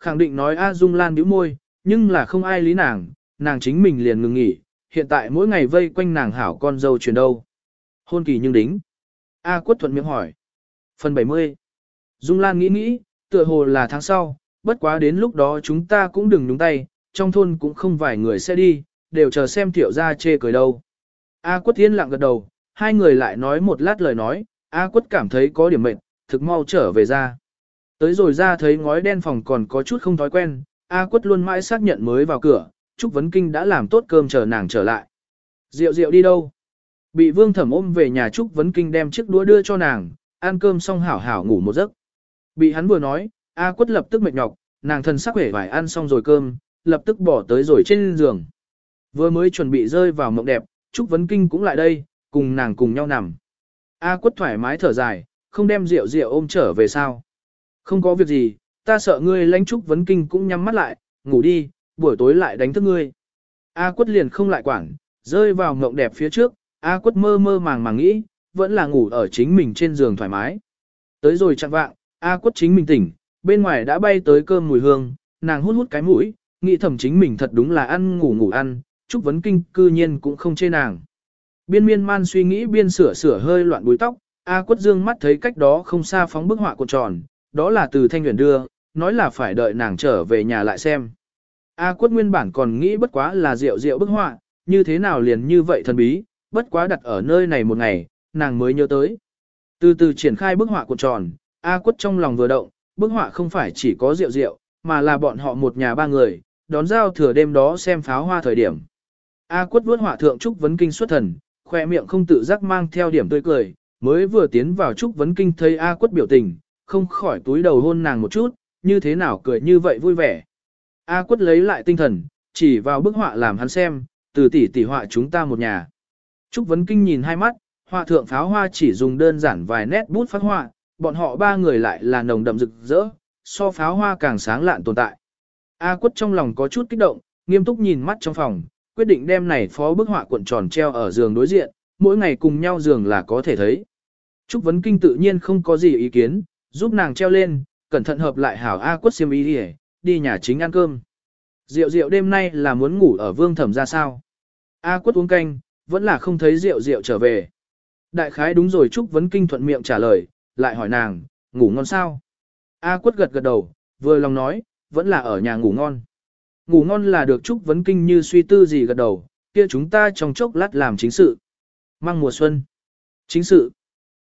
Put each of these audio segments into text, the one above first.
Khẳng định nói A Dung Lan bĩu môi, nhưng là không ai lý nàng, nàng chính mình liền ngừng nghỉ, hiện tại mỗi ngày vây quanh nàng hảo con dâu chuyển đâu. Hôn kỳ nhưng đính. A quất thuận miệng hỏi. Phần 70. Dung Lan nghĩ nghĩ, tựa hồ là tháng sau, bất quá đến lúc đó chúng ta cũng đừng nhúng tay, trong thôn cũng không vài người sẽ đi, đều chờ xem tiểu ra chê cười đâu. A quất yên lặng gật đầu, hai người lại nói một lát lời nói, A quất cảm thấy có điểm mệnh thực mau trở về ra. Tới rồi ra thấy ngói đen phòng còn có chút không thói quen, A quất luôn mãi xác nhận mới vào cửa, Trúc Vấn Kinh đã làm tốt cơm chờ nàng trở lại. Rượu rượu đi đâu? Bị vương thẩm ôm về nhà Trúc Vấn Kinh đem chiếc đũa đưa cho nàng, ăn cơm xong hảo hảo ngủ một giấc. Bị hắn vừa nói, A quất lập tức mệt nhọc, nàng thân sắc vẻ vải ăn xong rồi cơm, lập tức bỏ tới rồi trên giường. Vừa mới chuẩn bị rơi vào mộng đẹp, Trúc Vấn Kinh cũng lại đây, cùng nàng cùng nhau nằm. A quất thoải mái thở dài, không đem rượu rượu ôm trở về sao. Không có việc gì, ta sợ ngươi lãnh Trúc Vấn Kinh cũng nhắm mắt lại, ngủ đi, buổi tối lại đánh thức ngươi. A quất liền không lại quản, rơi vào mộng đẹp phía trước, A quất mơ mơ màng màng nghĩ, vẫn là ngủ ở chính mình trên giường thoải mái. Tới rồi chặn vạng, A quất chính mình tỉnh, bên ngoài đã bay tới cơm mùi hương, nàng hút hút cái mũi, nghĩ thầm chính mình thật đúng là ăn ngủ ngủ ăn, Trúc Vấn Kinh cư nhiên cũng không chê nàng. Biên miên man suy nghĩ biên sửa sửa hơi loạn búi tóc, A quất dương mắt thấy cách đó không xa phóng bức họa cuộn tròn, đó là từ thanh nguyện đưa, nói là phải đợi nàng trở về nhà lại xem. A quất nguyên bản còn nghĩ bất quá là rượu rượu bức họa, như thế nào liền như vậy thần bí, bất quá đặt ở nơi này một ngày, nàng mới nhớ tới. Từ từ triển khai bức họa cuộn tròn, A quất trong lòng vừa động, bức họa không phải chỉ có rượu rượu, mà là bọn họ một nhà ba người, đón giao thừa đêm đó xem pháo hoa thời điểm. A quất vuốt họa thượng trúc vấn kinh xuất thần, khoe miệng không tự giác mang theo điểm tươi cười, mới vừa tiến vào trúc vấn kinh thấy A quất biểu tình, không khỏi túi đầu hôn nàng một chút, như thế nào cười như vậy vui vẻ. A quất lấy lại tinh thần, chỉ vào bức họa làm hắn xem, từ tỷ tỷ họa chúng ta một nhà. Trúc vấn kinh nhìn hai mắt, họa thượng pháo hoa chỉ dùng đơn giản vài nét bút phát họa, bọn họ ba người lại là nồng đậm rực rỡ, so pháo hoa càng sáng lạn tồn tại. A quất trong lòng có chút kích động, nghiêm túc nhìn mắt trong phòng, quyết định đem này phó bức họa cuộn tròn treo ở giường đối diện, mỗi ngày cùng nhau giường là có thể thấy. Trúc Vấn Kinh tự nhiên không có gì ý kiến, giúp nàng treo lên, cẩn thận hợp lại hảo A quất xiêm ý đi, đi nhà chính ăn cơm. Rượu rượu đêm nay là muốn ngủ ở vương thẩm ra sao? A quất uống canh, vẫn là không thấy rượu rượu trở về. Đại khái đúng rồi Trúc Vấn Kinh thuận miệng trả lời, lại hỏi nàng, ngủ ngon sao? A quất gật gật đầu, vừa lòng nói, vẫn là ở nhà ngủ ngon. Ngủ ngon là được Trúc Vấn Kinh như suy tư gì gật đầu, kia chúng ta trong chốc lát làm chính sự. Mang mùa xuân. Chính sự.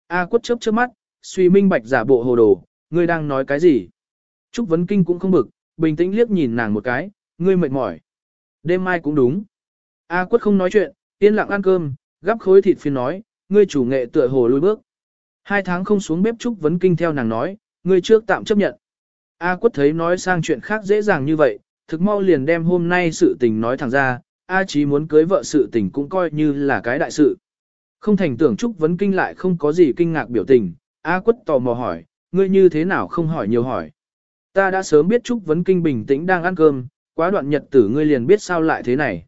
A quất chớp chớp mắt, suy minh bạch giả bộ hồ đồ, ngươi đang nói cái gì? Trúc Vấn Kinh cũng không bực, bình tĩnh liếc nhìn nàng một cái, ngươi mệt mỏi. Đêm mai cũng đúng. A quất không nói chuyện, yên lặng ăn cơm, gắp khối thịt phiên nói, ngươi chủ nghệ tựa hồ lùi bước. Hai tháng không xuống bếp Trúc Vấn Kinh theo nàng nói, ngươi trước tạm chấp nhận. A quất thấy nói sang chuyện khác dễ dàng như vậy, thực mau liền đem hôm nay sự tình nói thẳng ra, A chí muốn cưới vợ sự tình cũng coi như là cái đại sự. Không thành tưởng Trúc Vấn Kinh lại không có gì kinh ngạc biểu tình, A quất tò mò hỏi, ngươi như thế nào không hỏi nhiều hỏi. Ta đã sớm biết Trúc Vấn Kinh bình tĩnh đang ăn cơm, quá đoạn nhật tử ngươi liền biết sao lại thế này.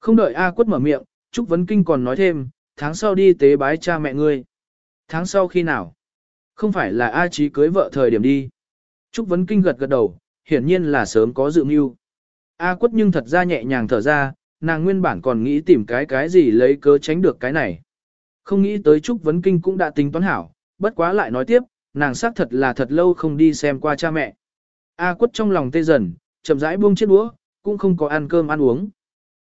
Không đợi A quất mở miệng, Trúc Vấn Kinh còn nói thêm, tháng sau đi tế bái cha mẹ ngươi. Tháng sau khi nào? Không phải là A Chí cưới vợ thời điểm đi. Trúc Vấn Kinh gật gật đầu, hiển nhiên là sớm có dự mưu. A quất nhưng thật ra nhẹ nhàng thở ra, nàng nguyên bản còn nghĩ tìm cái cái gì lấy cớ tránh được cái này. Không nghĩ tới Trúc Vấn Kinh cũng đã tính toán hảo, bất quá lại nói tiếp, nàng xác thật là thật lâu không đi xem qua cha mẹ. A quất trong lòng tê dần, chậm rãi buông chiếc đũa, cũng không có ăn cơm ăn uống.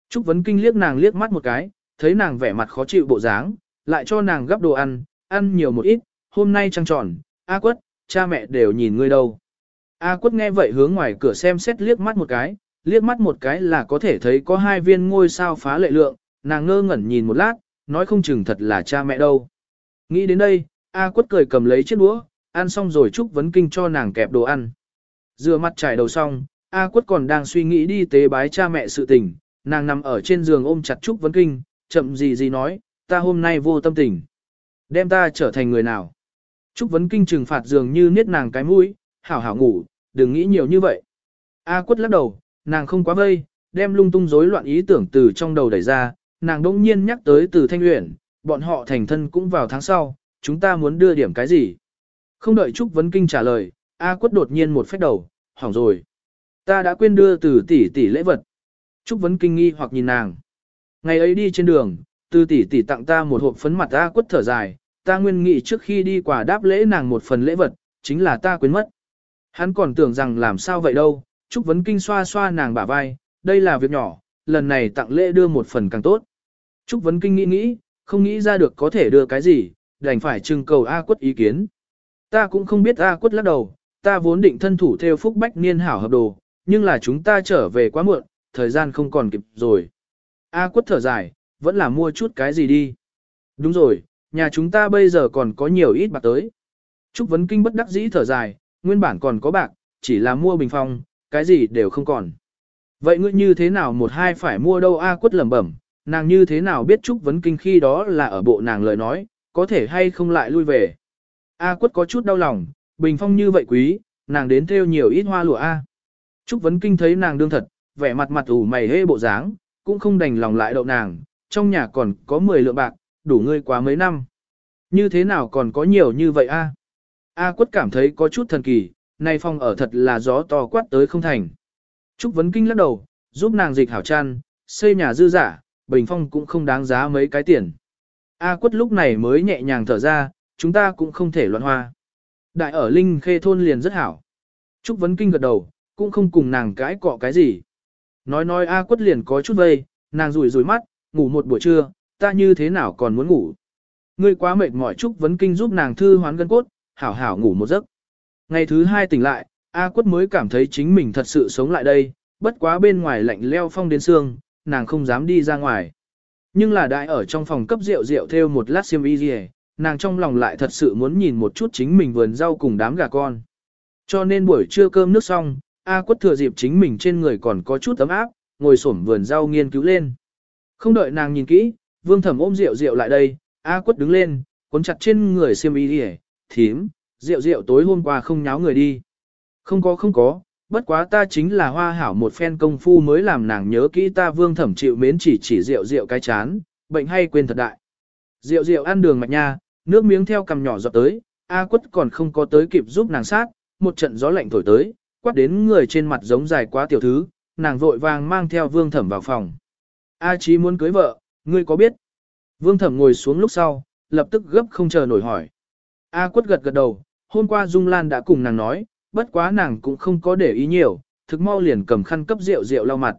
Trúc Vấn Kinh liếc nàng liếc mắt một cái, thấy nàng vẻ mặt khó chịu bộ dáng, lại cho nàng gấp đồ ăn, ăn nhiều một ít, hôm nay trăng tròn, A quất, cha mẹ đều nhìn ngươi đâu. A quất nghe vậy hướng ngoài cửa xem xét liếc mắt một cái, liếc mắt một cái là có thể thấy có hai viên ngôi sao phá lệ lượng, nàng ngơ ngẩn nhìn một lát, nói không chừng thật là cha mẹ đâu. Nghĩ đến đây, A quất cười cầm lấy chiếc đũa, ăn xong rồi Trúc Vấn Kinh cho nàng kẹp đồ ăn. Rửa mặt trải đầu xong, A quất còn đang suy nghĩ đi tế bái cha mẹ sự tình, nàng nằm ở trên giường ôm chặt Trúc Vấn Kinh, chậm gì gì nói, ta hôm nay vô tâm tình. Đem ta trở thành người nào? Trúc Vấn Kinh trừng phạt dường như niết nàng cái mũi, hảo hảo ngủ, đừng nghĩ nhiều như vậy. A quất lắc đầu, nàng không quá vây, đem lung tung rối loạn ý tưởng từ trong đầu đẩy ra, nàng đông nhiên nhắc tới từ thanh luyện, bọn họ thành thân cũng vào tháng sau, chúng ta muốn đưa điểm cái gì. Không đợi Trúc Vấn Kinh trả lời, A quất đột nhiên một phách đầu, hỏng rồi. Ta đã quên đưa từ tỷ tỷ lễ vật. Trúc Vấn kinh nghi hoặc nhìn nàng. Ngày ấy đi trên đường, từ tỷ tỷ tặng ta một hộp phấn mặt a quất thở dài, ta nguyên nghĩ trước khi đi quả đáp lễ nàng một phần lễ vật, chính là ta quên mất. Hắn còn tưởng rằng làm sao vậy đâu, Trúc Vấn Kinh xoa xoa nàng bả vai, đây là việc nhỏ, lần này tặng lễ đưa một phần càng tốt. Trúc Vấn Kinh nghĩ nghĩ, không nghĩ ra được có thể đưa cái gì, đành phải trưng cầu A quất ý kiến. Ta cũng không biết A quất lắc đầu, ta vốn định thân thủ theo phúc bách niên hảo hợp đồ, nhưng là chúng ta trở về quá muộn, thời gian không còn kịp rồi. A quất thở dài, vẫn là mua chút cái gì đi. Đúng rồi, nhà chúng ta bây giờ còn có nhiều ít bạc tới. Trúc Vấn Kinh bất đắc dĩ thở dài, nguyên bản còn có bạc, chỉ là mua bình phong, cái gì đều không còn. Vậy ngươi như thế nào một hai phải mua đâu A quất lẩm bẩm, nàng như thế nào biết Trúc Vấn Kinh khi đó là ở bộ nàng lời nói, có thể hay không lại lui về. A quất có chút đau lòng, bình phong như vậy quý, nàng đến theo nhiều ít hoa lụa A. Trúc Vấn Kinh thấy nàng đương thật, vẻ mặt mặt ủ mày hê bộ dáng, cũng không đành lòng lại đậu nàng, trong nhà còn có 10 lượng bạc, đủ ngươi quá mấy năm. Như thế nào còn có nhiều như vậy a? A quất cảm thấy có chút thần kỳ, nay phong ở thật là gió to quát tới không thành. Trúc Vấn Kinh lắc đầu, giúp nàng dịch hảo chăn, xây nhà dư giả, bình phong cũng không đáng giá mấy cái tiền. A quất lúc này mới nhẹ nhàng thở ra, chúng ta cũng không thể loạn hoa. Đại ở Linh Khê thôn liền rất hảo. Trúc Vấn Kinh gật đầu, cũng không cùng nàng cãi cọ cái gì. Nói nói A quất liền có chút vây, nàng rủi rủi mắt, ngủ một buổi trưa, ta như thế nào còn muốn ngủ. Ngươi quá mệt mỏi Trúc Vấn Kinh giúp nàng thư hoán gân cốt, hảo hảo ngủ một giấc. Ngày thứ hai tỉnh lại, A quất mới cảm thấy chính mình thật sự sống lại đây, bất quá bên ngoài lạnh leo phong đến xương, nàng không dám đi ra ngoài. Nhưng là đại ở trong phòng cấp rượu rượu theo một lát xiêm y gì nàng trong lòng lại thật sự muốn nhìn một chút chính mình vườn rau cùng đám gà con. Cho nên buổi trưa cơm nước xong, A quất thừa dịp chính mình trên người còn có chút ấm áp, ngồi xổm vườn rau nghiên cứu lên. Không đợi nàng nhìn kỹ, vương thẩm ôm rượu rượu lại đây, A quất đứng lên, cuốn chặt trên người xiêm y rìa thím, rượu rượu tối hôm qua không nháo người đi. Không có không có, bất quá ta chính là hoa hảo một phen công phu mới làm nàng nhớ kỹ ta vương thẩm chịu mến chỉ chỉ rượu rượu cái chán, bệnh hay quên thật đại. Rượu rượu ăn đường mạch nha, nước miếng theo cầm nhỏ giọt tới, A quất còn không có tới kịp giúp nàng sát, một trận gió lạnh thổi tới, quát đến người trên mặt giống dài quá tiểu thứ, nàng vội vàng mang theo vương thẩm vào phòng. A chí muốn cưới vợ, ngươi có biết? Vương thẩm ngồi xuống lúc sau, lập tức gấp không chờ nổi hỏi. A quất gật gật đầu, hôm qua Dung Lan đã cùng nàng nói, bất quá nàng cũng không có để ý nhiều, thực mau liền cầm khăn cấp rượu rượu lau mặt.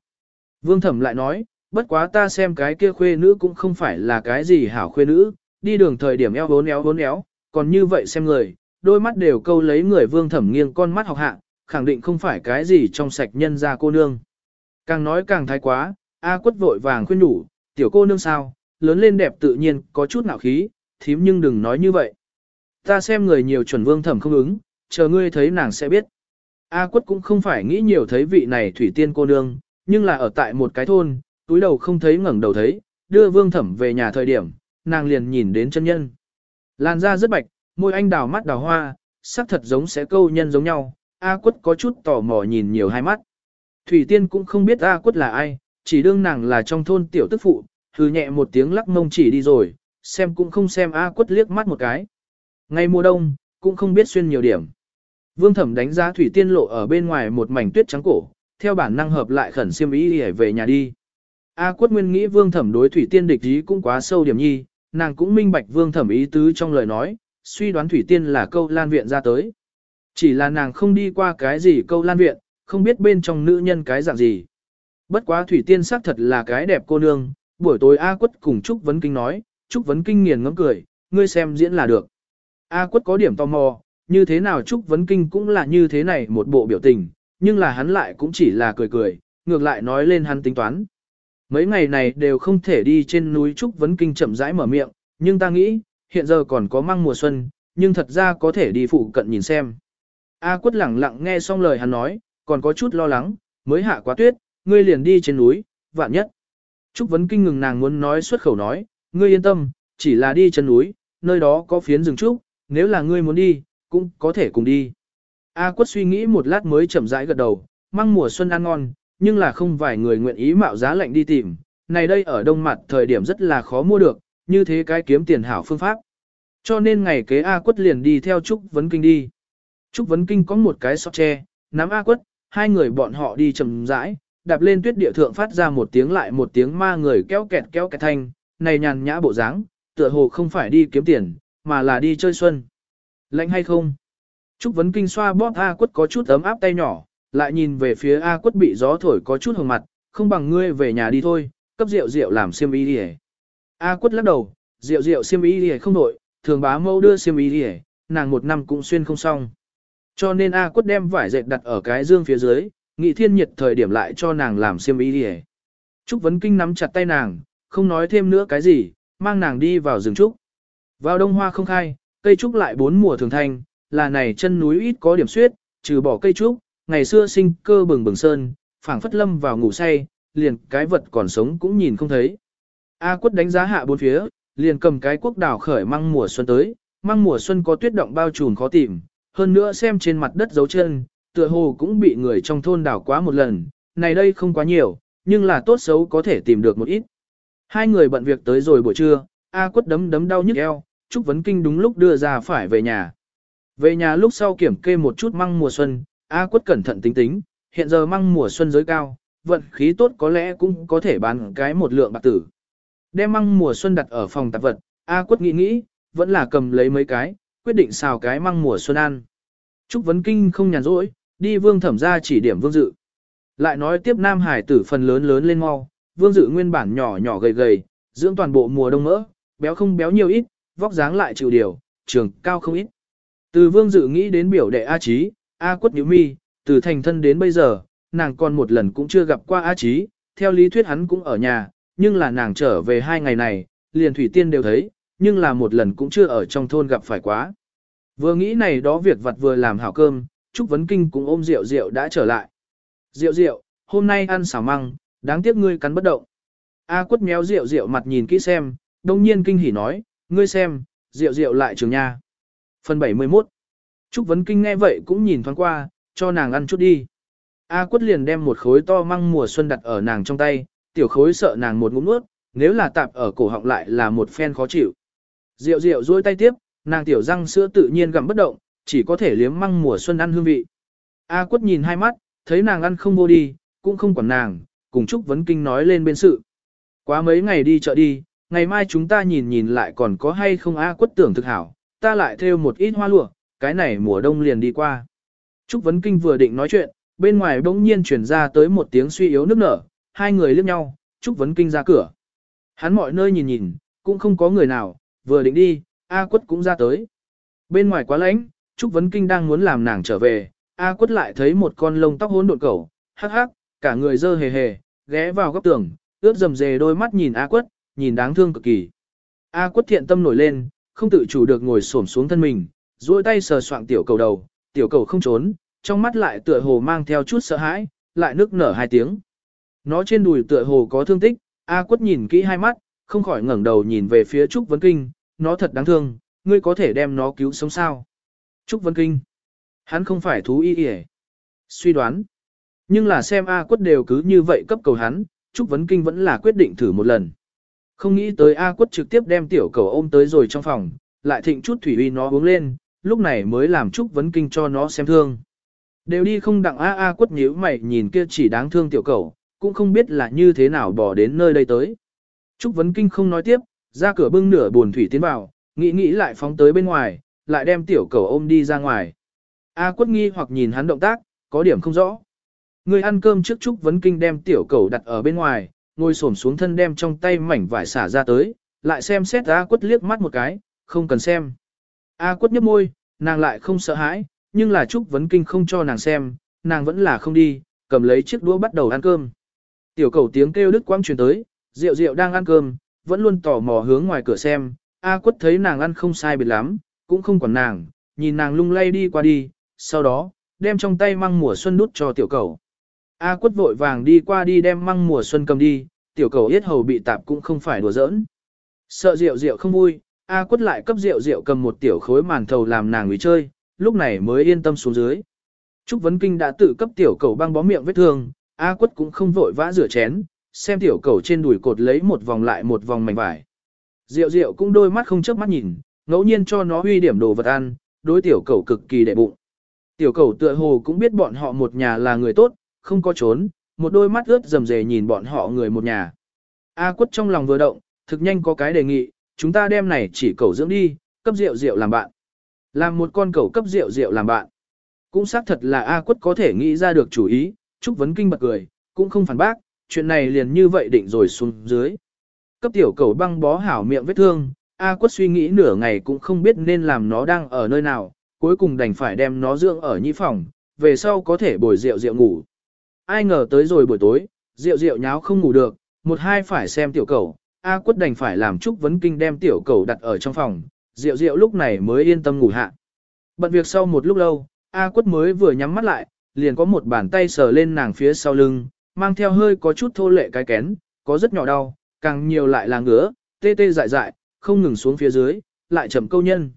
Vương thẩm lại nói, bất quá ta xem cái kia khuê nữ cũng không phải là cái gì hảo khuê nữ, đi đường thời điểm eo bốn éo bốn éo, còn như vậy xem người, đôi mắt đều câu lấy người vương thẩm nghiêng con mắt học hạ, khẳng định không phải cái gì trong sạch nhân ra cô nương. Càng nói càng thái quá, A quất vội vàng khuyên đủ, tiểu cô nương sao, lớn lên đẹp tự nhiên có chút nạo khí, thím nhưng đừng nói như vậy. Ta xem người nhiều chuẩn vương thẩm không ứng, chờ ngươi thấy nàng sẽ biết. A quất cũng không phải nghĩ nhiều thấy vị này thủy tiên cô nương, nhưng là ở tại một cái thôn, túi đầu không thấy ngẩng đầu thấy, đưa vương thẩm về nhà thời điểm, nàng liền nhìn đến chân nhân. Làn da rất bạch, môi anh đào mắt đào hoa, sắc thật giống sẽ câu nhân giống nhau, A quất có chút tò mò nhìn nhiều hai mắt. Thủy tiên cũng không biết A quất là ai, chỉ đương nàng là trong thôn tiểu tức phụ, hừ nhẹ một tiếng lắc mông chỉ đi rồi, xem cũng không xem A quất liếc mắt một cái. Ngày mùa đông, cũng không biết xuyên nhiều điểm. Vương thẩm đánh giá thủy tiên lộ ở bên ngoài một mảnh tuyết trắng cổ, theo bản năng hợp lại khẩn xiêm ý để về nhà đi. A quất nguyên nghĩ vương thẩm đối thủy tiên địch ý cũng quá sâu điểm nhi, nàng cũng minh bạch vương thẩm ý tứ trong lời nói, suy đoán thủy tiên là câu lan viện ra tới. Chỉ là nàng không đi qua cái gì câu lan viện, không biết bên trong nữ nhân cái dạng gì. Bất quá thủy tiên xác thật là cái đẹp cô nương, buổi tối A quất cùng Trúc Vấn Kinh nói, Trúc Vấn Kinh nghiền ngẫm cười, ngươi xem diễn là được. A quất có điểm tò mò, như thế nào Trúc Vấn Kinh cũng là như thế này một bộ biểu tình, nhưng là hắn lại cũng chỉ là cười cười, ngược lại nói lên hắn tính toán. Mấy ngày này đều không thể đi trên núi Trúc Vấn Kinh chậm rãi mở miệng, nhưng ta nghĩ, hiện giờ còn có măng mùa xuân, nhưng thật ra có thể đi phụ cận nhìn xem. A quất lẳng lặng nghe xong lời hắn nói, còn có chút lo lắng, mới hạ quá tuyết, ngươi liền đi trên núi, vạn nhất. Trúc Vấn Kinh ngừng nàng muốn nói xuất khẩu nói, ngươi yên tâm, chỉ là đi chân núi, nơi đó có phiến rừng trúc, nếu là ngươi muốn đi, cũng có thể cùng đi. A quất suy nghĩ một lát mới chậm rãi gật đầu, măng mùa xuân ăn ngon, nhưng là không vài người nguyện ý mạo giá lạnh đi tìm, này đây ở đông mặt thời điểm rất là khó mua được, như thế cái kiếm tiền hảo phương pháp. Cho nên ngày kế A quất liền đi theo Trúc Vấn Kinh đi. Trúc Vấn Kinh có một cái sọt tre, nắm A quất, hai người bọn họ đi chậm rãi, đạp lên tuyết địa thượng phát ra một tiếng lại một tiếng ma người kéo kẹt kéo kẹt thanh, này nhàn nhã bộ dáng, tựa hồ không phải đi kiếm tiền, mà là đi chơi xuân. Lạnh hay không? Trúc Vấn Kinh xoa bóp A quất có chút ấm áp tay nhỏ, lại nhìn về phía A quất bị gió thổi có chút hồng mặt, không bằng ngươi về nhà đi thôi, cấp rượu rượu làm xiêm y đi A quất lắc đầu, rượu rượu xiêm y đi không nổi, thường bá mâu đưa xiêm y đi nàng một năm cũng xuyên không xong. Cho nên A quất đem vải dệt đặt ở cái dương phía dưới, nghị thiên nhiệt thời điểm lại cho nàng làm xiêm y đi Trúc Vấn Kinh nắm chặt tay nàng, không nói thêm nữa cái gì, mang nàng đi vào rừng trúc. Vào đông hoa không khai, cây trúc lại bốn mùa thường thanh, là này chân núi ít có điểm suyết, trừ bỏ cây trúc, ngày xưa sinh cơ bừng bừng sơn, phảng phất lâm vào ngủ say, liền cái vật còn sống cũng nhìn không thấy. A quất đánh giá hạ bốn phía, liền cầm cái quốc đảo khởi măng mùa xuân tới, măng mùa xuân có tuyết động bao trùm khó tìm, hơn nữa xem trên mặt đất dấu chân, tựa hồ cũng bị người trong thôn đảo quá một lần, này đây không quá nhiều, nhưng là tốt xấu có thể tìm được một ít. Hai người bận việc tới rồi buổi trưa, A quất đấm đấm đau nhức eo, Trúc Vấn Kinh đúng lúc đưa ra phải về nhà. Về nhà lúc sau kiểm kê một chút măng mùa xuân, A quất cẩn thận tính tính, hiện giờ măng mùa xuân giới cao, vận khí tốt có lẽ cũng có thể bán cái một lượng bạc tử. Đem măng mùa xuân đặt ở phòng tạp vật, A quất nghĩ nghĩ, vẫn là cầm lấy mấy cái, quyết định xào cái măng mùa xuân ăn. Trúc Vấn Kinh không nhàn rỗi, đi vương thẩm ra chỉ điểm vương dự. Lại nói tiếp Nam Hải tử phần lớn lớn lên mau, vương dự nguyên bản nhỏ nhỏ gầy gầy, dưỡng toàn bộ mùa đông mỡ, béo không béo nhiều ít, vóc dáng lại chịu điều, trường cao không ít. Từ vương dự nghĩ đến biểu đệ A Chí, A quất nhữ mi, từ thành thân đến bây giờ, nàng còn một lần cũng chưa gặp qua A Chí, theo lý thuyết hắn cũng ở nhà, nhưng là nàng trở về hai ngày này, liền thủy tiên đều thấy, nhưng là một lần cũng chưa ở trong thôn gặp phải quá. Vừa nghĩ này đó việc vặt vừa làm hảo cơm, Trúc Vấn Kinh cũng ôm rượu rượu đã trở lại. Rượu rượu, hôm nay ăn xào măng, đáng tiếc ngươi cắn bất động. A quất méo rượu rượu mặt nhìn kỹ xem, đông nhiên kinh hỉ nói, ngươi xem, rượu rượu lại trường nha. Phần 71 Trúc Vấn Kinh nghe vậy cũng nhìn thoáng qua, cho nàng ăn chút đi. A quất liền đem một khối to măng mùa xuân đặt ở nàng trong tay, tiểu khối sợ nàng một ngụm nuốt, nếu là tạp ở cổ họng lại là một phen khó chịu. Rượu rượu duỗi tay tiếp, nàng tiểu răng sữa tự nhiên gặm bất động, chỉ có thể liếm măng mùa xuân ăn hương vị. A quất nhìn hai mắt, thấy nàng ăn không vô đi, cũng không quản nàng, cùng Trúc Vấn Kinh nói lên bên sự. Quá mấy ngày đi chợ đi, ngày mai chúng ta nhìn nhìn lại còn có hay không A quất tưởng thực hảo, ta lại theo một ít hoa lụa, cái này mùa đông liền đi qua. Trúc Vấn Kinh vừa định nói chuyện, bên ngoài bỗng nhiên chuyển ra tới một tiếng suy yếu nước nở, hai người liếc nhau, Trúc Vấn Kinh ra cửa. Hắn mọi nơi nhìn nhìn, cũng không có người nào, vừa định đi, A quất cũng ra tới. Bên ngoài quá lạnh, Trúc Vấn Kinh đang muốn làm nàng trở về, A quất lại thấy một con lông tóc hỗn độn cẩu, hắc hắc, cả người dơ hề hề, ghé vào góc tường, ướt dầm dề đôi mắt nhìn A quất, nhìn đáng thương cực kỳ. A quất thiện tâm nổi lên, không tự chủ được ngồi xổm xuống thân mình, duỗi tay sờ soạng tiểu cầu đầu, tiểu cầu không trốn, trong mắt lại tựa hồ mang theo chút sợ hãi, lại nức nở hai tiếng. Nó trên đùi tựa hồ có thương tích, A quất nhìn kỹ hai mắt, không khỏi ngẩng đầu nhìn về phía Trúc Vấn Kinh, nó thật đáng thương, ngươi có thể đem nó cứu sống sao. Trúc Vấn Kinh, hắn không phải thú y yể. Suy đoán, nhưng là xem A quất đều cứ như vậy cấp cầu hắn, Trúc Vấn Kinh vẫn là quyết định thử một lần. Không nghĩ tới A quất trực tiếp đem tiểu cầu ôm tới rồi trong phòng, lại thịnh chút thủy uy nó uống lên, lúc này mới làm Trúc Vấn Kinh cho nó xem thương. Đều đi không đặng A A quất nhíu mày nhìn kia chỉ đáng thương tiểu cầu, cũng không biết là như thế nào bỏ đến nơi đây tới. Trúc Vấn Kinh không nói tiếp, ra cửa bưng nửa buồn thủy tiến vào, nghĩ nghĩ lại phóng tới bên ngoài, lại đem tiểu cầu ôm đi ra ngoài. A quất nghi hoặc nhìn hắn động tác, có điểm không rõ. Người ăn cơm trước Trúc Vấn Kinh đem tiểu cầu đặt ở bên ngoài, ngồi xổm xuống thân đem trong tay mảnh vải xả ra tới, lại xem xét A quất liếc mắt một cái, không cần xem. A quất nhấp môi, nàng lại không sợ hãi, nhưng là Trúc Vấn Kinh không cho nàng xem, nàng vẫn là không đi, cầm lấy chiếc đũa bắt đầu ăn cơm. Tiểu cầu tiếng kêu đứt quang truyền tới, rượu rượu đang ăn cơm, vẫn luôn tò mò hướng ngoài cửa xem, A quất thấy nàng ăn không sai biệt lắm, cũng không quản nàng, nhìn nàng lung lay đi qua đi, sau đó, đem trong tay măng mùa xuân đút cho tiểu cầu. A quất vội vàng đi qua đi đem măng mùa xuân cầm đi, tiểu cầu yết hầu bị tạp cũng không phải đùa giỡn. Sợ rượu rượu không vui, A quất lại cấp rượu rượu cầm một tiểu khối màn thầu làm nàng nghỉ chơi, lúc này mới yên tâm xuống dưới. Trúc Vấn Kinh đã tự cấp tiểu cầu băng bó miệng vết thương, A quất cũng không vội vã rửa chén, xem tiểu cầu trên đùi cột lấy một vòng lại một vòng mảnh vải. Rượu rượu cũng đôi mắt không chớp mắt nhìn, ngẫu nhiên cho nó huy điểm đồ vật ăn, đối tiểu cầu cực kỳ đệ bụng. Tiểu cầu tựa hồ cũng biết bọn họ một nhà là người tốt, không có trốn, một đôi mắt ướt rầm rề nhìn bọn họ người một nhà. A quất trong lòng vừa động, thực nhanh có cái đề nghị, chúng ta đem này chỉ cầu dưỡng đi, cấp rượu rượu làm bạn. Làm một con cầu cấp rượu rượu làm bạn. Cũng xác thật là A quất có thể nghĩ ra được chủ ý, Trúc Vấn Kinh bật cười, cũng không phản bác, chuyện này liền như vậy định rồi xuống dưới. Cấp tiểu cầu băng bó hảo miệng vết thương, A quất suy nghĩ nửa ngày cũng không biết nên làm nó đang ở nơi nào, cuối cùng đành phải đem nó dưỡng ở nhi phòng, về sau có thể bồi rượu rượu ngủ. Ai ngờ tới rồi buổi tối, rượu rượu nháo không ngủ được, một hai phải xem tiểu cầu, A quất đành phải làm Trúc Vấn Kinh đem tiểu cầu đặt ở trong phòng, rượu rượu lúc này mới yên tâm ngủ hạ. Bận việc sau một lúc lâu, A quất mới vừa nhắm mắt lại, liền có một bàn tay sờ lên nàng phía sau lưng, mang theo hơi có chút thô lệ cái kén, có rất nhỏ đau, càng nhiều lại là ngứa, tê tê dại dại, không ngừng xuống phía dưới, lại chậm câu nhân.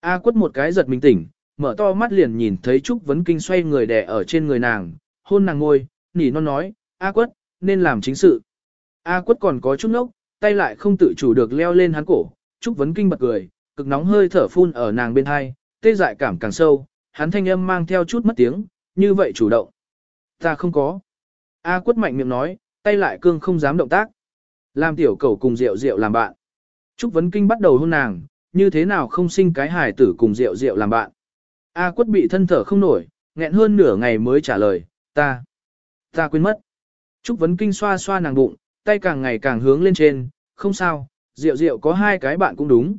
A quất một cái giật mình tỉnh, mở to mắt liền nhìn thấy Trúc Vấn Kinh xoay người đè ở trên người nàng, hôn nàng ngôi, nỉ non nói, A quất, nên làm chính sự. A quất còn có chút nốc, tay lại không tự chủ được leo lên hắn cổ, Trúc Vấn Kinh bật cười, cực nóng hơi thở phun ở nàng bên hai, tê dại cảm càng sâu, hắn thanh âm mang theo chút mất tiếng, như vậy chủ động. Ta không có. A quất mạnh miệng nói, tay lại cương không dám động tác. Làm tiểu cầu cùng rượu rượu làm bạn. Trúc Vấn Kinh bắt đầu hôn nàng, như thế nào không sinh cái hài tử cùng rượu rượu làm bạn. A quất bị thân thở không nổi, nghẹn hơn nửa ngày mới trả lời, ta, ta quên mất. Trúc Vấn Kinh xoa xoa nàng bụng, tay càng ngày càng hướng lên trên, không sao, rượu rượu có hai cái bạn cũng đúng.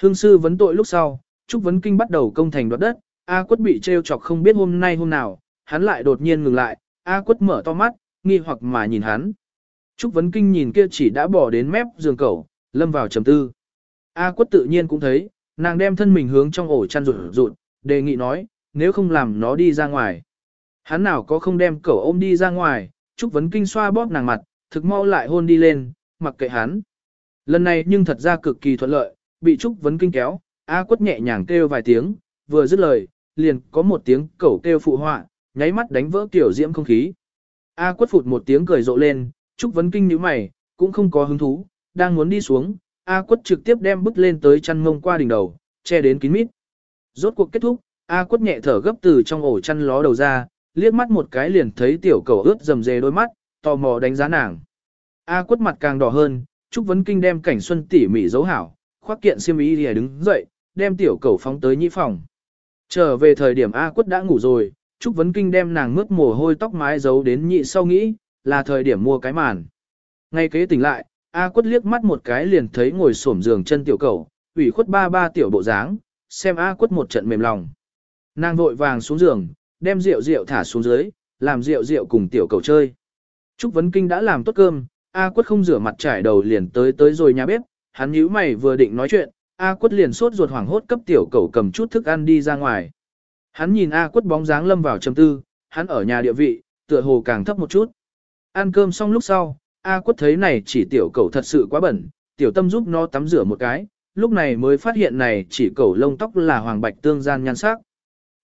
Hương sư vấn tội lúc sau, Trúc Vấn Kinh bắt đầu công thành đoạt đất, A quất bị trêu chọc không biết hôm nay hôm nào, hắn lại đột nhiên ngừng lại, A quất mở to mắt, nghi hoặc mà nhìn hắn. Trúc Vấn Kinh nhìn kia chỉ đã bỏ đến mép giường cẩu, lâm vào trầm tư. A quất tự nhiên cũng thấy, nàng đem thân mình hướng trong ổ chăn rụt rụt, đề nghị nói, nếu không làm nó đi ra ngoài. Hắn nào có không đem cẩu ôm đi ra ngoài, Trúc Vấn Kinh xoa bóp nàng mặt, thực mau lại hôn đi lên, mặc kệ hắn. Lần này nhưng thật ra cực kỳ thuận lợi, bị Trúc Vấn Kinh kéo, A quất nhẹ nhàng kêu vài tiếng, vừa dứt lời, liền có một tiếng cẩu kêu phụ họa, nháy mắt đánh vỡ kiểu diễm không khí. A quất phụt một tiếng cười rộ lên, Trúc Vấn Kinh nhíu mày, cũng không có hứng thú, đang muốn đi xuống, A quất trực tiếp đem bước lên tới chăn mông qua đỉnh đầu, che đến kín mít. Rốt cuộc kết thúc, A quất nhẹ thở gấp từ trong ổ chăn ló đầu ra, liếc mắt một cái liền thấy tiểu cầu ướt dầm dề đôi mắt, tò mò đánh giá nàng. A quất mặt càng đỏ hơn, Trúc Vấn Kinh đem cảnh xuân tỉ mỉ dấu hảo, khoác kiện xiêm y lìa đứng dậy, đem tiểu cầu phóng tới nhĩ phòng. Trở về thời điểm A quất đã ngủ rồi, Trúc Vấn Kinh đem nàng mướt mồ hôi tóc mái giấu đến nhị sau nghĩ, là thời điểm mua cái màn. Ngay kế tỉnh lại, A quất liếc mắt một cái liền thấy ngồi xổm giường chân tiểu cầu, ủy khuất ba ba tiểu bộ dáng, xem A quất một trận mềm lòng. Nàng vội vàng xuống giường, đem rượu rượu thả xuống dưới, làm rượu rượu cùng tiểu cầu chơi. Trúc Vấn Kinh đã làm tốt cơm, A quất không rửa mặt trải đầu liền tới tới rồi nhà bếp, hắn nhíu mày vừa định nói chuyện, A quất liền sốt ruột hoảng hốt cấp tiểu cầu cầm chút thức ăn đi ra ngoài. Hắn nhìn A quất bóng dáng lâm vào trầm tư, hắn ở nhà địa vị, tựa hồ càng thấp một chút. Ăn cơm xong lúc sau, A quất thấy này chỉ tiểu cầu thật sự quá bẩn, tiểu tâm giúp nó tắm rửa một cái, lúc này mới phát hiện này chỉ cầu lông tóc là hoàng bạch tương gian nhan sắc.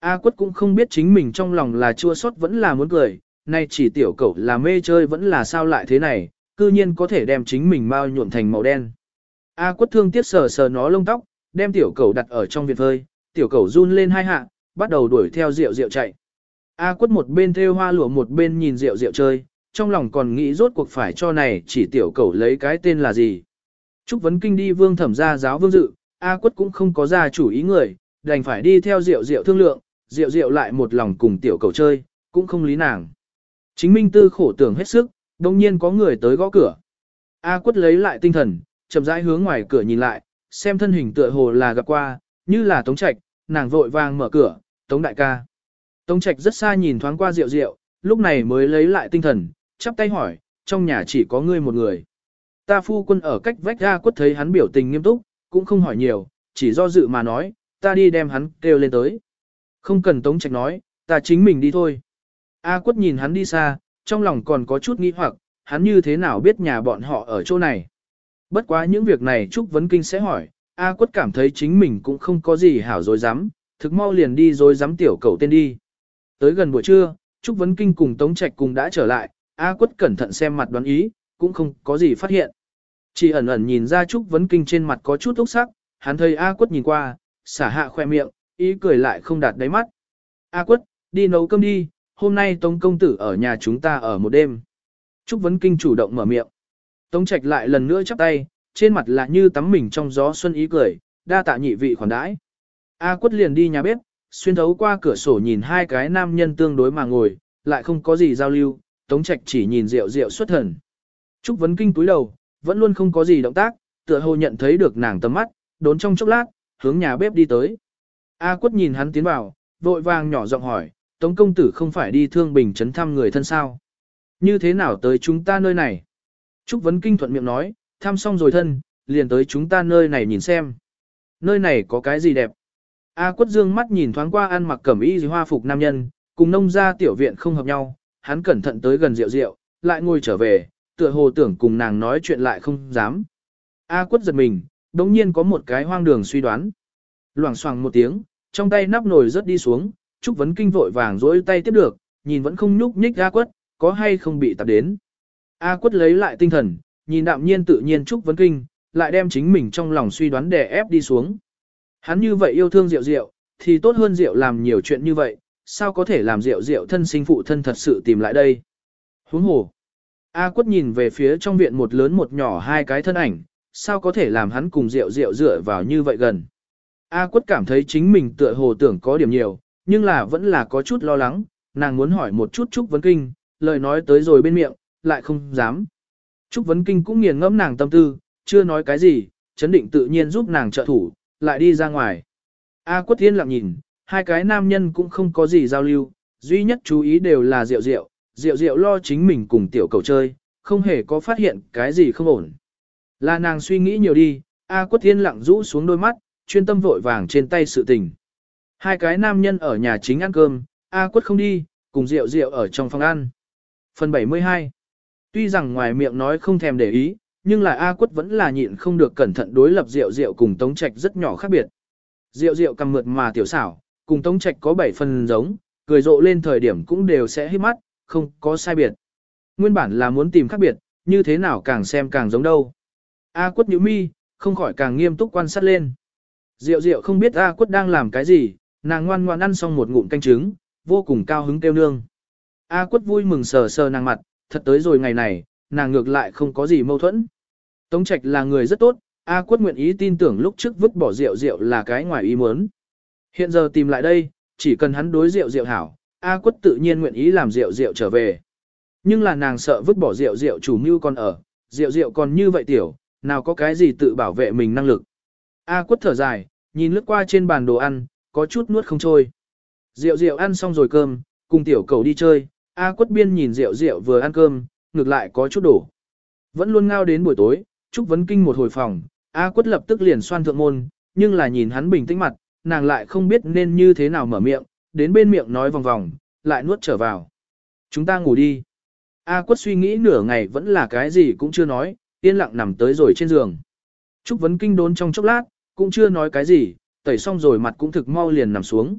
A quất cũng không biết chính mình trong lòng là chua xót vẫn là muốn cười, nay chỉ tiểu cẩu là mê chơi vẫn là sao lại thế này, cư nhiên có thể đem chính mình mau nhuộm thành màu đen. A quất thương tiếc sờ sờ nó lông tóc, đem tiểu cẩu đặt ở trong viện phơi, tiểu cẩu run lên hai hạ, bắt đầu đuổi theo rượu rượu chạy. A quất một bên theo hoa lụa một bên nhìn rượu rượu chơi, trong lòng còn nghĩ rốt cuộc phải cho này chỉ tiểu cẩu lấy cái tên là gì. Trúc vấn kinh đi vương thẩm gia giáo vương dự, A quất cũng không có ra chủ ý người, đành phải đi theo rượu rượu thương lượng, rượu rượu lại một lòng cùng tiểu cầu chơi, cũng không lý nàng. Chính minh tư khổ tưởng hết sức, đồng nhiên có người tới gõ cửa. A quất lấy lại tinh thần, chậm rãi hướng ngoài cửa nhìn lại, xem thân hình tựa hồ là gặp qua, như là Tống Trạch, nàng vội vàng mở cửa, Tống đại ca. Tống Trạch rất xa nhìn thoáng qua rượu rượu, lúc này mới lấy lại tinh thần, chắp tay hỏi, trong nhà chỉ có ngươi một người. Ta phu quân ở cách vách ra quất thấy hắn biểu tình nghiêm túc, cũng không hỏi nhiều, chỉ do dự mà nói, ta đi đem hắn kêu lên tới. Không cần Tống Trạch nói, ta chính mình đi thôi. A quất nhìn hắn đi xa, trong lòng còn có chút nghi hoặc, hắn như thế nào biết nhà bọn họ ở chỗ này. Bất quá những việc này Trúc Vấn Kinh sẽ hỏi, A quất cảm thấy chính mình cũng không có gì hảo dối dám, thực mau liền đi dối dám tiểu cầu tên đi. Tới gần buổi trưa, Trúc Vấn Kinh cùng Tống Trạch cùng đã trở lại, A quất cẩn thận xem mặt đoán ý, cũng không có gì phát hiện. Chỉ ẩn ẩn nhìn ra Trúc Vấn Kinh trên mặt có chút ốc sắc, hắn thấy A quất nhìn qua, xả hạ khoe miệng, ý cười lại không đạt đáy mắt. A quất, đi nấu cơm đi, hôm nay Tống công tử ở nhà chúng ta ở một đêm. Trúc Vấn Kinh chủ động mở miệng. Tống Trạch lại lần nữa chắp tay, trên mặt là như tắm mình trong gió xuân ý cười, đa tạ nhị vị khoản đãi. A quất liền đi nhà bếp, xuyên thấu qua cửa sổ nhìn hai cái nam nhân tương đối mà ngồi, lại không có gì giao lưu, Tống Trạch chỉ nhìn rượu rượu xuất thần. Trúc Vấn Kinh túi đầu, vẫn luôn không có gì động tác, tựa hồ nhận thấy được nàng tầm mắt, đốn trong chốc lát, hướng nhà bếp đi tới. A quất nhìn hắn tiến vào, vội vàng nhỏ giọng hỏi, Tống công tử không phải đi thương bình chấn thăm người thân sao? Như thế nào tới chúng ta nơi này? Trúc Vấn Kinh thuận miệng nói, thăm xong rồi thân, liền tới chúng ta nơi này nhìn xem. Nơi này có cái gì đẹp? A quất dương mắt nhìn thoáng qua ăn mặc cẩm y hoa phục nam nhân, cùng nông gia tiểu viện không hợp nhau, hắn cẩn thận tới gần rượu rượu, lại ngồi trở về, tựa hồ tưởng cùng nàng nói chuyện lại không dám. A quất giật mình, đống nhiên có một cái hoang đường suy đoán. Loảng xoảng một tiếng, trong tay nắp nồi rớt đi xuống, Trúc Vấn Kinh vội vàng dối tay tiếp được, nhìn vẫn không nhúc nhích A quất, có hay không bị tạp đến. A quất lấy lại tinh thần, nhìn đạm nhiên tự nhiên Trúc Vấn Kinh, lại đem chính mình trong lòng suy đoán đè ép đi xuống. Hắn như vậy yêu thương Diệu Diệu, thì tốt hơn Diệu làm nhiều chuyện như vậy, sao có thể làm Diệu Diệu thân sinh phụ thân thật sự tìm lại đây. Huống hồ. A quất nhìn về phía trong viện một lớn một nhỏ hai cái thân ảnh, sao có thể làm hắn cùng Diệu Diệu dựa vào như vậy gần. A quất cảm thấy chính mình tựa hồ tưởng có điểm nhiều, nhưng là vẫn là có chút lo lắng, nàng muốn hỏi một chút Trúc Vấn Kinh, lời nói tới rồi bên miệng, lại không dám. Trúc Vấn Kinh cũng nghiền ngẫm nàng tâm tư, chưa nói cái gì, chấn định tự nhiên giúp nàng trợ thủ, lại đi ra ngoài. A quất thiên lặng nhìn, hai cái nam nhân cũng không có gì giao lưu, duy nhất chú ý đều là rượu rượu, rượu rượu lo chính mình cùng tiểu cầu chơi, không hề có phát hiện cái gì không ổn. Là nàng suy nghĩ nhiều đi, A quất thiên lặng rũ xuống đôi mắt, chuyên tâm vội vàng trên tay sự tình. Hai cái nam nhân ở nhà chính ăn cơm, A quất không đi, cùng rượu rượu ở trong phòng ăn. Phần 72 Tuy rằng ngoài miệng nói không thèm để ý, nhưng là A quất vẫn là nhịn không được cẩn thận đối lập rượu rượu cùng tống trạch rất nhỏ khác biệt. Rượu rượu cầm mượt mà tiểu xảo, cùng tống trạch có bảy phần giống, cười rộ lên thời điểm cũng đều sẽ hít mắt, không có sai biệt. Nguyên bản là muốn tìm khác biệt, như thế nào càng xem càng giống đâu. A quất nhíu mi, không khỏi càng nghiêm túc quan sát lên. Diệu diệu không biết A quất đang làm cái gì, nàng ngoan ngoan ăn xong một ngụm canh trứng, vô cùng cao hứng kêu nương. A quất vui mừng sờ sờ nàng mặt, thật tới rồi ngày này, nàng ngược lại không có gì mâu thuẫn. Tống Trạch là người rất tốt, A quất nguyện ý tin tưởng lúc trước vứt bỏ rượu rượu là cái ngoài ý muốn. Hiện giờ tìm lại đây, chỉ cần hắn đối rượu rượu hảo, A quất tự nhiên nguyện ý làm rượu rượu trở về. Nhưng là nàng sợ vứt bỏ rượu rượu chủ mưu còn ở, rượu rượu còn như vậy tiểu, nào có cái gì tự bảo vệ mình năng lực. A quất thở dài, nhìn lướt qua trên bàn đồ ăn, có chút nuốt không trôi. Rượu rượu ăn xong rồi cơm, cùng tiểu cầu đi chơi, A quất biên nhìn rượu rượu vừa ăn cơm, ngược lại có chút đổ. Vẫn luôn ngao đến buổi tối, Trúc Vấn Kinh một hồi phòng, A quất lập tức liền xoan thượng môn, nhưng là nhìn hắn bình tĩnh mặt, nàng lại không biết nên như thế nào mở miệng, đến bên miệng nói vòng vòng, lại nuốt trở vào. Chúng ta ngủ đi. A quất suy nghĩ nửa ngày vẫn là cái gì cũng chưa nói, yên lặng nằm tới rồi trên giường. Trúc Vấn Kinh đốn trong chốc lát, cũng chưa nói cái gì, tẩy xong rồi mặt cũng thực mau liền nằm xuống.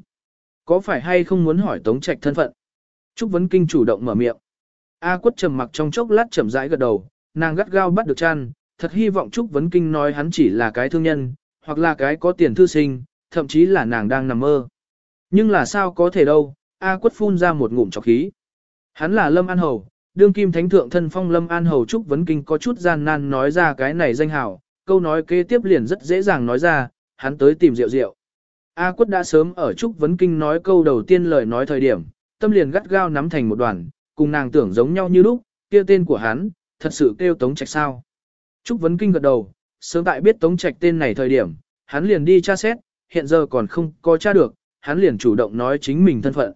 Có phải hay không muốn hỏi Tống Trạch thân phận? Trúc Vấn Kinh chủ động mở miệng. A quất trầm mặc trong chốc lát chậm rãi gật đầu, nàng gắt gao bắt được chăn, thật hy vọng Trúc Vấn Kinh nói hắn chỉ là cái thương nhân, hoặc là cái có tiền thư sinh, thậm chí là nàng đang nằm mơ. Nhưng là sao có thể đâu, A quất phun ra một ngụm trọc khí. Hắn là Lâm An Hầu, đương kim thánh thượng thân phong Lâm An Hầu Trúc Vấn Kinh có chút gian nan nói ra cái này danh hảo, câu nói kế tiếp liền rất dễ dàng nói ra, hắn tới tìm rượu rượu. A quất đã sớm ở Trúc Vấn Kinh nói câu đầu tiên lời nói thời điểm, tâm liền gắt gao nắm thành một đoàn, cùng nàng tưởng giống nhau như lúc, kia tên của hắn, thật sự kêu Tống Trạch sao. Trúc Vấn Kinh gật đầu, sớm tại biết Tống Trạch tên này thời điểm, hắn liền đi tra xét, hiện giờ còn không có tra được, hắn liền chủ động nói chính mình thân phận.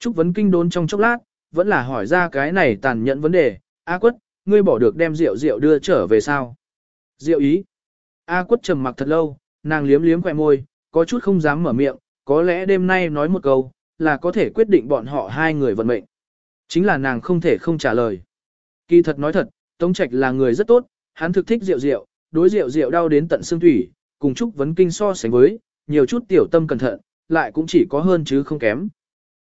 Trúc Vấn Kinh đốn trong chốc lát, vẫn là hỏi ra cái này tàn nhẫn vấn đề, A quất, ngươi bỏ được đem rượu rượu đưa trở về sao? Diệu ý. A quất trầm mặc thật lâu, nàng liếm liếm khỏe môi, có chút không dám mở miệng, có lẽ đêm nay nói một câu, là có thể quyết định bọn họ hai người vận mệnh. Chính là nàng không thể không trả lời. Kỳ thật nói thật, Tống Trạch là người rất tốt, hắn thực thích rượu rượu, đối rượu rượu đau đến tận xương thủy, cùng chúc vấn kinh so sánh với, nhiều chút tiểu tâm cẩn thận, lại cũng chỉ có hơn chứ không kém.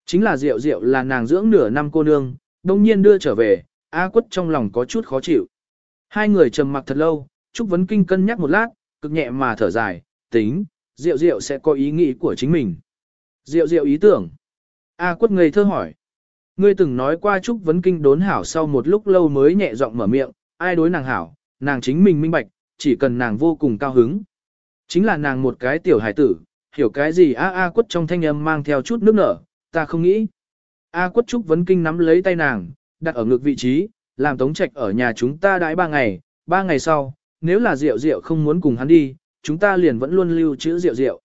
Chính là rượu rượu là nàng dưỡng nửa năm cô nương, đông nhiên đưa trở về, A quất trong lòng có chút khó chịu. Hai người trầm mặc thật lâu, Trúc Vấn Kinh cân nhắc một lát, cực nhẹ mà thở dài, tính, Diệu Diệu sẽ có ý nghĩ của chính mình. Diệu Diệu ý tưởng. A quất ngây thơ hỏi. Ngươi từng nói qua Trúc Vấn Kinh đốn hảo sau một lúc lâu mới nhẹ giọng mở miệng, ai đối nàng hảo, nàng chính mình minh bạch, chỉ cần nàng vô cùng cao hứng. Chính là nàng một cái tiểu hải tử, hiểu cái gì a a quất trong thanh âm mang theo chút nước nở, ta không nghĩ. A quất Trúc Vấn Kinh nắm lấy tay nàng, đặt ở ngược vị trí, làm tống trạch ở nhà chúng ta đãi ba ngày, ba ngày sau, nếu là rượu rượu không muốn cùng hắn đi, chúng ta liền vẫn luôn lưu trữ rượu rượu.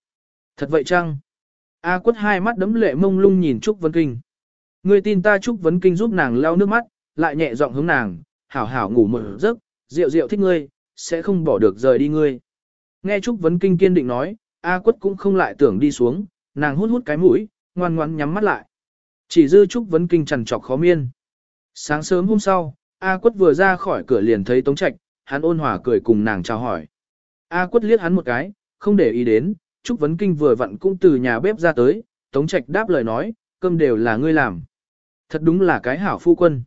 Thật vậy chăng? A quất hai mắt đấm lệ mông lung nhìn Trúc Vấn Kinh. người tin ta Trúc Vấn Kinh giúp nàng lau nước mắt, lại nhẹ giọng hướng nàng, hảo hảo ngủ một giấc, rượu rượu thích ngươi, sẽ không bỏ được rời đi ngươi. Nghe Trúc Vấn Kinh kiên định nói, A quất cũng không lại tưởng đi xuống, nàng hút hút cái mũi, ngoan ngoan nhắm mắt lại. Chỉ dư Trúc Vấn Kinh trằn trọc khó miên. Sáng sớm hôm sau, A quất vừa ra khỏi cửa liền thấy Tống Trạch, hắn ôn hòa cười cùng nàng chào hỏi. A quất liếc hắn một cái, không để ý đến, Trúc Vấn Kinh vừa vặn cũng từ nhà bếp ra tới, Tống Trạch đáp lời nói, cơm đều là ngươi làm. Thật đúng là cái hảo phu quân.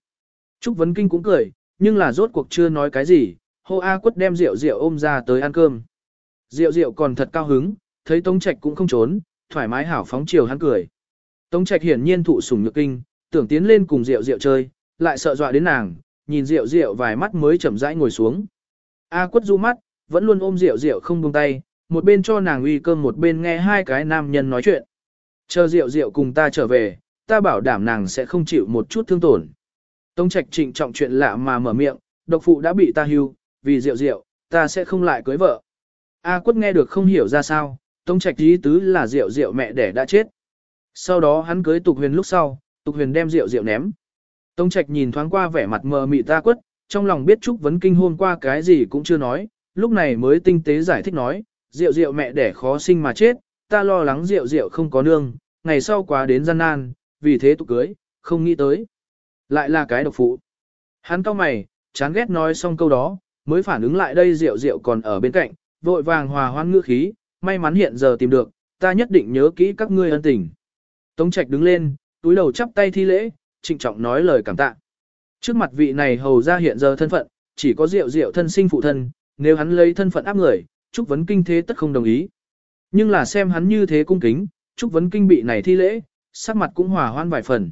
Trúc Vấn Kinh cũng cười, nhưng là rốt cuộc chưa nói cái gì, hô A quất đem rượu rượu ôm ra tới ăn cơm. Rượu rượu còn thật cao hứng, thấy Tống Trạch cũng không trốn, thoải mái hảo phóng chiều hắn cười. Tống Trạch hiển nhiên thụ sủng nhược kinh, tưởng tiến lên cùng rượu rượu chơi, lại sợ dọa đến nàng, nhìn rượu rượu vài mắt mới chậm rãi ngồi xuống. A quất du mắt, vẫn luôn ôm rượu rượu không buông tay, một bên cho nàng uy cơm một bên nghe hai cái nam nhân nói chuyện. Chờ rượu rượu cùng ta trở về, ta bảo đảm nàng sẽ không chịu một chút thương tổn. Tống trạch trịnh trọng chuyện lạ mà mở miệng, độc phụ đã bị ta hưu, vì rượu rượu, ta sẽ không lại cưới vợ. A quất nghe được không hiểu ra sao, tống trạch ý tứ là rượu rượu mẹ đẻ đã chết. Sau đó hắn cưới tục huyền lúc sau, tục huyền đem rượu rượu ném. Tống trạch nhìn thoáng qua vẻ mặt mờ mị ta quất, trong lòng biết Trúc Vấn Kinh hôm qua cái gì cũng chưa nói, lúc này mới tinh tế giải thích nói, rượu rượu mẹ đẻ khó sinh mà chết, ta lo lắng rượu rượu không có nương, ngày sau quá đến gian nan, vì thế tục cưới, không nghĩ tới. Lại là cái độc phụ. Hắn cao mày, chán ghét nói xong câu đó, mới phản ứng lại đây rượu rượu còn ở bên cạnh, vội vàng hòa hoan ngữ khí, may mắn hiện giờ tìm được, ta nhất định nhớ kỹ các ngươi ân tình. Tống Trạch đứng lên, túi đầu chắp tay thi lễ, trịnh trọng nói lời cảm tạ. Trước mặt vị này hầu ra hiện giờ thân phận, chỉ có rượu rượu thân sinh phụ thân, nếu hắn lấy thân phận áp người, Trúc Vấn Kinh thế tất không đồng ý. Nhưng là xem hắn như thế cung kính, Trúc Vấn Kinh bị này thi lễ, sắc mặt cũng hòa hoan vài phần.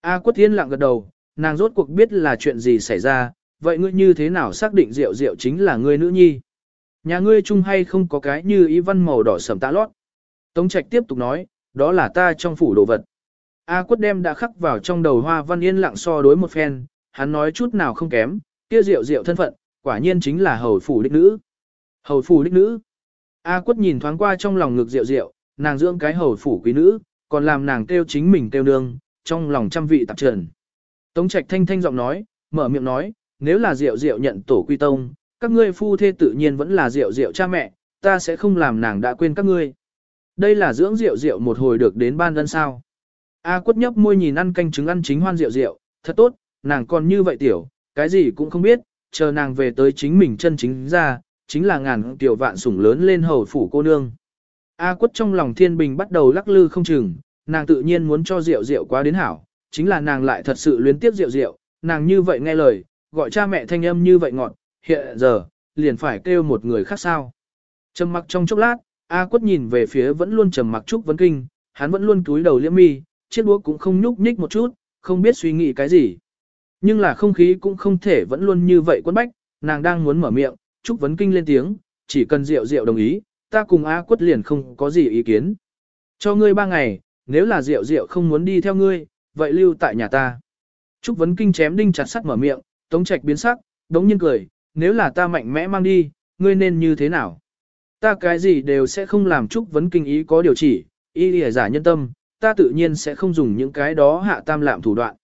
A Quất Thiên lặng gật đầu, nàng rốt cuộc biết là chuyện gì xảy ra, vậy ngươi như thế nào xác định rượu rượu chính là ngươi nữ nhi? Nhà ngươi chung hay không có cái như ý văn màu đỏ sầm tạ lót? Tống Trạch tiếp tục nói, đó là ta trong phủ đồ vật. A Quất đem đã khắc vào trong đầu hoa văn yên lặng so đối một phen, hắn nói chút nào không kém, kia rượu rượu thân phận, quả nhiên chính là hầu phủ đích nữ. Hầu phủ đích nữ. A quất nhìn thoáng qua trong lòng ngực rượu rượu, nàng dưỡng cái hầu phủ quý nữ, còn làm nàng kêu chính mình kêu nương, trong lòng trăm vị tạp trần. Tống trạch thanh thanh giọng nói, mở miệng nói, nếu là rượu rượu nhận tổ quy tông, các ngươi phu thê tự nhiên vẫn là rượu rượu cha mẹ, ta sẽ không làm nàng đã quên các ngươi. Đây là dưỡng rượu rượu một hồi được đến ban đơn sao. A quất nhấp môi nhìn ăn canh trứng ăn chính hoan rượu rượu, thật tốt, nàng còn như vậy tiểu, cái gì cũng không biết, chờ nàng về tới chính mình chân chính ra, chính là ngàn tiểu vạn sủng lớn lên hầu phủ cô nương. A quất trong lòng thiên bình bắt đầu lắc lư không chừng, nàng tự nhiên muốn cho rượu rượu quá đến hảo, chính là nàng lại thật sự luyến tiếp rượu rượu, nàng như vậy nghe lời, gọi cha mẹ thanh âm như vậy ngọt, hiện giờ, liền phải kêu một người khác sao. Trầm mặc trong chốc lát, A quất nhìn về phía vẫn luôn trầm mặc Trúc Vấn Kinh, hắn vẫn luôn cúi đầu liễm mi, chiếc đũa cũng không nhúc nhích một chút, không biết suy nghĩ cái gì. Nhưng là không khí cũng không thể vẫn luôn như vậy quấn bách, nàng đang muốn mở miệng, Trúc Vấn Kinh lên tiếng, chỉ cần diệu diệu đồng ý, ta cùng A quất liền không có gì ý kiến. Cho ngươi ba ngày, nếu là diệu diệu không muốn đi theo ngươi, vậy lưu tại nhà ta. Trúc Vấn Kinh chém đinh chặt sắt mở miệng, tống trạch biến sắc, đống nhiên cười, nếu là ta mạnh mẽ mang đi, ngươi nên như thế nào? Ta cái gì đều sẽ không làm Trúc Vấn Kinh ý có điều chỉ, ý lìa giả nhân tâm, ta tự nhiên sẽ không dùng những cái đó hạ tam lạm thủ đoạn.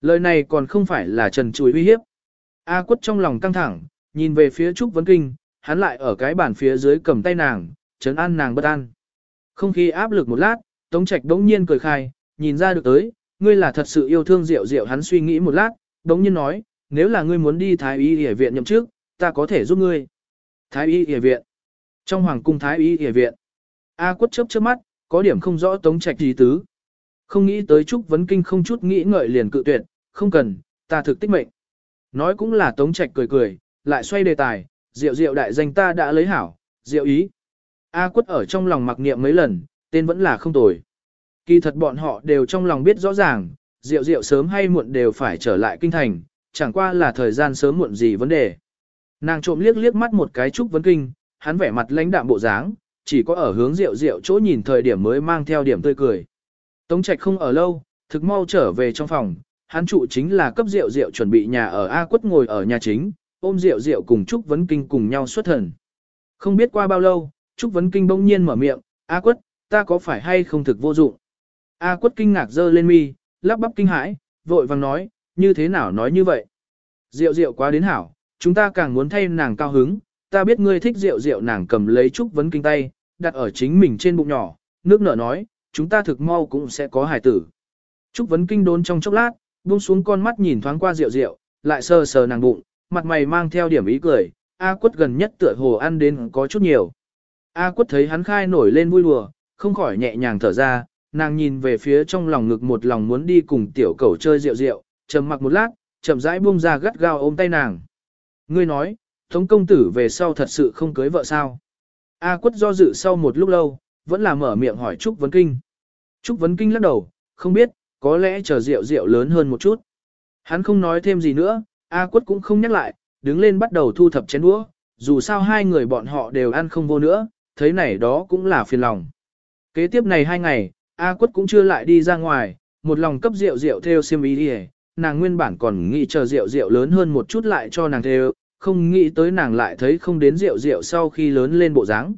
Lời này còn không phải là trần chùi uy hiếp. A quất trong lòng căng thẳng, nhìn về phía Trúc Vấn Kinh, hắn lại ở cái bàn phía dưới cầm tay nàng, chấn an nàng bất an. Không khí áp lực một lát, Tống Trạch đống nhiên cười khai, nhìn ra được tới, ngươi là thật sự yêu thương Diệu Diệu hắn suy nghĩ một lát, đống nhiên nói, nếu là ngươi muốn đi Thái Y Y viện nhậm trước, ta có thể giúp ngươi. Thái Y Y viện. Trong hoàng cung Thái Y Y viện. A quất chớp chớp mắt, có điểm không rõ Tống Trạch gì tứ. Không nghĩ tới Trúc Vấn Kinh không chút nghĩ ngợi liền cự tuyệt, không cần, ta thực tích mệnh. Nói cũng là Tống Trạch cười cười, lại xoay đề tài, Diệu Diệu đại danh ta đã lấy hảo, Diệu ý. A quất ở trong lòng mặc niệm mấy lần, tên vẫn là không tồi. Kỳ thật bọn họ đều trong lòng biết rõ ràng, rượu rượu sớm hay muộn đều phải trở lại kinh thành, chẳng qua là thời gian sớm muộn gì vấn đề. Nàng trộm liếc liếc mắt một cái Trúc Vấn Kinh, hắn vẻ mặt lãnh đạm bộ dáng, chỉ có ở hướng rượu rượu chỗ nhìn thời điểm mới mang theo điểm tươi cười. Tống Trạch không ở lâu, thực mau trở về trong phòng, hắn trụ chính là cấp rượu rượu chuẩn bị nhà ở A quất ngồi ở nhà chính, ôm rượu rượu cùng Trúc Vấn Kinh cùng nhau xuất thần. Không biết qua bao lâu, Trúc Vấn Kinh bỗng nhiên mở miệng, A quất, ta có phải hay không thực vô dụng? A quất kinh ngạc dơ lên mi, lắp bắp kinh hãi, vội vàng nói, như thế nào nói như vậy? Rượu rượu quá đến hảo, chúng ta càng muốn thay nàng cao hứng, ta biết ngươi thích rượu rượu nàng cầm lấy Trúc Vấn Kinh tay, đặt ở chính mình trên bụng nhỏ, nước nở nói, chúng ta thực mau cũng sẽ có hài tử. Trúc Vấn Kinh đốn trong chốc lát, buông xuống con mắt nhìn thoáng qua rượu rượu, lại sờ sờ nàng bụng, mặt mày mang theo điểm ý cười, A quất gần nhất tựa hồ ăn đến có chút nhiều. A quất thấy hắn khai nổi lên vui đùa, không khỏi nhẹ nhàng thở ra, nàng nhìn về phía trong lòng ngực một lòng muốn đi cùng tiểu cầu chơi rượu rượu, trầm mặc một lát, chậm rãi buông ra gắt gao ôm tay nàng. Ngươi nói, Tống công tử về sau thật sự không cưới vợ sao? A quất do dự sau một lúc lâu, vẫn là mở miệng hỏi Trúc Vấn Kinh. Trúc Vấn Kinh lắc đầu, không biết, có lẽ chờ rượu rượu lớn hơn một chút. Hắn không nói thêm gì nữa, A quất cũng không nhắc lại, đứng lên bắt đầu thu thập chén đũa, dù sao hai người bọn họ đều ăn không vô nữa, thấy này đó cũng là phiền lòng. Kế tiếp này hai ngày, A quất cũng chưa lại đi ra ngoài, một lòng cấp rượu rượu theo xiêm ý đi nàng nguyên bản còn nghĩ chờ rượu rượu lớn hơn một chút lại cho nàng theo, không nghĩ tới nàng lại thấy không đến rượu rượu sau khi lớn lên bộ dáng.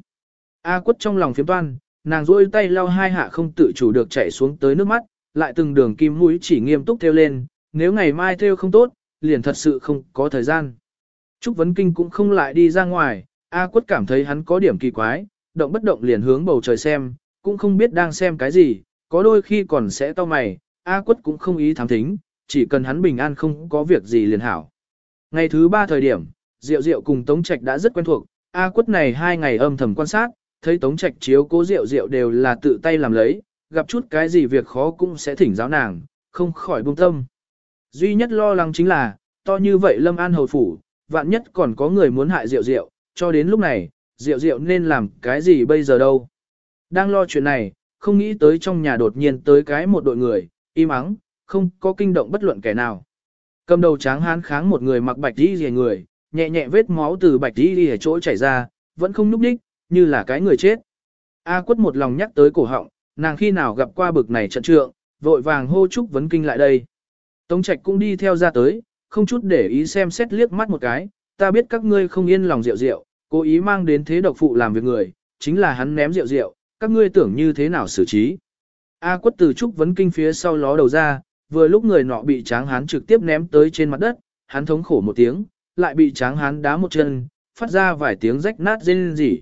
A quất trong lòng phiếm toan, nàng rôi tay lau hai hạ không tự chủ được chảy xuống tới nước mắt, lại từng đường kim mũi chỉ nghiêm túc theo lên, nếu ngày mai theo không tốt, liền thật sự không có thời gian. Trúc Vấn Kinh cũng không lại đi ra ngoài, A quất cảm thấy hắn có điểm kỳ quái, động bất động liền hướng bầu trời xem, cũng không biết đang xem cái gì, có đôi khi còn sẽ to mày, A quất cũng không ý thám thính, chỉ cần hắn bình an không có việc gì liền hảo. Ngày thứ ba thời điểm, Diệu Diệu cùng Tống Trạch đã rất quen thuộc, A quất này hai ngày âm thầm quan sát, thấy Tống Trạch chiếu cố Diệu Diệu đều là tự tay làm lấy, gặp chút cái gì việc khó cũng sẽ thỉnh giáo nàng, không khỏi buông tâm. Duy nhất lo lắng chính là, to như vậy Lâm An Hầu Phủ, vạn nhất còn có người muốn hại Diệu Diệu, cho đến lúc này, Diệu Diệu nên làm cái gì bây giờ đâu. Đang lo chuyện này, không nghĩ tới trong nhà đột nhiên tới cái một đội người, im ắng, không có kinh động bất luận kẻ nào. Cầm đầu tráng hán kháng một người mặc bạch đi rìa người, nhẹ nhẹ vết máu từ bạch đi ở chỗ chảy ra, vẫn không núp đích, như là cái người chết. A quất một lòng nhắc tới cổ họng, nàng khi nào gặp qua bực này trận trượng, vội vàng hô chúc Vấn Kinh lại đây. Tống Trạch cũng đi theo ra tới, không chút để ý xem xét liếc mắt một cái, ta biết các ngươi không yên lòng rượu rượu, cố ý mang đến thế độc phụ làm việc người, chính là hắn ném rượu rượu, các ngươi tưởng như thế nào xử trí. A quất từ Trúc Vấn Kinh phía sau ló đầu ra, vừa lúc người nọ bị tráng hán trực tiếp ném tới trên mặt đất, hắn thống khổ một tiếng, lại bị tráng hán đá một chân, phát ra vài tiếng rách nát rên rỉ.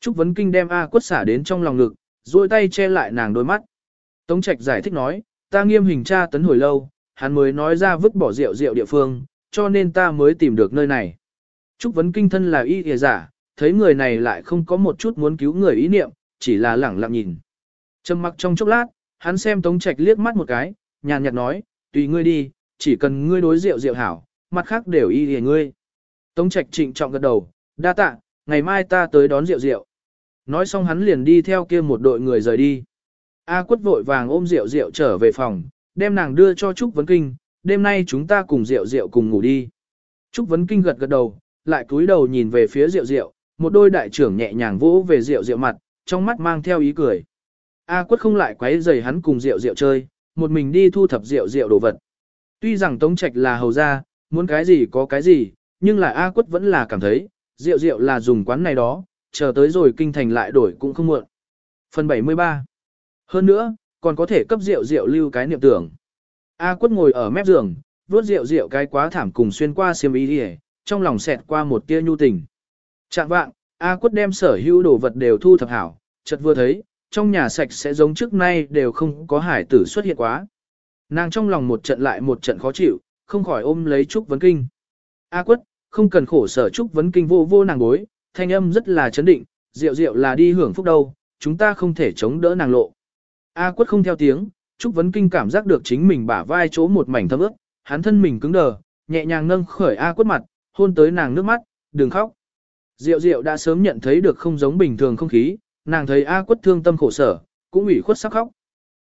Trúc Vấn Kinh đem A quất xả đến trong lòng ngực, duỗi tay che lại nàng đôi mắt. Tống Trạch giải thích nói, ta nghiêm hình tra tấn hồi lâu, hắn mới nói ra vứt bỏ rượu rượu địa phương, cho nên ta mới tìm được nơi này. Trúc Vấn Kinh thân là y hề giả, thấy người này lại không có một chút muốn cứu người ý niệm, chỉ là lẳng lặng nhìn. Trầm mặc trong chốc lát, hắn xem Tống Trạch liếc mắt một cái, nhàn nhạt nói, tùy ngươi đi, chỉ cần ngươi đối rượu rượu hảo, mặt khác đều y hề ngươi. Tống Trạch trịnh trọng gật đầu, đa tạ, ngày mai ta tới đón rượu rượu. Nói xong hắn liền đi theo kia một đội người rời đi. A quất vội vàng ôm rượu rượu trở về phòng, đem nàng đưa cho Trúc Vấn Kinh, đêm nay chúng ta cùng rượu rượu cùng ngủ đi. Trúc Vấn Kinh gật gật đầu, lại cúi đầu nhìn về phía rượu rượu, một đôi đại trưởng nhẹ nhàng vỗ về rượu rượu mặt, trong mắt mang theo ý cười. A quất không lại quấy rầy hắn cùng rượu rượu chơi, một mình đi thu thập rượu rượu đồ vật. Tuy rằng Tống Trạch là hầu gia, muốn cái gì có cái gì, nhưng là A quất vẫn là cảm thấy, rượu rượu là dùng quán này đó, chờ tới rồi kinh thành lại đổi cũng không muộn. Phần 73 Hơn nữa, còn có thể cấp rượu rượu lưu cái niệm tưởng. A quất ngồi ở mép giường, vuốt rượu rượu cái quá thảm cùng xuyên qua xiêm y đi trong lòng xẹt qua một tia nhu tình. Trạng vạng, A quất đem sở hữu đồ vật đều thu thập hảo, chợt vừa thấy, trong nhà sạch sẽ giống trước nay đều không có hải tử xuất hiện quá. Nàng trong lòng một trận lại một trận khó chịu, không khỏi ôm lấy Trúc Vấn Kinh. A quất, không cần khổ sở Trúc Vấn Kinh vô vô nàng bối, thanh âm rất là chấn định, rượu rượu là đi hưởng phúc đâu, chúng ta không thể chống đỡ nàng lộ. A quất không theo tiếng, Trúc Vấn Kinh cảm giác được chính mình bả vai chỗ một mảnh thấm ướt, hắn thân mình cứng đờ, nhẹ nhàng nâng khởi A quất mặt, hôn tới nàng nước mắt, đừng khóc. Diệu Diệu đã sớm nhận thấy được không giống bình thường không khí, nàng thấy A quất thương tâm khổ sở, cũng ủy khuất sắp khóc.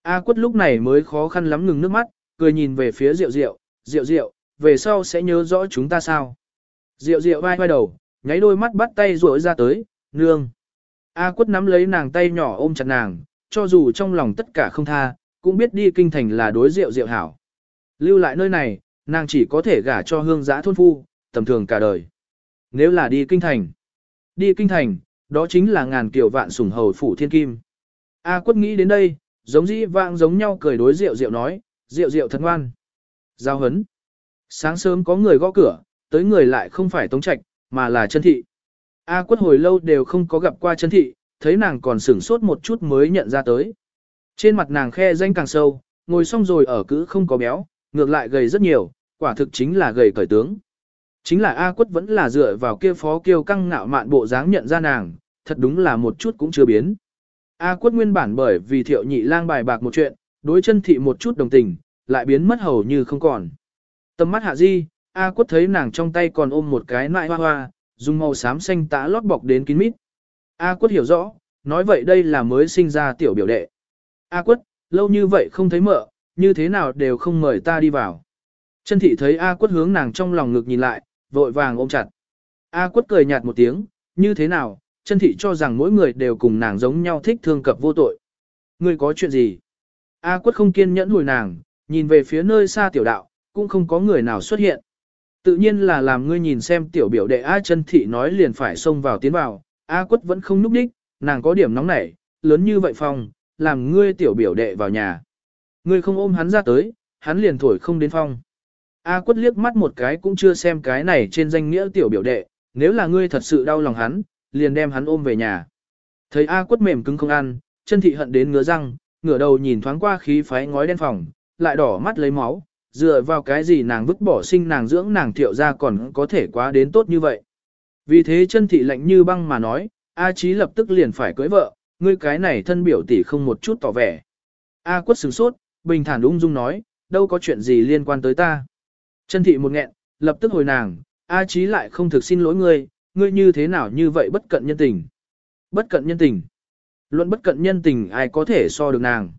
A quất lúc này mới khó khăn lắm ngừng nước mắt, cười nhìn về phía Diệu Diệu, Diệu Diệu, về sau sẽ nhớ rõ chúng ta sao. Diệu Diệu vai vai đầu, nháy đôi mắt bắt tay rội ra tới, nương. A quất nắm lấy nàng tay nhỏ ôm chặt nàng, cho dù trong lòng tất cả không tha, cũng biết đi kinh thành là đối Diệu Diệu hảo. Lưu lại nơi này, nàng chỉ có thể gả cho hương giã thôn phu, tầm thường cả đời. Nếu là đi kinh thành, đi kinh thành, đó chính là ngàn kiểu vạn sủng hầu phủ thiên kim. A quất nghĩ đến đây, giống dĩ vãng giống nhau cười đối Diệu Diệu nói, Diệu Diệu thật ngoan. Giao hấn. Sáng sớm có người gõ cửa, tới người lại không phải tống trạch, mà là chân thị. A quất hồi lâu đều không có gặp qua chân thị, thấy nàng còn sửng sốt một chút mới nhận ra tới. Trên mặt nàng khe danh càng sâu, ngồi xong rồi ở cữ không có béo, ngược lại gầy rất nhiều, quả thực chính là gầy cởi tướng. Chính là A quất vẫn là dựa vào kia phó kiêu căng ngạo mạn bộ dáng nhận ra nàng, thật đúng là một chút cũng chưa biến. A quất nguyên bản bởi vì thiệu nhị lang bài bạc một chuyện, đối chân thị một chút đồng tình, lại biến mất hầu như không còn. Tầm mắt hạ di, A quất thấy nàng trong tay còn ôm một cái nại hoa hoa, dùng màu xám xanh tã lót bọc đến kín mít. A quất hiểu rõ, nói vậy đây là mới sinh ra tiểu biểu đệ. A quất, lâu như vậy không thấy mợ, như thế nào đều không mời ta đi vào. Chân thị thấy A quất hướng nàng trong lòng ngực nhìn lại, vội vàng ôm chặt. A quất cười nhạt một tiếng, như thế nào, chân thị cho rằng mỗi người đều cùng nàng giống nhau thích thương cập vô tội. Ngươi có chuyện gì? A quất không kiên nhẫn hồi nàng, nhìn về phía nơi xa tiểu đạo, cũng không có người nào xuất hiện. Tự nhiên là làm ngươi nhìn xem tiểu biểu đệ A chân thị nói liền phải xông vào tiến vào, A quất vẫn không núp đích, nàng có điểm nóng nảy, lớn như vậy phong, làm ngươi tiểu biểu đệ vào nhà. Ngươi không ôm hắn ra tới, hắn liền thổi không đến phong. A quất liếc mắt một cái cũng chưa xem cái này trên danh nghĩa tiểu biểu đệ, nếu là ngươi thật sự đau lòng hắn, liền đem hắn ôm về nhà. Thấy A quất mềm cứng không ăn, chân thị hận đến ngứa răng, ngửa đầu nhìn thoáng qua khí phái ngói đen phòng, lại đỏ mắt lấy máu, dựa vào cái gì nàng vứt bỏ sinh nàng dưỡng nàng thiệu ra còn có thể quá đến tốt như vậy. Vì thế chân thị lạnh như băng mà nói, A Chí lập tức liền phải cưới vợ, ngươi cái này thân biểu tỷ không một chút tỏ vẻ. A quất sửng sốt, bình thản ung dung nói, đâu có chuyện gì liên quan tới ta. Chân thị một nghẹn, lập tức hồi nàng, A Chí lại không thực xin lỗi ngươi, ngươi như thế nào như vậy bất cận nhân tình. Bất cận nhân tình. Luận bất cận nhân tình ai có thể so được nàng.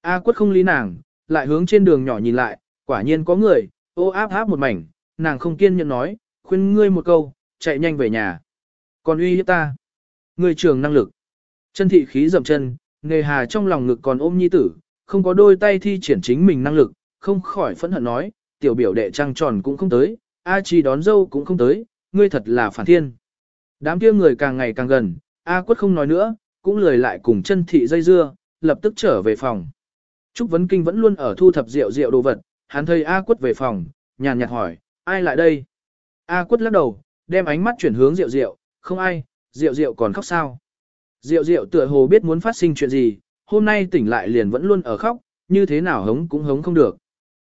A quất không lý nàng, lại hướng trên đường nhỏ nhìn lại, quả nhiên có người, ô áp áp một mảnh, nàng không kiên nhẫn nói, khuyên ngươi một câu, chạy nhanh về nhà. Còn uy hiếp ta. Ngươi trường năng lực. Chân thị khí dầm chân, nghề hà trong lòng ngực còn ôm nhi tử, không có đôi tay thi triển chính mình năng lực, không khỏi phẫn hận nói, tiểu biểu đệ trăng tròn cũng không tới, A chi đón dâu cũng không tới, ngươi thật là phản thiên. Đám kia người càng ngày càng gần, A quất không nói nữa, cũng lười lại cùng chân thị dây dưa, lập tức trở về phòng. Trúc Vấn Kinh vẫn luôn ở thu thập rượu rượu đồ vật, hắn thấy A quất về phòng, nhàn nhạt hỏi, ai lại đây? A quất lắc đầu, đem ánh mắt chuyển hướng rượu rượu, không ai, rượu rượu còn khóc sao? Rượu rượu tựa hồ biết muốn phát sinh chuyện gì, hôm nay tỉnh lại liền vẫn luôn ở khóc, như thế nào hống cũng hống không được.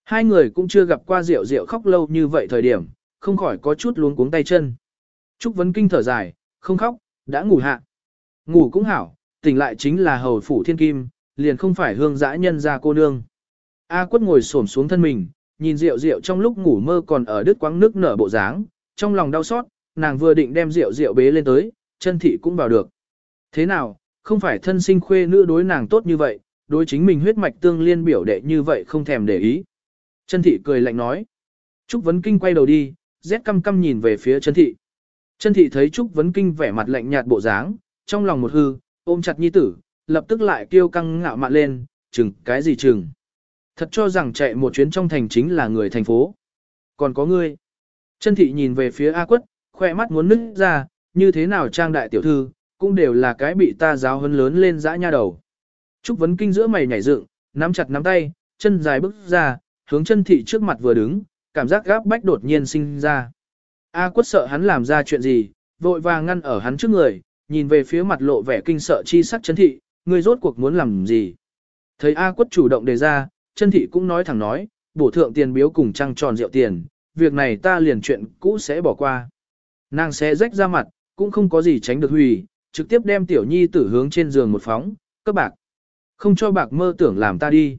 Hai người cũng chưa gặp qua rượu rượu khóc lâu như vậy thời điểm, không khỏi có chút luống cuống tay chân. Trúc Vấn Kinh thở dài, không khóc, đã ngủ hạ. Ngủ cũng hảo, tỉnh lại chính là hầu phủ thiên kim, liền không phải hương dã nhân ra cô nương. A quất ngồi xổm xuống thân mình, nhìn rượu rượu trong lúc ngủ mơ còn ở đứt quãng nước nở bộ dáng, trong lòng đau xót, nàng vừa định đem rượu rượu bế lên tới, chân thị cũng vào được. Thế nào, không phải thân sinh khuê nữ đối nàng tốt như vậy, đối chính mình huyết mạch tương liên biểu đệ như vậy không thèm để ý. Chân thị cười lạnh nói. Trúc Vấn Kinh quay đầu đi, rét căm căm nhìn về phía chân thị. Chân thị thấy Trúc Vấn Kinh vẻ mặt lạnh nhạt bộ dáng, trong lòng một hư, ôm chặt nhi tử, lập tức lại kêu căng ngạo mạn lên, chừng cái gì chừng. Thật cho rằng chạy một chuyến trong thành chính là người thành phố. Còn có ngươi. Chân thị nhìn về phía A quất, khoe mắt muốn nứt ra, như thế nào trang đại tiểu thư, cũng đều là cái bị ta giáo hấn lớn lên dã nha đầu. Trúc Vấn Kinh giữa mày nhảy dựng, nắm chặt nắm tay, chân dài bước ra, hướng chân thị trước mặt vừa đứng, cảm giác gáp bách đột nhiên sinh ra. A quất sợ hắn làm ra chuyện gì, vội vàng ngăn ở hắn trước người, nhìn về phía mặt lộ vẻ kinh sợ chi sắc chân thị, ngươi rốt cuộc muốn làm gì. Thấy A quất chủ động đề ra, chân thị cũng nói thẳng nói, bổ thượng tiền biếu cùng trăng tròn rượu tiền, việc này ta liền chuyện cũ sẽ bỏ qua. Nàng sẽ rách ra mặt, cũng không có gì tránh được hủy, trực tiếp đem tiểu nhi tử hướng trên giường một phóng, cấp bạc. Không cho bạc mơ tưởng làm ta đi.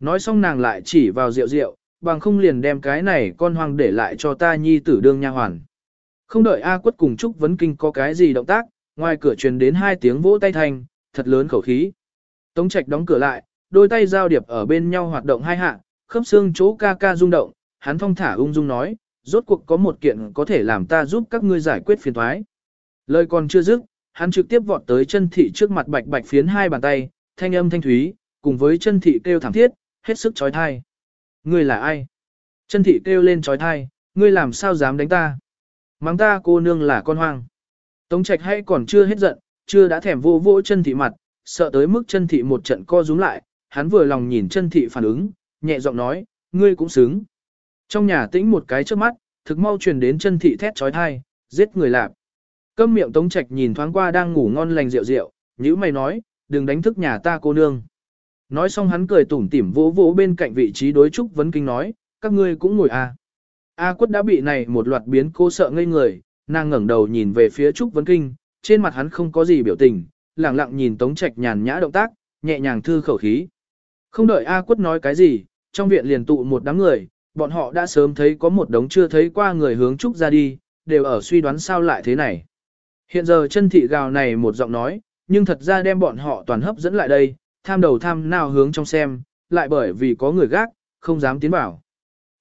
Nói xong nàng lại chỉ vào rượu rượu, bằng không liền đem cái này con hoang để lại cho ta nhi tử đương nha hoàn. Không đợi A quất cùng Trúc Vấn Kinh có cái gì động tác, ngoài cửa truyền đến hai tiếng vỗ tay thành thật lớn khẩu khí. Tống Trạch đóng cửa lại, đôi tay giao điệp ở bên nhau hoạt động hai hạ, khớp xương chỗ ca ca rung động, hắn thong thả ung dung nói, rốt cuộc có một kiện có thể làm ta giúp các ngươi giải quyết phiền toái. Lời còn chưa dứt, hắn trực tiếp vọt tới chân thị trước mặt bạch bạch phiến hai bàn tay, thanh âm thanh thúy, cùng với chân thị kêu thảm thiết, hết sức chói tai. Ngươi là ai? Chân thị kêu lên chói tai, ngươi làm sao dám đánh ta? Mắng ta cô nương là con hoang. Tống trạch hay còn chưa hết giận, chưa đã thèm vô vô chân thị mặt, sợ tới mức chân thị một trận co rúm lại, hắn vừa lòng nhìn chân thị phản ứng, nhẹ giọng nói, ngươi cũng xứng. Trong nhà tĩnh một cái trước mắt, thực mau truyền đến chân thị thét trói thai, giết người lạp. Câm miệng tống trạch nhìn thoáng qua đang ngủ ngon lành rượu rượu, nhữ mày nói, đừng đánh thức nhà ta cô nương. Nói xong hắn cười tủm tỉm vỗ vỗ bên cạnh vị trí đối trúc vấn kinh nói, các ngươi cũng ngồi à. A quất đã bị này một loạt biến cô sợ ngây người, nàng ngẩng đầu nhìn về phía trúc vấn kinh, trên mặt hắn không có gì biểu tình, lặng lặng nhìn tống trạch nhàn nhã động tác, nhẹ nhàng thư khẩu khí. Không đợi A quất nói cái gì, trong viện liền tụ một đám người, bọn họ đã sớm thấy có một đống chưa thấy qua người hướng trúc ra đi, đều ở suy đoán sao lại thế này. Hiện giờ chân thị gào này một giọng nói, nhưng thật ra đem bọn họ toàn hấp dẫn lại đây, tham đầu tham nào hướng trong xem, lại bởi vì có người gác, không dám tiến vào.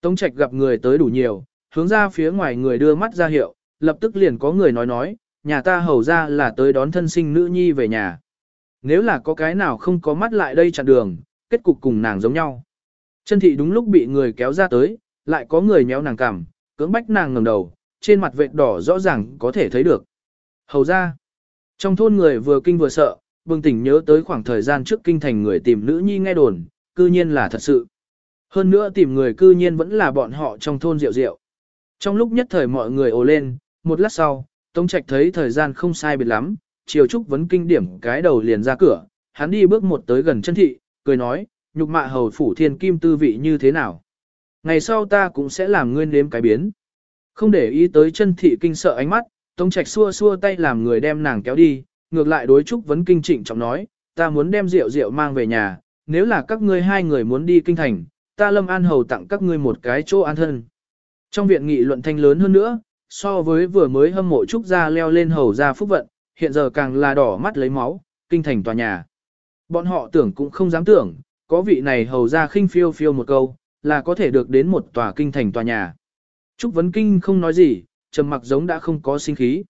Tống Trạch gặp người tới đủ nhiều, hướng ra phía ngoài người đưa mắt ra hiệu, lập tức liền có người nói nói, nhà ta hầu ra là tới đón thân sinh nữ nhi về nhà. Nếu là có cái nào không có mắt lại đây chặn đường, kết cục cùng nàng giống nhau. Chân thị đúng lúc bị người kéo ra tới, lại có người méo nàng cằm, cưỡng bách nàng ngẩng đầu, trên mặt vệt đỏ rõ ràng có thể thấy được. Hầu ra, trong thôn người vừa kinh vừa sợ, bừng tỉnh nhớ tới khoảng thời gian trước kinh thành người tìm nữ nhi nghe đồn, cư nhiên là thật sự. Hơn nữa tìm người cư nhiên vẫn là bọn họ trong thôn rượu rượu. Trong lúc nhất thời mọi người ồ lên, một lát sau, Tống Trạch thấy thời gian không sai biệt lắm, chiều trúc vấn kinh điểm cái đầu liền ra cửa, hắn đi bước một tới gần chân thị, cười nói, nhục mạ hầu phủ thiên kim tư vị như thế nào. Ngày sau ta cũng sẽ làm ngươi nếm cái biến. Không để ý tới chân thị kinh sợ ánh mắt, Tống Trạch xua xua tay làm người đem nàng kéo đi, ngược lại đối trúc vấn kinh trịnh trọng nói, ta muốn đem rượu rượu mang về nhà, nếu là các ngươi hai người muốn đi kinh thành, ta lâm an hầu tặng các ngươi một cái chỗ an thân. Trong viện nghị luận thanh lớn hơn nữa, so với vừa mới hâm mộ trúc gia leo lên hầu gia phúc vận, hiện giờ càng là đỏ mắt lấy máu, kinh thành tòa nhà. Bọn họ tưởng cũng không dám tưởng, có vị này hầu gia khinh phiêu phiêu một câu, là có thể được đến một tòa kinh thành tòa nhà. Trúc Vấn Kinh không nói gì, trầm mặc giống đã không có sinh khí.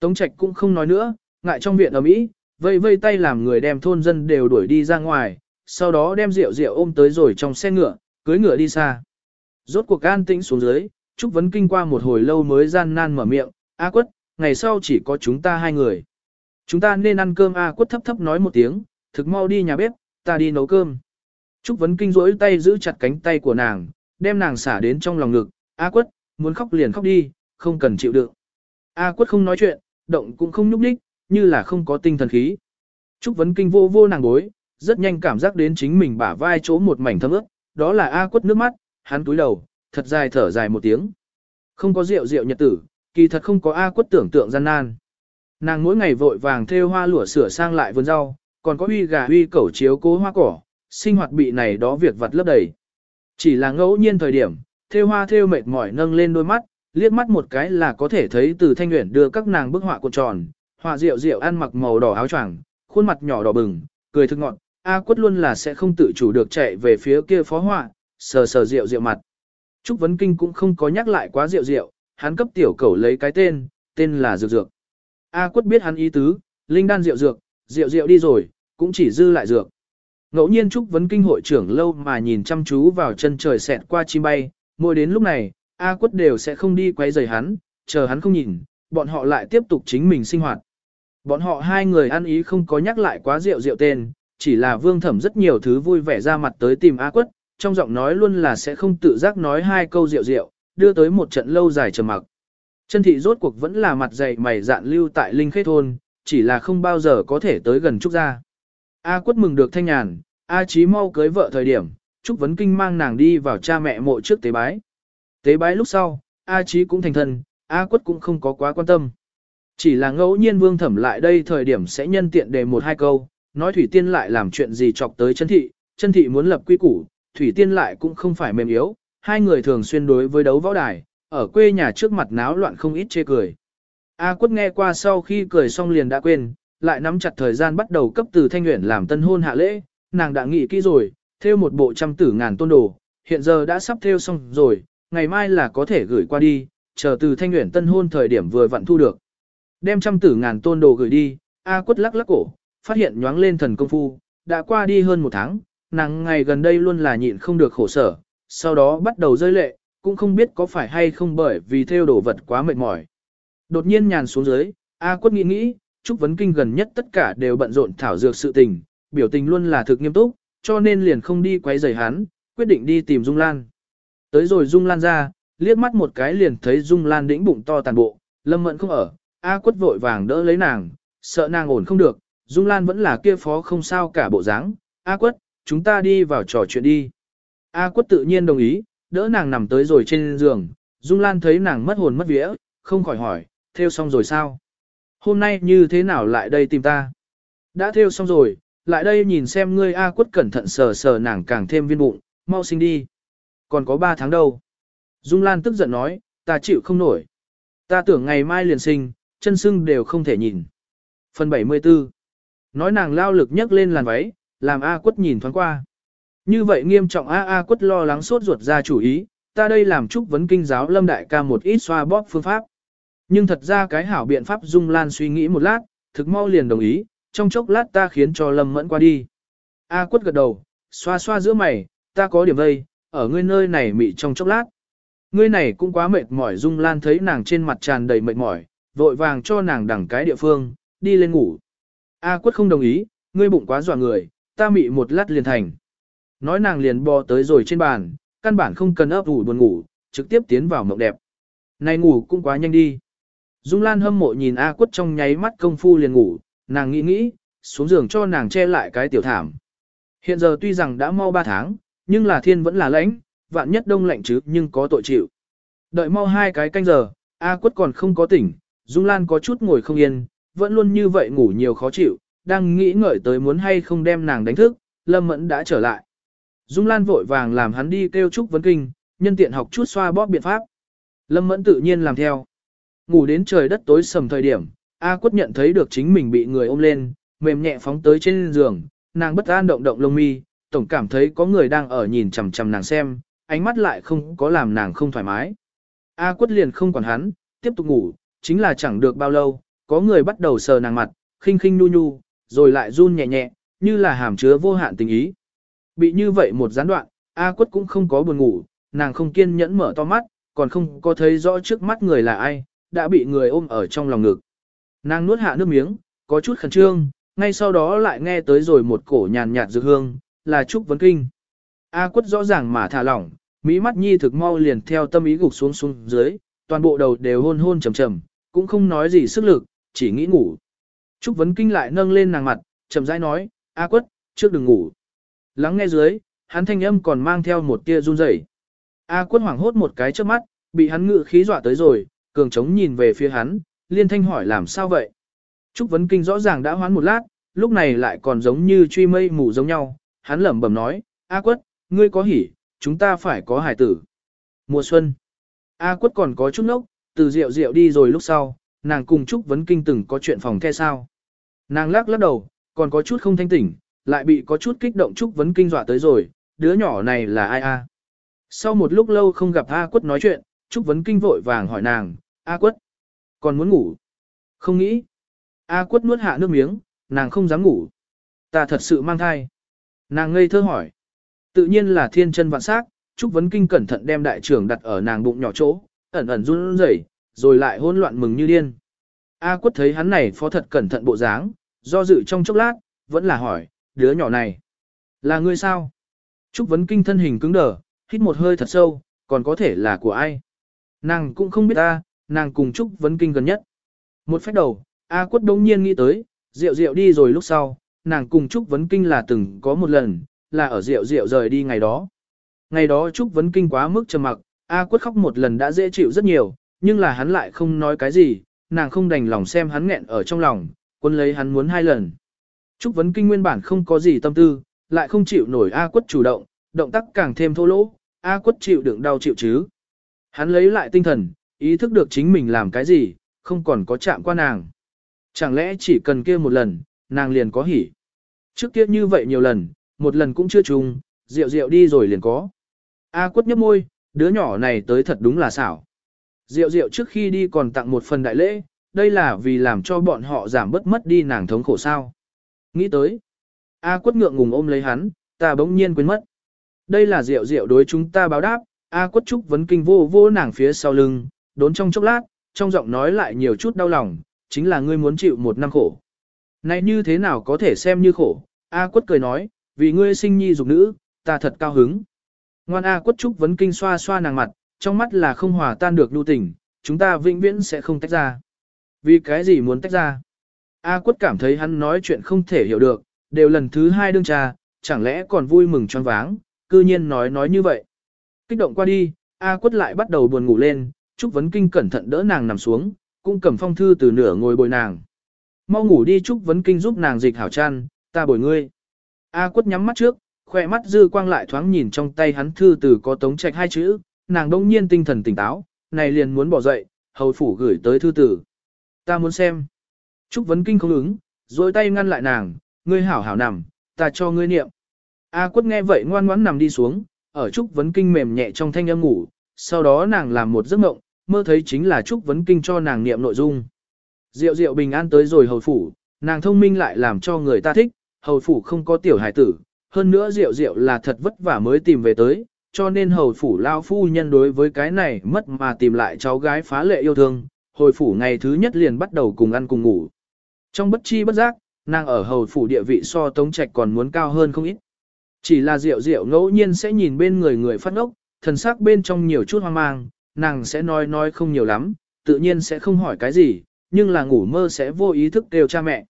Tống Trạch cũng không nói nữa, ngại trong viện ở Mỹ, vây vây tay làm người đem thôn dân đều đuổi đi ra ngoài, sau đó đem rượu rượu ôm tới rồi trong xe ngựa, cưới ngựa đi xa. Rốt cuộc an tĩnh xuống dưới, Trúc Vấn Kinh qua một hồi lâu mới gian nan mở miệng, A quất, ngày sau chỉ có chúng ta hai người. Chúng ta nên ăn cơm A quất thấp thấp nói một tiếng, thực mau đi nhà bếp, ta đi nấu cơm. Trúc Vấn Kinh rỗi tay giữ chặt cánh tay của nàng, đem nàng xả đến trong lòng ngực, A quất, muốn khóc liền khóc đi, không cần chịu đựng. A quất không nói chuyện, động cũng không nhúc đích, như là không có tinh thần khí. Trúc Vấn Kinh vô vô nàng bối, rất nhanh cảm giác đến chính mình bả vai chỗ một mảnh thấm ướt, đó là A quất nước mắt, hắn túi đầu, thật dài thở dài một tiếng. Không có rượu rượu nhật tử, kỳ thật không có A quất tưởng tượng gian nan. Nàng mỗi ngày vội vàng thêu hoa lụa sửa sang lại vườn rau, còn có uy gà uy cẩu chiếu cố hoa cỏ, sinh hoạt bị này đó việc vặt lấp đầy. Chỉ là ngẫu nhiên thời điểm, thêu hoa thêu mệt mỏi nâng lên đôi mắt, liếc mắt một cái là có thể thấy từ thanh nguyện đưa các nàng bức họa cuộn tròn, họa rượu rượu ăn mặc màu đỏ áo choàng, khuôn mặt nhỏ đỏ bừng, cười thức ngọn, A quất luôn là sẽ không tự chủ được chạy về phía kia phó họa, sờ sờ rượu rượu mặt. Trúc Vấn Kinh cũng không có nhắc lại quá rượu rượu, hắn cấp tiểu cẩu lấy cái tên, tên là Dược Dược. A quất biết hắn ý tứ, linh đan rượu dược, rượu rượu đi rồi, cũng chỉ dư lại dược. Ngẫu nhiên Trúc Vấn Kinh hội trưởng lâu mà nhìn chăm chú vào chân trời xẹt qua chim bay, mỗi đến lúc này, A quất đều sẽ không đi quay rời hắn, chờ hắn không nhìn, bọn họ lại tiếp tục chính mình sinh hoạt. Bọn họ hai người ăn ý không có nhắc lại quá rượu rượu tên, chỉ là vương thẩm rất nhiều thứ vui vẻ ra mặt tới tìm A quất, trong giọng nói luôn là sẽ không tự giác nói hai câu rượu rượu, đưa tới một trận lâu dài trầm mặc. Chân thị rốt cuộc vẫn là mặt dày mày dạn lưu tại Linh Khê Thôn, chỉ là không bao giờ có thể tới gần Trúc gia. A quất mừng được thanh nhàn, A chí mau cưới vợ thời điểm, Trúc Vấn Kinh mang nàng đi vào cha mẹ mộ trước tế bái. Tế bái lúc sau, A chí cũng thành thân, A quất cũng không có quá quan tâm. Chỉ là ngẫu nhiên vương thẩm lại đây thời điểm sẽ nhân tiện đề một hai câu, nói Thủy Tiên lại làm chuyện gì chọc tới chân thị, chân thị muốn lập quy củ, Thủy Tiên lại cũng không phải mềm yếu, hai người thường xuyên đối với đấu võ đài, ở quê nhà trước mặt náo loạn không ít chê cười. A quất nghe qua sau khi cười xong liền đã quên, lại nắm chặt thời gian bắt đầu cấp từ thanh nguyện làm tân hôn hạ lễ, nàng đã nghĩ kỹ rồi, theo một bộ trăm tử ngàn tôn đồ, hiện giờ đã sắp theo xong rồi, ngày mai là có thể gửi qua đi, chờ từ thanh nguyện tân hôn thời điểm vừa vặn thu được. Đem trăm tử ngàn tôn đồ gửi đi, A quất lắc lắc cổ, phát hiện nhoáng lên thần công phu, đã qua đi hơn một tháng, nàng ngày gần đây luôn là nhịn không được khổ sở, sau đó bắt đầu rơi lệ, cũng không biết có phải hay không bởi vì theo đồ vật quá mệt mỏi. Đột nhiên nhàn xuống dưới, A quất nghĩ nghĩ, Trúc Vấn Kinh gần nhất tất cả đều bận rộn thảo dược sự tình, biểu tình luôn là thực nghiêm túc, cho nên liền không đi quấy rầy hắn, quyết định đi tìm Dung Lan. Tới rồi Dung Lan ra, liếc mắt một cái liền thấy Dung Lan đĩnh bụng to tàn bộ, Lâm Mẫn không ở, A quất vội vàng đỡ lấy nàng, sợ nàng ổn không được, Dung Lan vẫn là kia phó không sao cả bộ dáng. A quất, chúng ta đi vào trò chuyện đi. A quất tự nhiên đồng ý, đỡ nàng nằm tới rồi trên giường, Dung Lan thấy nàng mất hồn mất vía, không khỏi hỏi, theo xong rồi sao? Hôm nay như thế nào lại đây tìm ta? Đã theo xong rồi, lại đây nhìn xem ngươi A quất cẩn thận sờ sờ nàng càng thêm viên bụng, mau sinh đi. Còn có 3 tháng đâu. Dung Lan tức giận nói, ta chịu không nổi. Ta tưởng ngày mai liền sinh, chân sưng đều không thể nhìn. Phần 74 Nói nàng lao lực nhấc lên làn váy, làm A quất nhìn thoáng qua. Như vậy nghiêm trọng A A quất lo lắng sốt ruột ra chủ ý, ta đây làm chúc vấn kinh giáo lâm đại ca một ít xoa bóp phương pháp. Nhưng thật ra cái hảo biện pháp Dung Lan suy nghĩ một lát, thực mau liền đồng ý, trong chốc lát ta khiến cho lâm mẫn qua đi. A quất gật đầu, xoa xoa giữa mày, ta có điểm vây, ở ngươi nơi này mị trong chốc lát. Ngươi này cũng quá mệt mỏi Dung Lan thấy nàng trên mặt tràn đầy mệt mỏi, vội vàng cho nàng đẳng cái địa phương, đi lên ngủ. A quất không đồng ý, ngươi bụng quá dọa người, ta mị một lát liền thành. Nói nàng liền bò tới rồi trên bàn, căn bản không cần ấp ủ buồn ngủ, trực tiếp tiến vào mộng đẹp. Này ngủ cũng quá nhanh đi. Dung Lan hâm mộ nhìn A quất trong nháy mắt công phu liền ngủ, nàng nghĩ nghĩ, xuống giường cho nàng che lại cái tiểu thảm. Hiện giờ tuy rằng đã mau 3 tháng, nhưng là thiên vẫn là lãnh, vạn nhất đông lạnh chứ nhưng có tội chịu. Đợi mau hai cái canh giờ, A quất còn không có tỉnh, Dung Lan có chút ngồi không yên, vẫn luôn như vậy ngủ nhiều khó chịu, đang nghĩ ngợi tới muốn hay không đem nàng đánh thức, Lâm Mẫn đã trở lại. Dung Lan vội vàng làm hắn đi kêu Trúc Vấn Kinh, nhân tiện học chút xoa bóp biện pháp. Lâm Mẫn tự nhiên làm theo. Ngủ đến trời đất tối sầm thời điểm, A Quất nhận thấy được chính mình bị người ôm lên, mềm nhẹ phóng tới trên giường, nàng bất an động động lông mi, tổng cảm thấy có người đang ở nhìn chằm chằm nàng xem, ánh mắt lại không có làm nàng không thoải mái. A Quất liền không quản hắn, tiếp tục ngủ, chính là chẳng được bao lâu, có người bắt đầu sờ nàng mặt, khinh khinh nu nu rồi lại run nhẹ nhẹ, như là hàm chứa vô hạn tình ý. Bị như vậy một gián đoạn, A quất cũng không có buồn ngủ, nàng không kiên nhẫn mở to mắt, còn không có thấy rõ trước mắt người là ai, đã bị người ôm ở trong lòng ngực. Nàng nuốt hạ nước miếng, có chút khẩn trương, ngay sau đó lại nghe tới rồi một cổ nhàn nhạt dược hương, là Trúc Vấn Kinh. A quất rõ ràng mà thả lỏng, mỹ mắt nhi thực mau liền theo tâm ý gục xuống xuống dưới, toàn bộ đầu đều hôn hôn trầm trầm, cũng không nói gì sức lực, chỉ nghĩ ngủ. Trúc Vấn Kinh lại nâng lên nàng mặt, chậm rãi nói, A quất, trước đừng ngủ. Lắng nghe dưới, hắn thanh âm còn mang theo một tia run rẩy. A quất hoảng hốt một cái trước mắt, bị hắn ngự khí dọa tới rồi, cường trống nhìn về phía hắn, liên thanh hỏi làm sao vậy. Trúc Vấn Kinh rõ ràng đã hoán một lát, lúc này lại còn giống như truy mây mù giống nhau, hắn lẩm bẩm nói, A quất, ngươi có hỉ, chúng ta phải có hải tử. Mùa xuân, A quất còn có chút nốc, từ rượu rượu đi rồi lúc sau, nàng cùng Trúc Vấn Kinh từng có chuyện phòng the sao. Nàng lắc lắc đầu, còn có chút không thanh tỉnh, lại bị có chút kích động Trúc Vấn Kinh dọa tới rồi, đứa nhỏ này là ai a? Sau một lúc lâu không gặp A Quất nói chuyện, Trúc Vấn Kinh vội vàng hỏi nàng, A Quất, còn muốn ngủ? Không nghĩ. A Quất nuốt hạ nước miếng, nàng không dám ngủ. Ta thật sự mang thai. Nàng ngây thơ hỏi. Tự nhiên là thiên chân vạn sắc, Trúc Vấn Kinh cẩn thận đem đại trưởng đặt ở nàng bụng nhỏ chỗ, ẩn ẩn run rẩy, rồi lại hỗn loạn mừng như điên. A quất thấy hắn này phó thật cẩn thận bộ dáng, do dự trong chốc lát, vẫn là hỏi, đứa nhỏ này, là ngươi sao? Trúc vấn kinh thân hình cứng đờ, hít một hơi thật sâu, còn có thể là của ai? Nàng cũng không biết ta, nàng cùng Trúc vấn kinh gần nhất. Một phép đầu, A quất đống nhiên nghĩ tới, rượu rượu đi rồi lúc sau, nàng cùng Trúc vấn kinh là từng có một lần, là ở rượu rượu rời đi ngày đó. Ngày đó Trúc vấn kinh quá mức trầm mặc, A quất khóc một lần đã dễ chịu rất nhiều, nhưng là hắn lại không nói cái gì, nàng không đành lòng xem hắn nghẹn ở trong lòng, quân lấy hắn muốn hai lần. Trúc Vấn Kinh nguyên bản không có gì tâm tư, lại không chịu nổi A quất chủ động, động tác càng thêm thô lỗ, A quất chịu đựng đau chịu chứ. Hắn lấy lại tinh thần, ý thức được chính mình làm cái gì, không còn có chạm qua nàng. Chẳng lẽ chỉ cần kia một lần, nàng liền có hỉ. Trước kia như vậy nhiều lần, một lần cũng chưa trùng, rượu rượu đi rồi liền có. A quất nhấp môi, đứa nhỏ này tới thật đúng là xảo. Rượu rượu trước khi đi còn tặng một phần đại lễ, đây là vì làm cho bọn họ giảm bớt mất đi nàng thống khổ sao. Nghĩ tới, A quất ngượng ngùng ôm lấy hắn, ta bỗng nhiên quên mất. Đây là rượu rượu đối chúng ta báo đáp, A quất trúc vấn kinh vô vô nàng phía sau lưng, đốn trong chốc lát, trong giọng nói lại nhiều chút đau lòng, chính là ngươi muốn chịu một năm khổ. Này như thế nào có thể xem như khổ, A quất cười nói, vì ngươi sinh nhi dục nữ, ta thật cao hứng. Ngoan A quất trúc vấn kinh xoa xoa nàng mặt, trong mắt là không hòa tan được lưu tình, chúng ta vĩnh viễn sẽ không tách ra. Vì cái gì muốn tách ra? A quất cảm thấy hắn nói chuyện không thể hiểu được, đều lần thứ hai đương trà, chẳng lẽ còn vui mừng choáng váng, cư nhiên nói nói như vậy. Kích động qua đi, A quất lại bắt đầu buồn ngủ lên, Trúc Vấn Kinh cẩn thận đỡ nàng nằm xuống, cũng cầm phong thư từ nửa ngồi bồi nàng. Mau ngủ đi Trúc Vấn Kinh giúp nàng dịch hảo chăn, ta bồi ngươi. A quất nhắm mắt trước, khỏe mắt dư quang lại thoáng nhìn trong tay hắn thư từ có tống trạch hai chữ, nàng đông nhiên tinh thần tỉnh táo, này liền muốn bỏ dậy, hầu phủ gửi tới thư tử. Ta muốn xem. Trúc Vấn Kinh không ứng, rồi tay ngăn lại nàng, ngươi hảo hảo nằm, ta cho ngươi niệm. A quất nghe vậy ngoan ngoãn nằm đi xuống, ở Trúc Vấn Kinh mềm nhẹ trong thanh âm ngủ, sau đó nàng làm một giấc mộng, mơ thấy chính là Trúc Vấn Kinh cho nàng niệm nội dung. Diệu diệu bình an tới rồi hầu phủ, nàng thông minh lại làm cho người ta thích, hầu phủ không có tiểu hải tử, hơn nữa diệu diệu là thật vất vả mới tìm về tới, cho nên hầu phủ lao phu nhân đối với cái này mất mà tìm lại cháu gái phá lệ yêu thương, hồi phủ ngày thứ nhất liền bắt đầu cùng ăn cùng ngủ. Trong bất chi bất giác, nàng ở hầu phủ địa vị so tống trạch còn muốn cao hơn không ít. Chỉ là rượu rượu ngẫu nhiên sẽ nhìn bên người người phát ốc, thần sắc bên trong nhiều chút hoang mang, nàng sẽ nói nói không nhiều lắm, tự nhiên sẽ không hỏi cái gì, nhưng là ngủ mơ sẽ vô ý thức đều cha mẹ.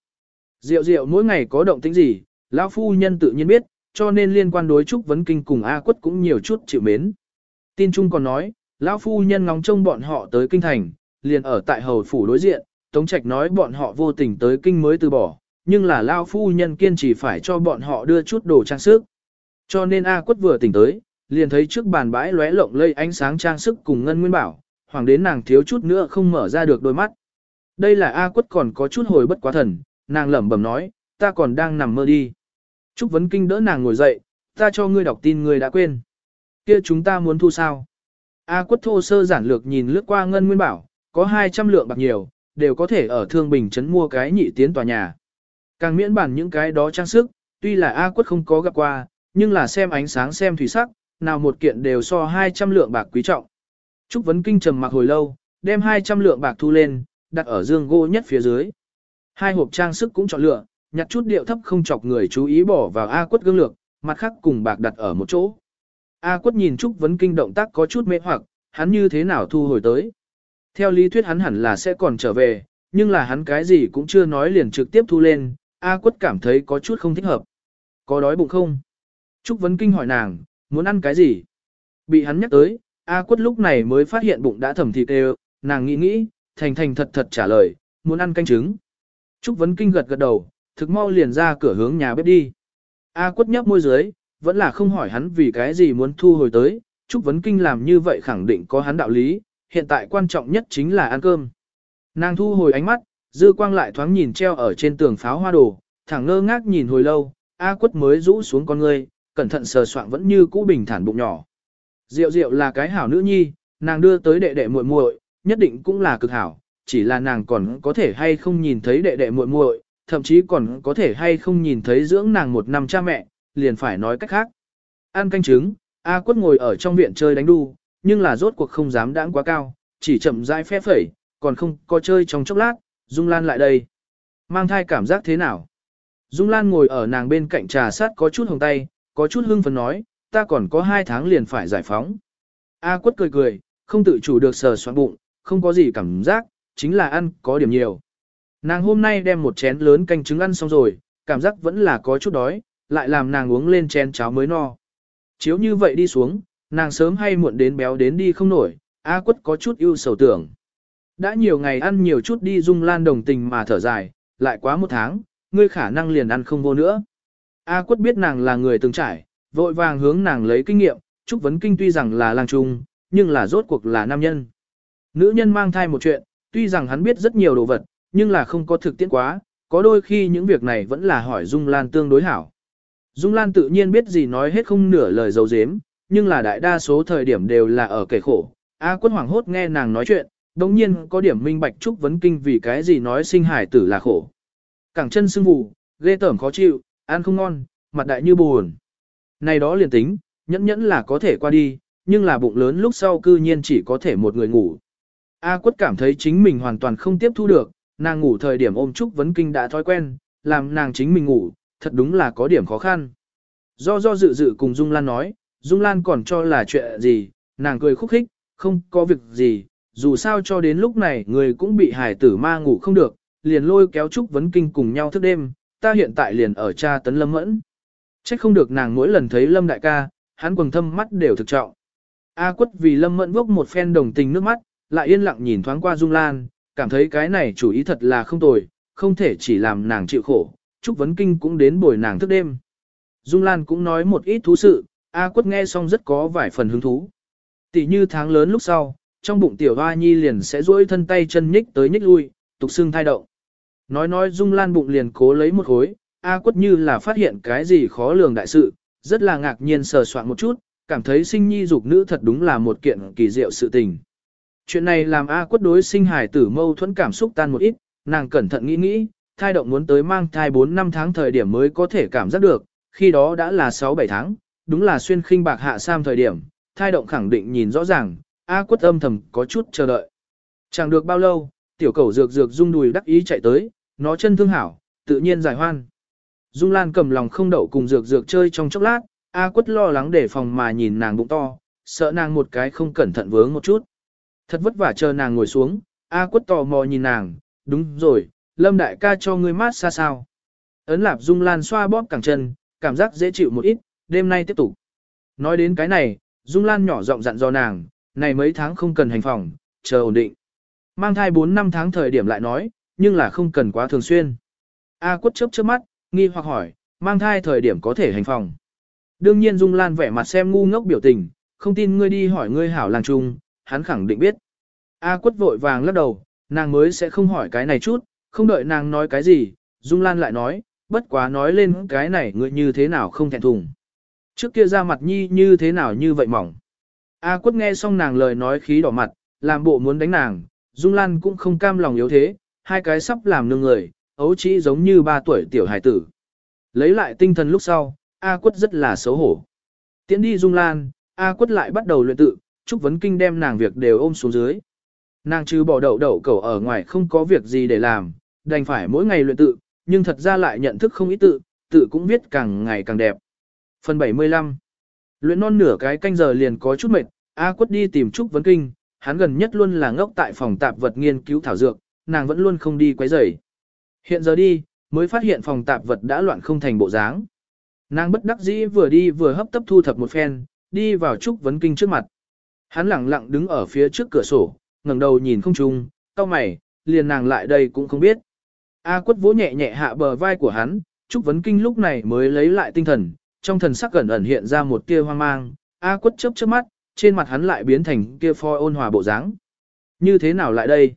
Rượu rượu mỗi ngày có động tĩnh gì, lão phu nhân tự nhiên biết, cho nên liên quan đối trúc vấn kinh cùng A quất cũng nhiều chút chịu mến. Tin Trung còn nói, lão phu nhân ngóng trông bọn họ tới kinh thành, liền ở tại hầu phủ đối diện, Tống Trạch nói bọn họ vô tình tới kinh mới từ bỏ, nhưng là lao phu nhân kiên trì phải cho bọn họ đưa chút đồ trang sức. Cho nên A quất vừa tỉnh tới, liền thấy trước bàn bãi lóe lộng lây ánh sáng trang sức cùng ngân nguyên bảo, hoàng đến nàng thiếu chút nữa không mở ra được đôi mắt. Đây là A quất còn có chút hồi bất quá thần, nàng lẩm bẩm nói, ta còn đang nằm mơ đi. Trúc Vấn Kinh đỡ nàng ngồi dậy, ta cho ngươi đọc tin ngươi đã quên. kia chúng ta muốn thu sao? A quất thô sơ giản lược nhìn lướt qua ngân nguyên bảo, có 200 lượng bạc nhiều, đều có thể ở thương bình trấn mua cái nhị tiến tòa nhà. Càng miễn bản những cái đó trang sức, tuy là A quất không có gặp qua, nhưng là xem ánh sáng xem thủy sắc, nào một kiện đều so 200 lượng bạc quý trọng. Trúc Vấn Kinh trầm mặc hồi lâu, đem 200 lượng bạc thu lên, đặt ở dương gỗ nhất phía dưới. Hai hộp trang sức cũng chọn lựa, nhặt chút điệu thấp không chọc người chú ý bỏ vào A quất gương lược, mặt khác cùng bạc đặt ở một chỗ. A quất nhìn Trúc Vấn Kinh động tác có chút mê hoặc, hắn như thế nào thu hồi tới. Theo lý thuyết hắn hẳn là sẽ còn trở về, nhưng là hắn cái gì cũng chưa nói liền trực tiếp thu lên, A quất cảm thấy có chút không thích hợp. Có đói bụng không? Trúc Vấn Kinh hỏi nàng, muốn ăn cái gì? Bị hắn nhắc tới, A quất lúc này mới phát hiện bụng đã thầm thịt đều, nàng nghĩ nghĩ, thành thành thật thật trả lời, muốn ăn canh trứng. Trúc Vấn Kinh gật gật đầu, thực mau liền ra cửa hướng nhà bếp đi. A quất nhấp môi dưới, vẫn là không hỏi hắn vì cái gì muốn thu hồi tới, Trúc Vấn Kinh làm như vậy khẳng định có hắn đạo lý, hiện tại quan trọng nhất chính là ăn cơm. Nàng thu hồi ánh mắt, dư quang lại thoáng nhìn treo ở trên tường pháo hoa đồ, thẳng ngơ ngác nhìn hồi lâu, A quất mới rũ xuống con ngươi, cẩn thận sờ soạn vẫn như cũ bình thản bụng nhỏ. Diệu diệu là cái hảo nữ nhi, nàng đưa tới đệ đệ muội muội, nhất định cũng là cực hảo, chỉ là nàng còn có thể hay không nhìn thấy đệ đệ muội muội, thậm chí còn có thể hay không nhìn thấy dưỡng nàng một năm cha mẹ, liền phải nói cách khác. Ăn canh trứng, A quất ngồi ở trong viện chơi đánh đu, nhưng là rốt cuộc không dám đãng quá cao, chỉ chậm rãi phe phẩy, còn không có chơi trong chốc lát, Dung Lan lại đây. Mang thai cảm giác thế nào? Dung Lan ngồi ở nàng bên cạnh trà sát có chút hồng tay, có chút hưng phấn nói, ta còn có hai tháng liền phải giải phóng. A quất cười cười, không tự chủ được sờ soạn bụng, không có gì cảm giác, chính là ăn có điểm nhiều. Nàng hôm nay đem một chén lớn canh trứng ăn xong rồi, cảm giác vẫn là có chút đói, lại làm nàng uống lên chén cháo mới no. Chiếu như vậy đi xuống, nàng sớm hay muộn đến béo đến đi không nổi, A quất có chút ưu sầu tưởng. Đã nhiều ngày ăn nhiều chút đi dung lan đồng tình mà thở dài, lại quá một tháng, ngươi khả năng liền ăn không vô nữa. A quất biết nàng là người từng trải, vội vàng hướng nàng lấy kinh nghiệm, Trúc Vấn Kinh tuy rằng là lang trung, nhưng là rốt cuộc là nam nhân. Nữ nhân mang thai một chuyện, tuy rằng hắn biết rất nhiều đồ vật, nhưng là không có thực tiễn quá, có đôi khi những việc này vẫn là hỏi Dung Lan tương đối hảo. Dung Lan tự nhiên biết gì nói hết không nửa lời dấu dếm, nhưng là đại đa số thời điểm đều là ở kể khổ. A quất hoảng hốt nghe nàng nói chuyện, đồng nhiên có điểm minh bạch trúc vấn kinh vì cái gì nói sinh hải tử là khổ. Cẳng chân sưng vù, ghê tởm khó chịu, ăn không ngon, mặt đại như buồn. Này đó liền tính, nhẫn nhẫn là có thể qua đi, nhưng là bụng lớn lúc sau cư nhiên chỉ có thể một người ngủ. A quất cảm thấy chính mình hoàn toàn không tiếp thu được, nàng ngủ thời điểm ôm Trúc Vấn Kinh đã thói quen, làm nàng chính mình ngủ, thật đúng là có điểm khó khăn. Do do dự dự cùng Dung Lan nói, Dung Lan còn cho là chuyện gì, nàng cười khúc khích, không có việc gì, dù sao cho đến lúc này người cũng bị hải tử ma ngủ không được, liền lôi kéo Trúc Vấn Kinh cùng nhau thức đêm, ta hiện tại liền ở cha tấn lâm mẫn. Trách không được nàng mỗi lần thấy lâm đại ca, hắn quầng thâm mắt đều thực trọng. A quất vì lâm mẫn vốc một phen đồng tình nước mắt, lại yên lặng nhìn thoáng qua Dung Lan, cảm thấy cái này chủ ý thật là không tồi, không thể chỉ làm nàng chịu khổ, Trúc Vấn Kinh cũng đến bồi nàng thức đêm. Dung Lan cũng nói một ít thú sự, A quất nghe xong rất có vài phần hứng thú. Tỷ như tháng lớn lúc sau, trong bụng tiểu hoa nhi liền sẽ duỗi thân tay chân nhích tới nhích lui, tục xương thai động. Nói nói Dung Lan bụng liền cố lấy một khối, A quất như là phát hiện cái gì khó lường đại sự, rất là ngạc nhiên sờ soạn một chút, cảm thấy sinh nhi dục nữ thật đúng là một kiện kỳ diệu sự tình. Chuyện này làm A quất đối sinh hải tử mâu thuẫn cảm xúc tan một ít, nàng cẩn thận nghĩ nghĩ, thai động muốn tới mang thai 4 năm tháng thời điểm mới có thể cảm giác được, khi đó đã là 6-7 tháng, đúng là xuyên khinh bạc hạ sam thời điểm, thai động khẳng định nhìn rõ ràng, A quất âm thầm có chút chờ đợi. Chẳng được bao lâu, tiểu cầu dược dược rung đùi đắc ý chạy tới, nó chân thương hảo, tự nhiên giải hoan. Dung Lan cầm lòng không đậu cùng dược dược chơi trong chốc lát, A quất lo lắng để phòng mà nhìn nàng bụng to, sợ nàng một cái không cẩn thận vướng một chút. Thật vất vả chờ nàng ngồi xuống, A quất tò mò nhìn nàng, đúng rồi, Lâm đại ca cho ngươi mát xa sao. Ấn lạp Dung Lan xoa bóp cẳng chân, cảm giác dễ chịu một ít, đêm nay tiếp tục. Nói đến cái này, Dung Lan nhỏ giọng dặn dò nàng, này mấy tháng không cần hành phòng, chờ ổn định. Mang thai 4 năm tháng thời điểm lại nói, nhưng là không cần quá thường xuyên. A quất chớp chớp mắt, nghi hoặc hỏi, mang thai thời điểm có thể hành phòng. Đương nhiên Dung Lan vẻ mặt xem ngu ngốc biểu tình, không tin ngươi đi hỏi ngươi hảo làng trung, hắn khẳng định biết. A quất vội vàng lắc đầu, nàng mới sẽ không hỏi cái này chút, không đợi nàng nói cái gì, Dung Lan lại nói, bất quá nói lên cái này ngươi như thế nào không thẹn thùng. Trước kia ra mặt nhi như thế nào như vậy mỏng. A quất nghe xong nàng lời nói khí đỏ mặt, làm bộ muốn đánh nàng, Dung Lan cũng không cam lòng yếu thế, hai cái sắp làm nương người, ấu chỉ giống như ba tuổi tiểu hài tử. Lấy lại tinh thần lúc sau, A quất rất là xấu hổ. Tiến đi Dung Lan, A quất lại bắt đầu luyện tự, Trúc Vấn Kinh đem nàng việc đều ôm xuống dưới. Nàng trừ bỏ đậu đậu cầu ở ngoài không có việc gì để làm, đành phải mỗi ngày luyện tự, nhưng thật ra lại nhận thức không ý tự, tự cũng viết càng ngày càng đẹp. Phần 75 Luyện non nửa cái canh giờ liền có chút mệt, A quất đi tìm Trúc Vấn Kinh, hắn gần nhất luôn là ngốc tại phòng tạp vật nghiên cứu thảo dược, nàng vẫn luôn không đi quấy rầy. Hiện giờ đi, mới phát hiện phòng tạp vật đã loạn không thành bộ dáng. Nàng bất đắc dĩ vừa đi vừa hấp tấp thu thập một phen, đi vào Trúc Vấn Kinh trước mặt. Hắn lặng lặng đứng ở phía trước cửa sổ, ngẩng đầu nhìn không trung, cau mày, liền nàng lại đây cũng không biết. A quất vỗ nhẹ nhẹ hạ bờ vai của hắn, Trúc Vấn Kinh lúc này mới lấy lại tinh thần, trong thần sắc gần ẩn hiện ra một tia hoang mang, A quất chớp chớp mắt, trên mặt hắn lại biến thành kia phoi ôn hòa bộ dáng. Như thế nào lại đây?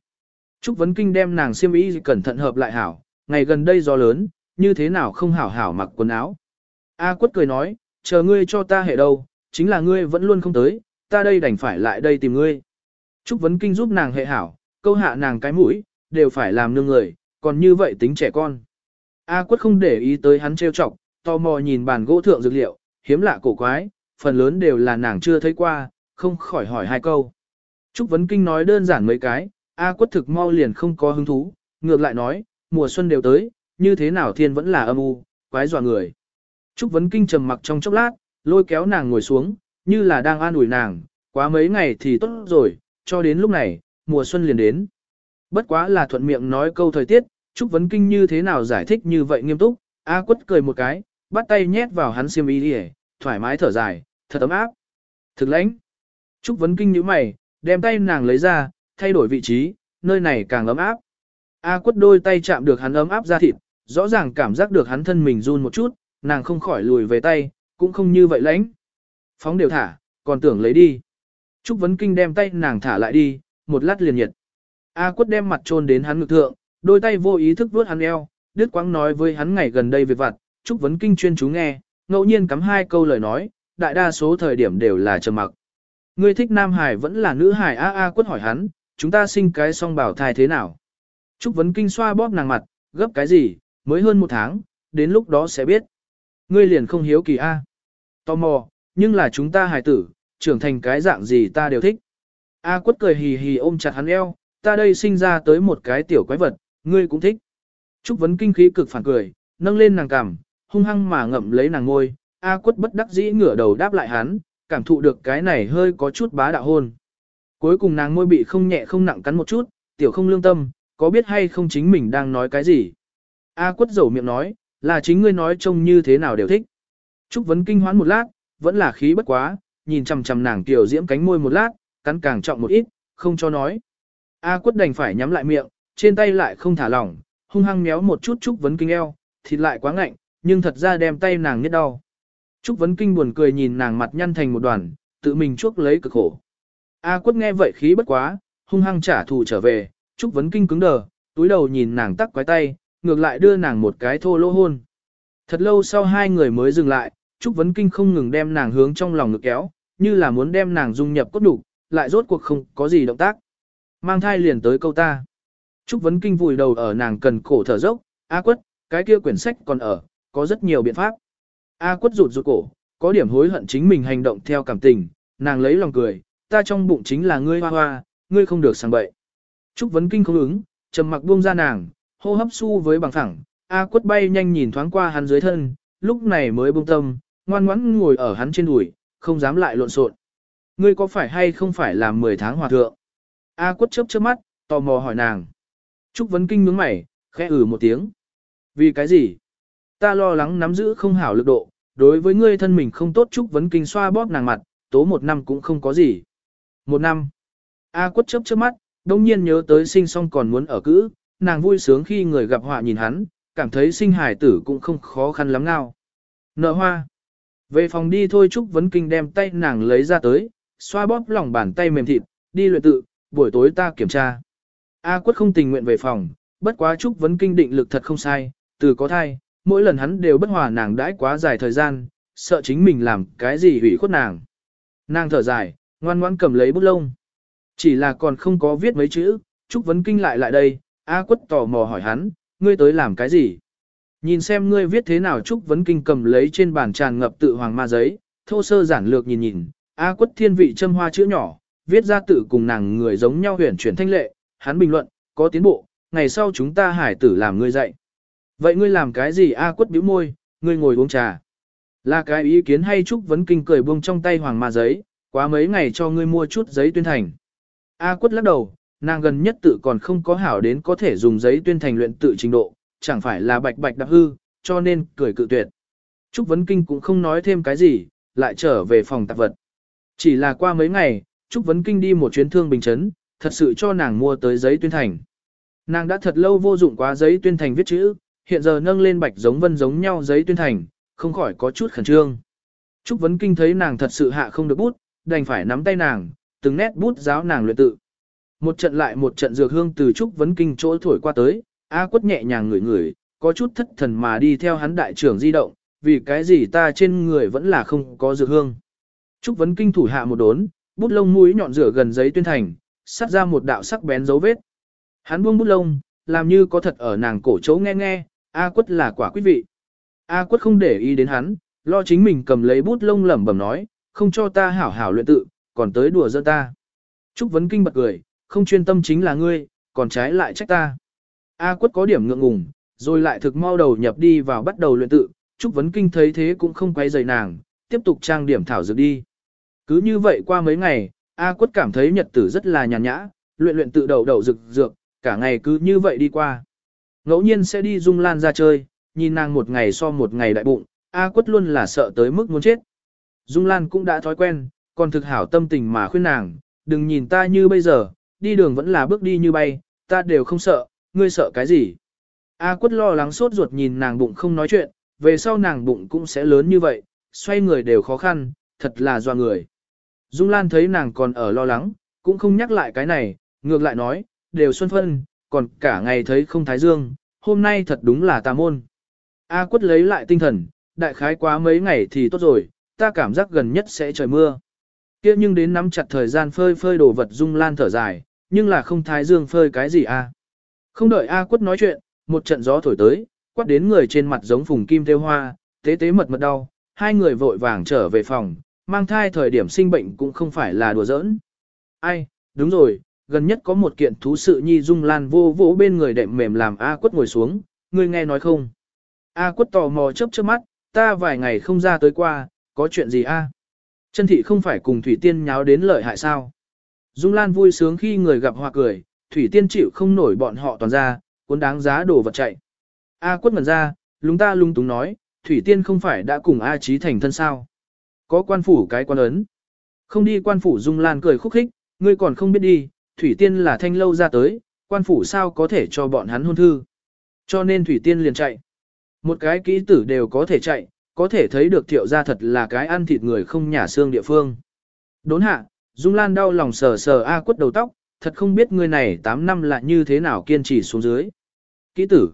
Trúc Vấn Kinh đem nàng xiêm y cẩn thận hợp lại hảo, ngày gần đây gió lớn, như thế nào không hảo hảo mặc quần áo. A quất cười nói, chờ ngươi cho ta hệ đâu, chính là ngươi vẫn luôn không tới, ta đây đành phải lại đây tìm ngươi. Trúc Vấn Kinh giúp nàng hệ hảo, câu hạ nàng cái mũi, đều phải làm nương người, còn như vậy tính trẻ con. A quất không để ý tới hắn trêu chọc, tò mò nhìn bàn gỗ thượng dược liệu, hiếm lạ cổ quái, phần lớn đều là nàng chưa thấy qua, không khỏi hỏi hai câu. Trúc Vấn Kinh nói đơn giản mấy cái, A quất thực mau liền không có hứng thú, ngược lại nói, mùa xuân đều tới, như thế nào thiên vẫn là âm u, quái dọa người. Trúc Vấn Kinh trầm mặc trong chốc lát, lôi kéo nàng ngồi xuống, như là đang an ủi nàng, quá mấy ngày thì tốt rồi, cho đến lúc này, mùa xuân liền đến. Bất quá là thuận miệng nói câu thời tiết, Trúc Vấn Kinh như thế nào giải thích như vậy nghiêm túc, A quất cười một cái, bắt tay nhét vào hắn xiêm y đi thoải mái thở dài, thật ấm áp. Thực lãnh. Trúc Vấn Kinh nhíu mày, đem tay nàng lấy ra, thay đổi vị trí, nơi này càng ấm áp. A quất đôi tay chạm được hắn ấm áp ra thịt, rõ ràng cảm giác được hắn thân mình run một chút, nàng không khỏi lùi về tay, cũng không như vậy lãnh. Phóng đều thả, còn tưởng lấy đi. Trúc Vấn Kinh đem tay nàng thả lại đi, một lát liền nhiệt. A quất đem mặt trôn đến hắn ngực thượng, đôi tay vô ý thức vuốt hắn eo, đứt quãng nói với hắn ngày gần đây về vặt, Trúc Vấn Kinh chuyên chú nghe, ngẫu nhiên cắm hai câu lời nói, đại đa số thời điểm đều là trầm mặc. Ngươi thích nam hải vẫn là nữ hải a a quất hỏi hắn, chúng ta sinh cái song bảo thai thế nào? Trúc Vấn Kinh xoa bóp nàng mặt, gấp cái gì, mới hơn một tháng, đến lúc đó sẽ biết. Ngươi liền không hiếu kỳ a. Tò mò, nhưng là chúng ta hài tử, trưởng thành cái dạng gì ta đều thích. A quất cười hì hì ôm chặt hắn eo, ta đây sinh ra tới một cái tiểu quái vật, ngươi cũng thích. Trúc Vấn Kinh khí cực phản cười, nâng lên nàng cằm, hung hăng mà ngậm lấy nàng ngôi, A quất bất đắc dĩ ngửa đầu đáp lại hắn, cảm thụ được cái này hơi có chút bá đạo hôn. Cuối cùng nàng môi bị không nhẹ không nặng cắn một chút, tiểu không lương tâm, có biết hay không chính mình đang nói cái gì. A quất dầu miệng nói, là chính ngươi nói trông như thế nào đều thích. Trúc Vấn Kinh hoán một lát, vẫn là khí bất quá, nhìn chằm chằm nàng tiểu diễm cánh môi một lát, cắn càng trọng một ít, không cho nói. A quất đành phải nhắm lại miệng, trên tay lại không thả lỏng, hung hăng méo một chút Trúc Vấn Kinh eo, thịt lại quá ngạnh, nhưng thật ra đem tay nàng nhất đau. Trúc Vấn Kinh buồn cười nhìn nàng mặt nhăn thành một đoàn, tự mình chuốc lấy cực khổ. A quất nghe vậy khí bất quá, hung hăng trả thù trở về, Trúc Vấn Kinh cứng đờ, túi đầu nhìn nàng tắc quái tay, ngược lại đưa nàng một cái thô lỗ hôn. Thật lâu sau hai người mới dừng lại, Trúc Vấn Kinh không ngừng đem nàng hướng trong lòng ngực kéo, như là muốn đem nàng dung nhập cốt đủ, lại rốt cuộc không có gì động tác. Mang thai liền tới câu ta. Trúc Vấn Kinh vùi đầu ở nàng cần cổ thở dốc, A quất, cái kia quyển sách còn ở, có rất nhiều biện pháp. A quất rụt rụt cổ, có điểm hối hận chính mình hành động theo cảm tình, nàng lấy lòng cười, ta trong bụng chính là ngươi hoa hoa, ngươi không được sang bậy. Trúc Vấn Kinh không ứng, trầm mặc buông ra nàng, hô hấp su với bằng thẳng, A quất bay nhanh nhìn thoáng qua hắn dưới thân, lúc này mới buông tâm, ngoan ngoãn ngồi ở hắn trên đùi, không dám lại lộn xộn. Ngươi có phải hay không phải làm 10 tháng hòa thượng? A quất chớp chớp mắt, tò mò hỏi nàng. Trúc Vấn Kinh nhướng mày, khẽ ử ừ một tiếng. Vì cái gì? Ta lo lắng nắm giữ không hảo lực độ, đối với ngươi thân mình không tốt chúc Vấn Kinh xoa bóp nàng mặt, tố một năm cũng không có gì. Một năm. A quất chớp chớp mắt, đông nhiên nhớ tới sinh xong còn muốn ở cữ, nàng vui sướng khi người gặp họa nhìn hắn, cảm thấy sinh hải tử cũng không khó khăn lắm nào. Nợ hoa. Về phòng đi thôi Trúc Vấn Kinh đem tay nàng lấy ra tới, xoa bóp lòng bàn tay mềm thịt, đi luyện tự, buổi tối ta kiểm tra. A quất không tình nguyện về phòng, bất quá Trúc Vấn Kinh định lực thật không sai, từ có thai, mỗi lần hắn đều bất hòa nàng đãi quá dài thời gian, sợ chính mình làm cái gì hủy khuất nàng. Nàng thở dài, ngoan ngoãn cầm lấy bút lông. Chỉ là còn không có viết mấy chữ, Trúc Vấn Kinh lại lại đây, A quất tò mò hỏi hắn, ngươi tới làm cái gì? Nhìn xem ngươi viết thế nào Trúc Vấn Kinh cầm lấy trên bàn tràn ngập tự hoàng ma giấy, thô sơ giản lược nhìn nhìn, A quất thiên vị châm hoa chữ nhỏ, viết ra tự cùng nàng người giống nhau huyền chuyển thanh lệ, hắn bình luận, có tiến bộ, ngày sau chúng ta hải tử làm ngươi dạy. Vậy ngươi làm cái gì A quất bĩu môi, ngươi ngồi uống trà. Là cái ý kiến hay Trúc Vấn Kinh cười buông trong tay hoàng ma giấy, quá mấy ngày cho ngươi mua chút giấy tuyên thành. A quất lắc đầu, nàng gần nhất tự còn không có hảo đến có thể dùng giấy tuyên thành luyện tự trình độ, chẳng phải là bạch bạch đặc hư, cho nên cười cự tuyệt. Trúc Vấn Kinh cũng không nói thêm cái gì, lại trở về phòng tạp vật. Chỉ là qua mấy ngày, Trúc Vấn Kinh đi một chuyến thương bình chấn, thật sự cho nàng mua tới giấy tuyên thành. Nàng đã thật lâu vô dụng quá giấy tuyên thành viết chữ, hiện giờ nâng lên bạch giống vân giống nhau giấy tuyên thành, không khỏi có chút khẩn trương. Trúc Vấn Kinh thấy nàng thật sự hạ không được bút, đành phải nắm tay nàng, từng nét bút giáo nàng luyện tự. Một trận lại một trận dược hương từ Trúc Vấn Kinh chỗ thổi qua tới, A quất nhẹ nhàng ngửi ngửi, có chút thất thần mà đi theo hắn đại trưởng di động, vì cái gì ta trên người vẫn là không có dược hương. Trúc Vấn Kinh thủ hạ một đốn, bút lông mũi nhọn rửa gần giấy tuyên thành, sắt ra một đạo sắc bén dấu vết. Hắn buông bút lông, làm như có thật ở nàng cổ chỗ nghe nghe, A quất là quả quý vị. A quất không để ý đến hắn, lo chính mình cầm lấy bút lông lẩm bẩm nói, không cho ta hảo hảo luyện tự, còn tới đùa giỡn ta. Trúc Vấn Kinh bật cười, không chuyên tâm chính là ngươi, còn trái lại trách ta. A quất có điểm ngượng ngùng, rồi lại thực mau đầu nhập đi vào bắt đầu luyện tự, Trúc Vấn Kinh thấy thế cũng không quay rời nàng, tiếp tục trang điểm thảo dược đi. Cứ như vậy qua mấy ngày, A quất cảm thấy nhật tử rất là nhàn nhã, luyện luyện tự đầu đầu dược dược, cả ngày cứ như vậy đi qua. Ngẫu nhiên sẽ đi dung lan ra chơi, nhìn nàng một ngày so một ngày đại bụng, A quất luôn là sợ tới mức muốn chết. Dung lan cũng đã thói quen, còn thực hảo tâm tình mà khuyên nàng, đừng nhìn ta như bây giờ, đi đường vẫn là bước đi như bay, ta đều không sợ, ngươi sợ cái gì? A quất lo lắng sốt ruột nhìn nàng bụng không nói chuyện, về sau nàng bụng cũng sẽ lớn như vậy, xoay người đều khó khăn, thật là doa người. Dung Lan thấy nàng còn ở lo lắng, cũng không nhắc lại cái này, ngược lại nói, đều xuân phân, còn cả ngày thấy không thái dương, hôm nay thật đúng là tà môn. A quất lấy lại tinh thần, đại khái quá mấy ngày thì tốt rồi, ta cảm giác gần nhất sẽ trời mưa. Kia nhưng đến nắm chặt thời gian phơi phơi đồ vật Dung Lan thở dài, nhưng là không thái dương phơi cái gì a? Không đợi A quất nói chuyện, một trận gió thổi tới, quát đến người trên mặt giống phùng kim theo hoa, tế tế mật mật đau, hai người vội vàng trở về phòng, mang thai thời điểm sinh bệnh cũng không phải là đùa giỡn. Ai, đúng rồi, gần nhất có một kiện thú sự nhi dung lan vô vỗ bên người đệm mềm làm A quất ngồi xuống, ngươi nghe nói không? A quất tò mò chớp chớp mắt, ta vài ngày không ra tới qua, có chuyện gì a? Chân thị không phải cùng Thủy Tiên nháo đến lợi hại sao? Dung Lan vui sướng khi người gặp hoa cười, Thủy Tiên chịu không nổi bọn họ toàn ra, cuốn đáng giá đồ vật chạy. A quất ngần ra, lúng ta lung túng nói, Thủy Tiên không phải đã cùng A trí thành thân sao? Có quan phủ cái quan ấn. Không đi quan phủ Dung Lan cười khúc khích, ngươi còn không biết đi, Thủy Tiên là thanh lâu ra tới, quan phủ sao có thể cho bọn hắn hôn thư. Cho nên Thủy Tiên liền chạy. Một cái kỹ tử đều có thể chạy, có thể thấy được thiệu gia thật là cái ăn thịt người không nhà xương địa phương. Đốn hạ, Dung Lan đau lòng sờ sờ A quất đầu tóc, thật không biết người này 8 năm là như thế nào kiên trì xuống dưới. Kỹ tử.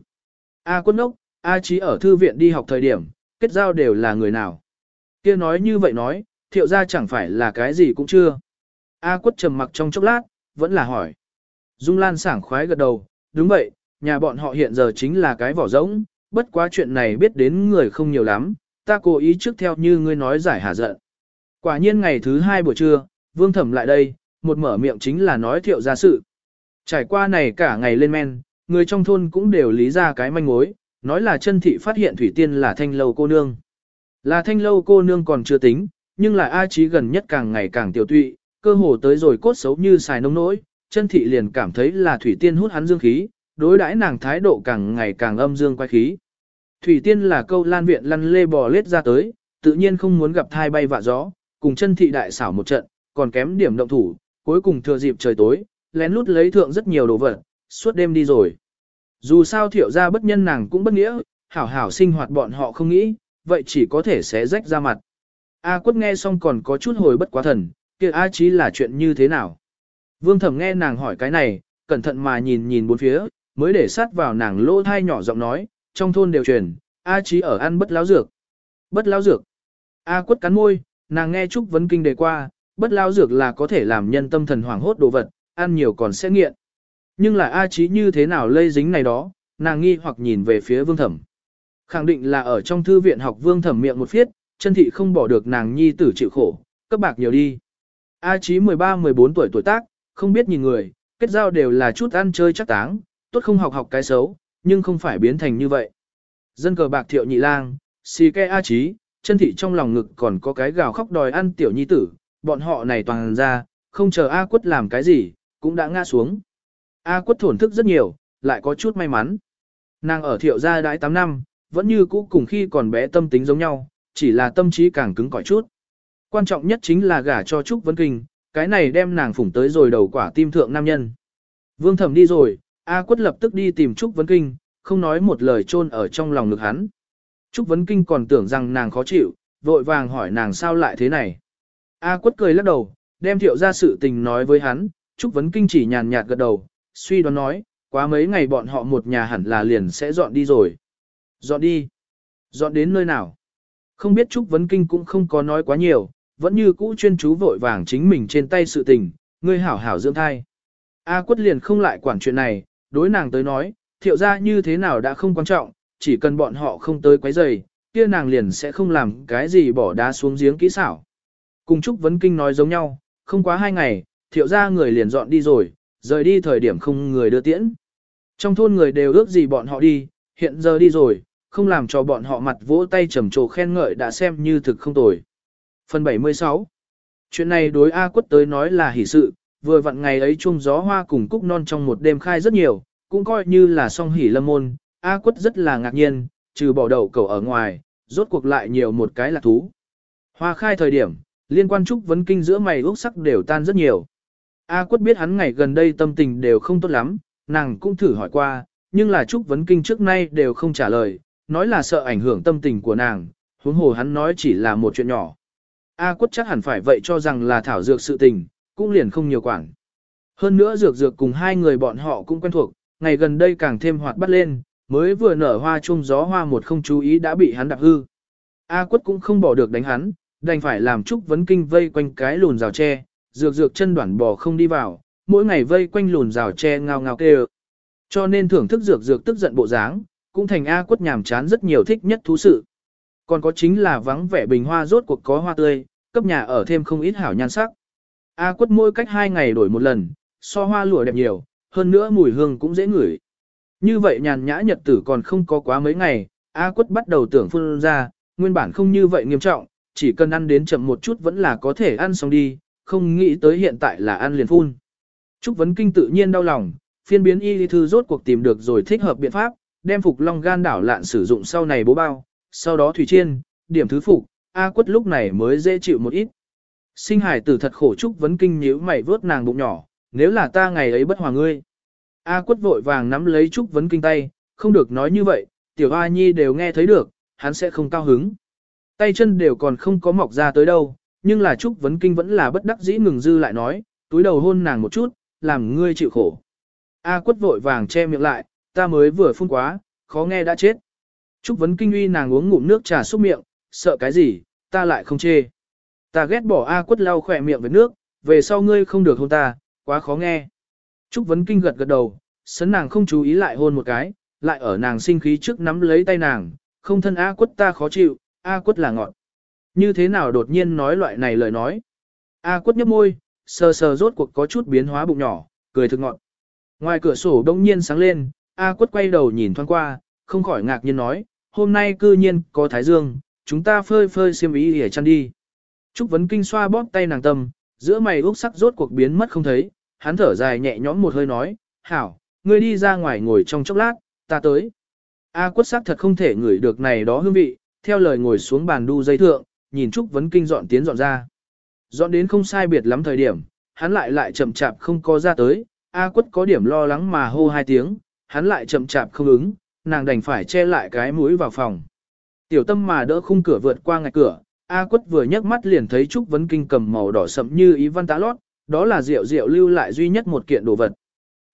A quất nốc, A trí ở thư viện đi học thời điểm, kết giao đều là người nào. kia nói như vậy nói, thiệu gia chẳng phải là cái gì cũng chưa. A quất trầm mặc trong chốc lát, vẫn là hỏi. Dung Lan sảng khoái gật đầu, đúng vậy, nhà bọn họ hiện giờ chính là cái vỏ rỗng, bất quá chuyện này biết đến người không nhiều lắm, ta cố ý trước theo như ngươi nói giải hà giận. Quả nhiên ngày thứ hai buổi trưa, vương thẩm lại đây, một mở miệng chính là nói thiệu ra sự. Trải qua này cả ngày lên men, người trong thôn cũng đều lý ra cái manh mối, nói là chân thị phát hiện Thủy Tiên là thanh lâu cô nương. Là thanh lâu cô nương còn chưa tính, nhưng là A Chí gần nhất càng ngày càng tiểu tụy, cơ hồ tới rồi cốt xấu như xài nông nỗi, chân thị liền cảm thấy là Thủy Tiên hút hắn dương khí, đối đãi nàng thái độ càng ngày càng âm dương quay khí. Thủy Tiên là câu lan viện lăn lê bò lết ra tới, tự nhiên không muốn gặp thai bay vạ gió, cùng chân thị đại xảo một trận, còn kém điểm động thủ, cuối cùng thừa dịp trời tối, lén lút lấy thượng rất nhiều đồ vật, suốt đêm đi rồi. Dù sao thiệu ra bất nhân nàng cũng bất nghĩa, hảo hảo sinh hoạt bọn họ không nghĩ, vậy chỉ có thể xé rách ra mặt. A quất nghe xong còn có chút hồi bất quá thần, kia A chí là chuyện như thế nào? Vương thẩm nghe nàng hỏi cái này, cẩn thận mà nhìn nhìn bốn phía, mới để sát vào nàng lỗ thai nhỏ giọng nói, trong thôn đều truyền, A Chí ở ăn bất lão dược. Bất lão dược. A quất cắn môi, nàng nghe Trúc Vấn Kinh đề qua, bất lão dược là có thể làm nhân tâm thần hoảng hốt đồ vật, ăn nhiều còn sẽ nghiện. Nhưng là A Chí như thế nào lây dính này đó, nàng nghi hoặc nhìn về phía Vương Thẩm. Khẳng định là ở trong thư viện học Vương Thẩm miệng một phiết, chân thị không bỏ được nàng nhi tử chịu khổ, cấp bạc nhiều đi. A Chí 13-14 tuổi tuổi tác, không biết nhìn người, kết giao đều là chút ăn chơi chắc táng, tốt không học học cái xấu, nhưng không phải biến thành như vậy. Dân cờ bạc thiệu nhị lang, xì ke A Chí, chân thị trong lòng ngực còn có cái gào khóc đòi ăn tiểu nhi tử, bọn họ này toàn ra, không chờ A quất làm cái gì, cũng đã ngã xuống. A quất thổn thức rất nhiều, lại có chút may mắn. Nàng ở thiệu gia đãi 8 năm, vẫn như cũ cùng khi còn bé tâm tính giống nhau, chỉ là tâm trí càng cứng cỏi chút. Quan trọng nhất chính là gả cho Trúc vấn Kinh, cái này đem nàng phủng tới rồi đầu quả tim thượng nam nhân. Vương thẩm đi rồi, A quất lập tức đi tìm Trúc Vấn Kinh, không nói một lời chôn ở trong lòng ngực hắn. Trúc Vấn Kinh còn tưởng rằng nàng khó chịu, vội vàng hỏi nàng sao lại thế này. A quất cười lắc đầu, đem thiệu ra sự tình nói với hắn, Trúc Vấn Kinh chỉ nhàn nhạt gật đầu, suy đoán nói, quá mấy ngày bọn họ một nhà hẳn là liền sẽ dọn đi rồi. Dọn đi. Dọn đến nơi nào? Không biết Trúc Vấn Kinh cũng không có nói quá nhiều, vẫn như cũ chuyên chú vội vàng chính mình trên tay sự tình, ngươi hảo hảo dưỡng thai. A quất liền không lại quản chuyện này, đối nàng tới nói, thiệu ra như thế nào đã không quan trọng, chỉ cần bọn họ không tới quấy rầy, kia nàng liền sẽ không làm cái gì bỏ đá xuống giếng kỹ xảo. Cùng Trúc Vấn Kinh nói giống nhau, không quá hai ngày, thiệu ra người liền dọn đi rồi, rời đi thời điểm không người đưa tiễn. Trong thôn người đều ước gì bọn họ đi, hiện giờ đi rồi, không làm cho bọn họ mặt vỗ tay trầm trồ khen ngợi đã xem như thực không tồi. Phần 76 Chuyện này đối A quất tới nói là hỷ sự, vừa vặn ngày ấy chung gió hoa cùng cúc non trong một đêm khai rất nhiều, cũng coi như là song hỷ lâm môn, A quất rất là ngạc nhiên, trừ bỏ đầu cầu ở ngoài, rốt cuộc lại nhiều một cái lạc thú. Hoa khai thời điểm, liên quan trúc vấn kinh giữa mày ước sắc đều tan rất nhiều. A quất biết hắn ngày gần đây tâm tình đều không tốt lắm, nàng cũng thử hỏi qua, nhưng là trúc vấn kinh trước nay đều không trả lời, nói là sợ ảnh hưởng tâm tình của nàng, huống hồ hắn nói chỉ là một chuyện nhỏ. A quất chắc hẳn phải vậy cho rằng là thảo dược sự tình, cũng liền không nhiều quản. Hơn nữa dược dược cùng hai người bọn họ cũng quen thuộc, ngày gần đây càng thêm hoạt bắt lên, mới vừa nở hoa chung gió hoa một không chú ý đã bị hắn đạp hư. A quất cũng không bỏ được đánh hắn, đành phải làm Trúc Vấn Kinh vây quanh cái lùn rào tre, dược dược chân đoản bò không đi vào, mỗi ngày vây quanh lùn rào tre ngao ngao kêu. Cho nên thưởng thức dược dược tức giận bộ dáng, cũng thành A quất nhàm chán rất nhiều thích nhất thú sự. Còn có chính là vắng vẻ bình hoa rốt cuộc có hoa tươi, cấp nhà ở thêm không ít hảo nhan sắc. A quất môi cách hai ngày đổi một lần, so hoa lụa đẹp nhiều, hơn nữa mùi hương cũng dễ ngửi. Như vậy nhàn nhã nhật tử còn không có quá mấy ngày, A quất bắt đầu tưởng phun ra, nguyên bản không như vậy nghiêm trọng, chỉ cần ăn đến chậm một chút vẫn là có thể ăn xong đi, không nghĩ tới hiện tại là ăn liền phun. Trúc Vấn Kinh tự nhiên đau lòng, phiên biến y thư rốt cuộc tìm được rồi thích hợp biện pháp, đem phục long gan đảo lạn sử dụng sau này bố bao, sau đó thủy chiên, điểm thứ phục, A quất lúc này mới dễ chịu một ít. Sinh hải tử thật khổ chúc Vấn Kinh nhíu mày vớt nàng bụng nhỏ, nếu là ta ngày ấy bất hòa ngươi. A quất vội vàng nắm lấy chúc Vấn Kinh tay, không được nói như vậy, tiểu A Nhi đều nghe thấy được, hắn sẽ không cao hứng. Tay chân đều còn không có mọc ra tới đâu, nhưng là chúc Vấn Kinh vẫn là bất đắc dĩ ngừng dư lại nói, túi đầu hôn nàng một chút, làm ngươi chịu khổ. A quất vội vàng che miệng lại, ta mới vừa phun quá, khó nghe đã chết. Trúc Vấn Kinh uy nàng uống ngụm nước trà xúc miệng, sợ cái gì, ta lại không chê. Ta ghét bỏ A quất lau khỏe miệng với nước, về sau ngươi không được hôn ta, quá khó nghe. Trúc Vấn Kinh gật gật đầu, sấn nàng không chú ý lại hôn một cái, lại ở nàng sinh khí trước nắm lấy tay nàng, không thân A quất ta khó chịu, A quất là ngọn. Như thế nào đột nhiên nói loại này lời nói. A quất nhấp môi, sờ sờ rốt cuộc có chút biến hóa bụng nhỏ, cười thực ngọn. Ngoài cửa sổ đông nhiên sáng lên, A quất quay đầu nhìn thoáng qua, không khỏi ngạc nhiên nói, hôm nay cư nhiên có thái dương, chúng ta phơi phơi xiêm ý để chăn đi. Trúc Vấn Kinh xoa bóp tay nàng tâm, giữa mày úc sắc rốt cuộc biến mất không thấy, hắn thở dài nhẹ nhõm một hơi nói, hảo, ngươi đi ra ngoài ngồi trong chốc lát, ta tới. A quất sắc thật không thể ngửi được này đó hương vị, theo lời ngồi xuống bàn đu dây thượng, nhìn Trúc Vấn Kinh dọn tiến dọn ra. Dọn đến không sai biệt lắm thời điểm, hắn lại lại chậm chạp không có ra tới, A quất có điểm lo lắng mà hô hai tiếng, hắn lại chậm chạp không ứng, nàng đành phải che lại cái mũi vào phòng. Tiểu tâm mà đỡ khung cửa vượt qua ngạch cửa, A quất vừa nhấc mắt liền thấy Trúc Vấn Kinh cầm màu đỏ sậm như ý văn tá lót, đó là rượu rượu lưu lại duy nhất một kiện đồ vật.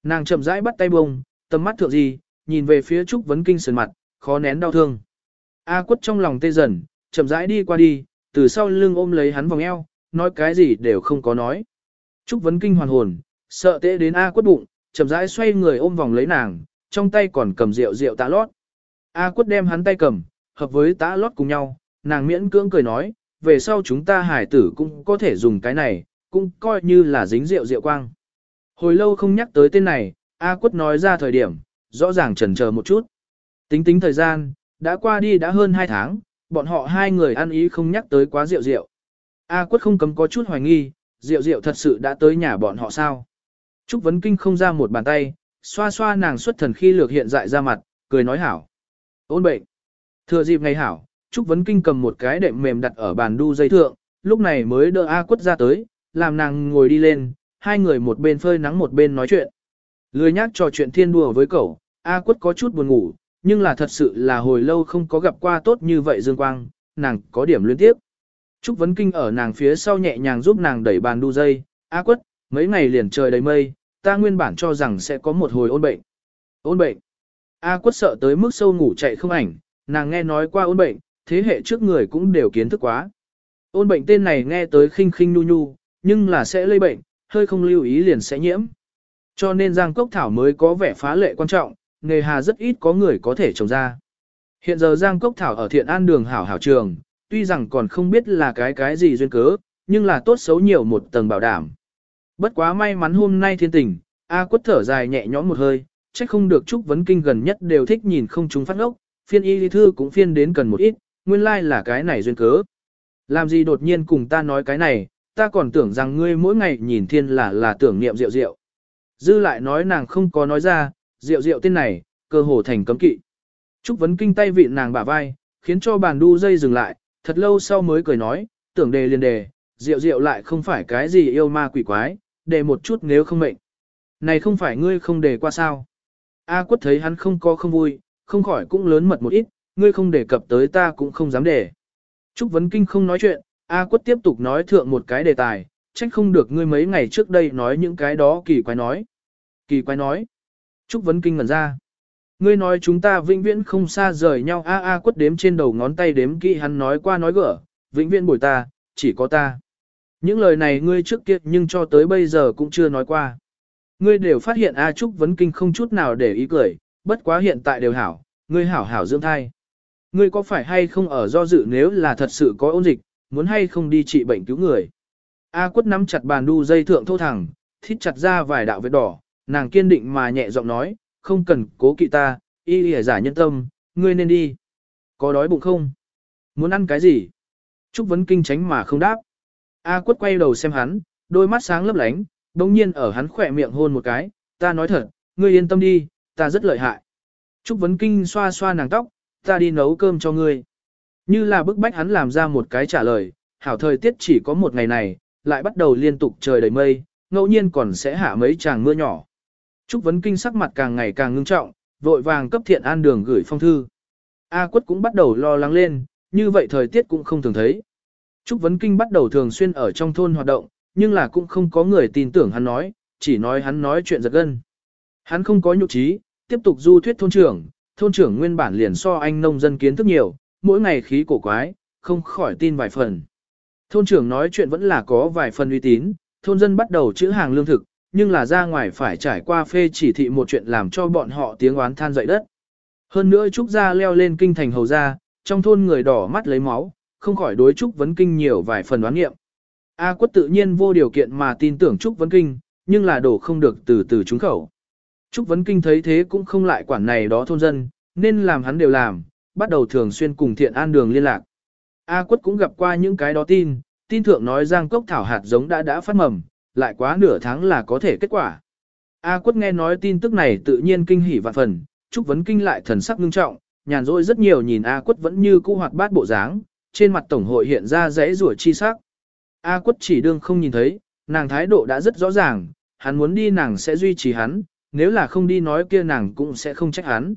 Nàng chậm rãi bắt tay bông, tầm mắt thượng gì, nhìn về phía Trúc Vấn Kinh sườn mặt, khó nén đau thương. A quất trong lòng tê dần, chậm rãi đi qua đi, từ sau lưng ôm lấy hắn vòng eo, nói cái gì đều không có nói. Trúc Vấn Kinh hoàn hồn, sợ tệ đến A quất bụng, chậm rãi xoay người ôm vòng lấy nàng, trong tay còn cầm rượu rượu tá lót. A quất đem hắn tay cầm, hợp với tã lót cùng nhau, nàng miễn cưỡng cười nói, về sau chúng ta hải tử cũng có thể dùng cái này, cũng coi như là dính rượu rượu quang. Hồi lâu không nhắc tới tên này, A quất nói ra thời điểm, rõ ràng chần chờ một chút. Tính tính thời gian, đã qua đi đã hơn 2 tháng, bọn họ hai người ăn ý không nhắc tới quá rượu rượu. A quất không cấm có chút hoài nghi, rượu rượu thật sự đã tới nhà bọn họ sao. Trúc Vấn Kinh không ra một bàn tay, xoa xoa nàng xuất thần khi lược hiện dại ra mặt, cười nói hảo. Ôn bệnh. Thừa dịp ngày hảo, Trúc Vấn Kinh cầm một cái đệm mềm đặt ở bàn đu dây thượng, lúc này mới đỡ A quất ra tới, làm nàng ngồi đi lên, hai người một bên phơi nắng một bên nói chuyện. Lười nhác trò chuyện thiên đùa với cậu, A quất có chút buồn ngủ, nhưng là thật sự là hồi lâu không có gặp qua tốt như vậy dương quang, nàng có điểm luyến tiếp. Trúc Vấn Kinh ở nàng phía sau nhẹ nhàng giúp nàng đẩy bàn đu dây, A quất, mấy ngày liền trời đầy mây, ta nguyên bản cho rằng sẽ có một hồi ôn bệnh. Ôn bệnh. A quất sợ tới mức sâu ngủ chạy không ảnh, nàng nghe nói qua ôn bệnh, thế hệ trước người cũng đều kiến thức quá. Ôn bệnh tên này nghe tới khinh khinh nu nhu, nhưng là sẽ lây bệnh, hơi không lưu ý liền sẽ nhiễm. Cho nên giang cốc thảo mới có vẻ phá lệ quan trọng, nghề hà rất ít có người có thể trồng ra. Hiện giờ giang cốc thảo ở thiện an đường hảo hảo trường, tuy rằng còn không biết là cái cái gì duyên cớ, nhưng là tốt xấu nhiều một tầng bảo đảm. Bất quá may mắn hôm nay thiên tình, A quất thở dài nhẹ nhõm một hơi, chắc không được Trúc Vấn Kinh gần nhất đều thích nhìn không chúng phát ngốc, phiên y lý thư cũng phiên đến cần một ít, nguyên lai like là cái này duyên cớ. Làm gì đột nhiên cùng ta nói cái này, ta còn tưởng rằng ngươi mỗi ngày nhìn thiên là là tưởng niệm rượu rượu. Dư lại nói nàng không có nói ra, rượu rượu tên này, cơ hồ thành cấm kỵ. Trúc Vấn Kinh tay vị nàng bả vai, khiến cho bàn đu dây dừng lại, thật lâu sau mới cười nói, tưởng đề liền đề, rượu rượu lại không phải cái gì yêu ma quỷ quái, đề một chút nếu không mệnh. Này không phải ngươi không đề qua sao. A quất thấy hắn không có không vui, không khỏi cũng lớn mật một ít, ngươi không đề cập tới ta cũng không dám đề. Trúc Vấn Kinh không nói chuyện, A quất tiếp tục nói thượng một cái đề tài, trách không được ngươi mấy ngày trước đây nói những cái đó kỳ quái nói. Kỳ quái nói. Trúc Vấn Kinh ngẩn ra. Ngươi nói chúng ta vĩnh viễn không xa rời nhau a a quất đếm trên đầu ngón tay đếm kỹ hắn nói qua nói gỡ, vĩnh viễn bồi ta, chỉ có ta. Những lời này ngươi trước kia nhưng cho tới bây giờ cũng chưa nói qua. Ngươi đều phát hiện A Trúc vấn kinh không chút nào để ý cười, bất quá hiện tại đều hảo, ngươi hảo hảo dưỡng thai. Ngươi có phải hay không ở do dự nếu là thật sự có ôn dịch, muốn hay không đi trị bệnh cứu người. A quất nắm chặt bàn đu dây thượng thô thẳng, thít chặt ra vài đạo vết đỏ, nàng kiên định mà nhẹ giọng nói, không cần cố kỵ ta, y lìa giả nhân tâm, ngươi nên đi. Có đói bụng không? Muốn ăn cái gì? Trúc vấn kinh tránh mà không đáp. A quất quay đầu xem hắn, đôi mắt sáng lấp lánh, đồng nhiên ở hắn khỏe miệng hôn một cái, ta nói thật, ngươi yên tâm đi, ta rất lợi hại. Trúc vấn kinh xoa xoa nàng tóc, ta đi nấu cơm cho ngươi. Như là bức bách hắn làm ra một cái trả lời, hảo thời tiết chỉ có một ngày này, lại bắt đầu liên tục trời đầy mây, ngẫu nhiên còn sẽ hạ mấy tràng mưa nhỏ. Trúc vấn kinh sắc mặt càng ngày càng ngưng trọng, vội vàng cấp thiện an đường gửi phong thư. A quất cũng bắt đầu lo lắng lên, như vậy thời tiết cũng không thường thấy. Trúc vấn kinh bắt đầu thường xuyên ở trong thôn hoạt động, nhưng là cũng không có người tin tưởng hắn nói, chỉ nói hắn nói chuyện giật gân. Hắn không có nhục trí, tiếp tục du thuyết thôn trưởng, thôn trưởng nguyên bản liền so anh nông dân kiến thức nhiều, mỗi ngày khí cổ quái, không khỏi tin vài phần. Thôn trưởng nói chuyện vẫn là có vài phần uy tín, thôn dân bắt đầu chữ hàng lương thực, nhưng là ra ngoài phải trải qua phê chỉ thị một chuyện làm cho bọn họ tiếng oán than dậy đất. Hơn nữa Trúc Gia leo lên kinh thành hầu gia, trong thôn người đỏ mắt lấy máu, không khỏi đối Trúc Vấn Kinh nhiều vài phần đoán nghiệm. A quất tự nhiên vô điều kiện mà tin tưởng Trúc Vấn Kinh, nhưng là đổ không được từ từ trúng khẩu. Trúc Vấn Kinh thấy thế cũng không lại quản này đó thôn dân, nên làm hắn đều làm, bắt đầu thường xuyên cùng thiện an đường liên lạc. A quất cũng gặp qua những cái đó tin, tin thượng nói giang cốc thảo hạt giống đã đã phát mầm, lại quá nửa tháng là có thể kết quả. A quất nghe nói tin tức này tự nhiên kinh hỉ vạn phần, Trúc Vấn Kinh lại thần sắc ngưng trọng, nhàn rỗi rất nhiều nhìn A quất vẫn như cũ hoạt bát bộ dáng, trên mặt tổng hội hiện ra rẽ rủa chi sắc. A quất chỉ đương không nhìn thấy, nàng thái độ đã rất rõ ràng, hắn muốn đi nàng sẽ duy trì hắn, nếu là không đi nói kia nàng cũng sẽ không trách hắn.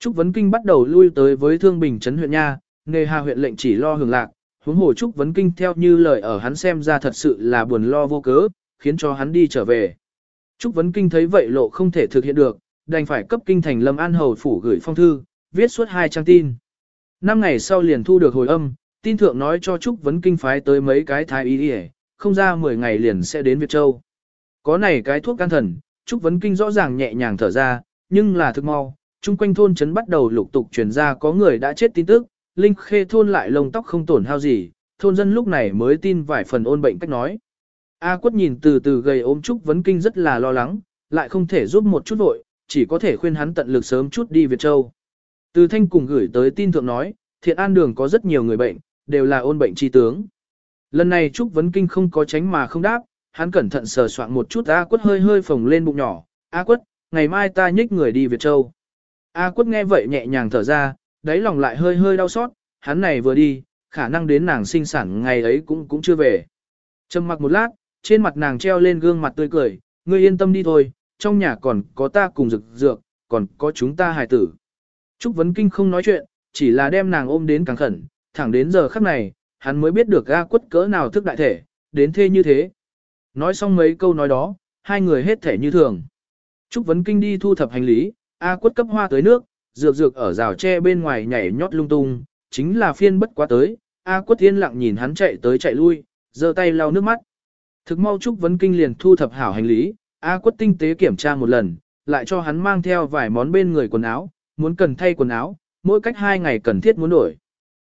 Trúc Vấn Kinh bắt đầu lui tới với Thương Bình Trấn huyện Nha, nghề hà huyện lệnh chỉ lo hưởng lạc, huống hồ Trúc Vấn Kinh theo như lời ở hắn xem ra thật sự là buồn lo vô cớ, khiến cho hắn đi trở về. Trúc Vấn Kinh thấy vậy lộ không thể thực hiện được, đành phải cấp kinh thành Lâm An Hầu Phủ gửi phong thư, viết suốt hai trang tin. Năm ngày sau liền thu được hồi âm, tin thượng nói cho Trúc Vấn Kinh phái tới mấy cái thái y đi không ra 10 ngày liền sẽ đến Việt Châu. Có này cái thuốc can thần, Trúc Vấn Kinh rõ ràng nhẹ nhàng thở ra, nhưng là thực mau, chung quanh thôn trấn bắt đầu lục tục truyền ra có người đã chết tin tức, Linh Khê thôn lại lông tóc không tổn hao gì, thôn dân lúc này mới tin vài phần ôn bệnh cách nói. A quất nhìn từ từ gầy ốm Trúc Vấn Kinh rất là lo lắng, lại không thể giúp một chút vội, chỉ có thể khuyên hắn tận lực sớm chút đi Việt Châu. Từ thanh cùng gửi tới tin thượng nói, thiện an đường có rất nhiều người bệnh, đều là ôn bệnh chi tướng. Lần này Trúc Vấn Kinh không có tránh mà không đáp, hắn cẩn thận sờ soạn một chút A quất hơi hơi phồng lên bụng nhỏ, A quất, ngày mai ta nhích người đi Việt Châu. A quất nghe vậy nhẹ nhàng thở ra, đáy lòng lại hơi hơi đau xót, hắn này vừa đi, khả năng đến nàng sinh sản ngày ấy cũng cũng chưa về. Trầm mặc một lát, trên mặt nàng treo lên gương mặt tươi cười, ngươi yên tâm đi thôi, trong nhà còn có ta cùng dược dược, còn có chúng ta hài tử. Trúc Vấn Kinh không nói chuyện, chỉ là đem nàng ôm đến càng khẩn, thẳng đến giờ khắc này, hắn mới biết được A quất cỡ nào thức đại thể, đến thế như thế. Nói xong mấy câu nói đó, hai người hết thể như thường. Trúc Vấn Kinh đi thu thập hành lý, A quất cấp hoa tới nước, dược dược ở rào tre bên ngoài nhảy nhót lung tung, chính là phiên bất quá tới, A quất yên lặng nhìn hắn chạy tới chạy lui, giơ tay lau nước mắt. Thực mau Trúc Vấn Kinh liền thu thập hảo hành lý, A quất tinh tế kiểm tra một lần, lại cho hắn mang theo vài món bên người quần áo, muốn cần thay quần áo, mỗi cách hai ngày cần thiết muốn đổi.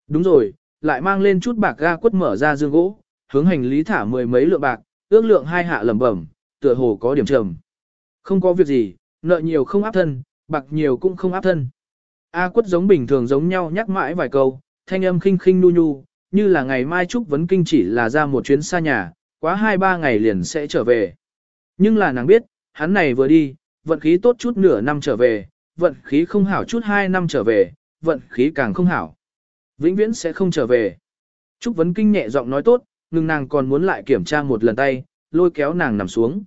Đúng rồi, lại mang lên chút bạc ga quất mở ra dương gỗ, hướng hành lý thả mười mấy lượng bạc, ước lượng hai hạ lẩm bẩm, tựa hồ có điểm trầm. Không có việc gì, nợ nhiều không áp thân, bạc nhiều cũng không áp thân. A quất giống bình thường giống nhau nhắc mãi vài câu, thanh âm khinh khinh nu nhu, như là ngày mai Trúc Vấn Kinh chỉ là ra một chuyến xa nhà, quá hai ba ngày liền sẽ trở về. Nhưng là nàng biết, hắn này vừa đi, vận khí tốt chút nửa năm trở về, vận khí không hảo chút hai năm trở về, vận khí càng không hảo. Vĩnh viễn sẽ không trở về. Trúc Vấn Kinh nhẹ giọng nói tốt, ngừng nàng còn muốn lại kiểm tra một lần tay, lôi kéo nàng nằm xuống.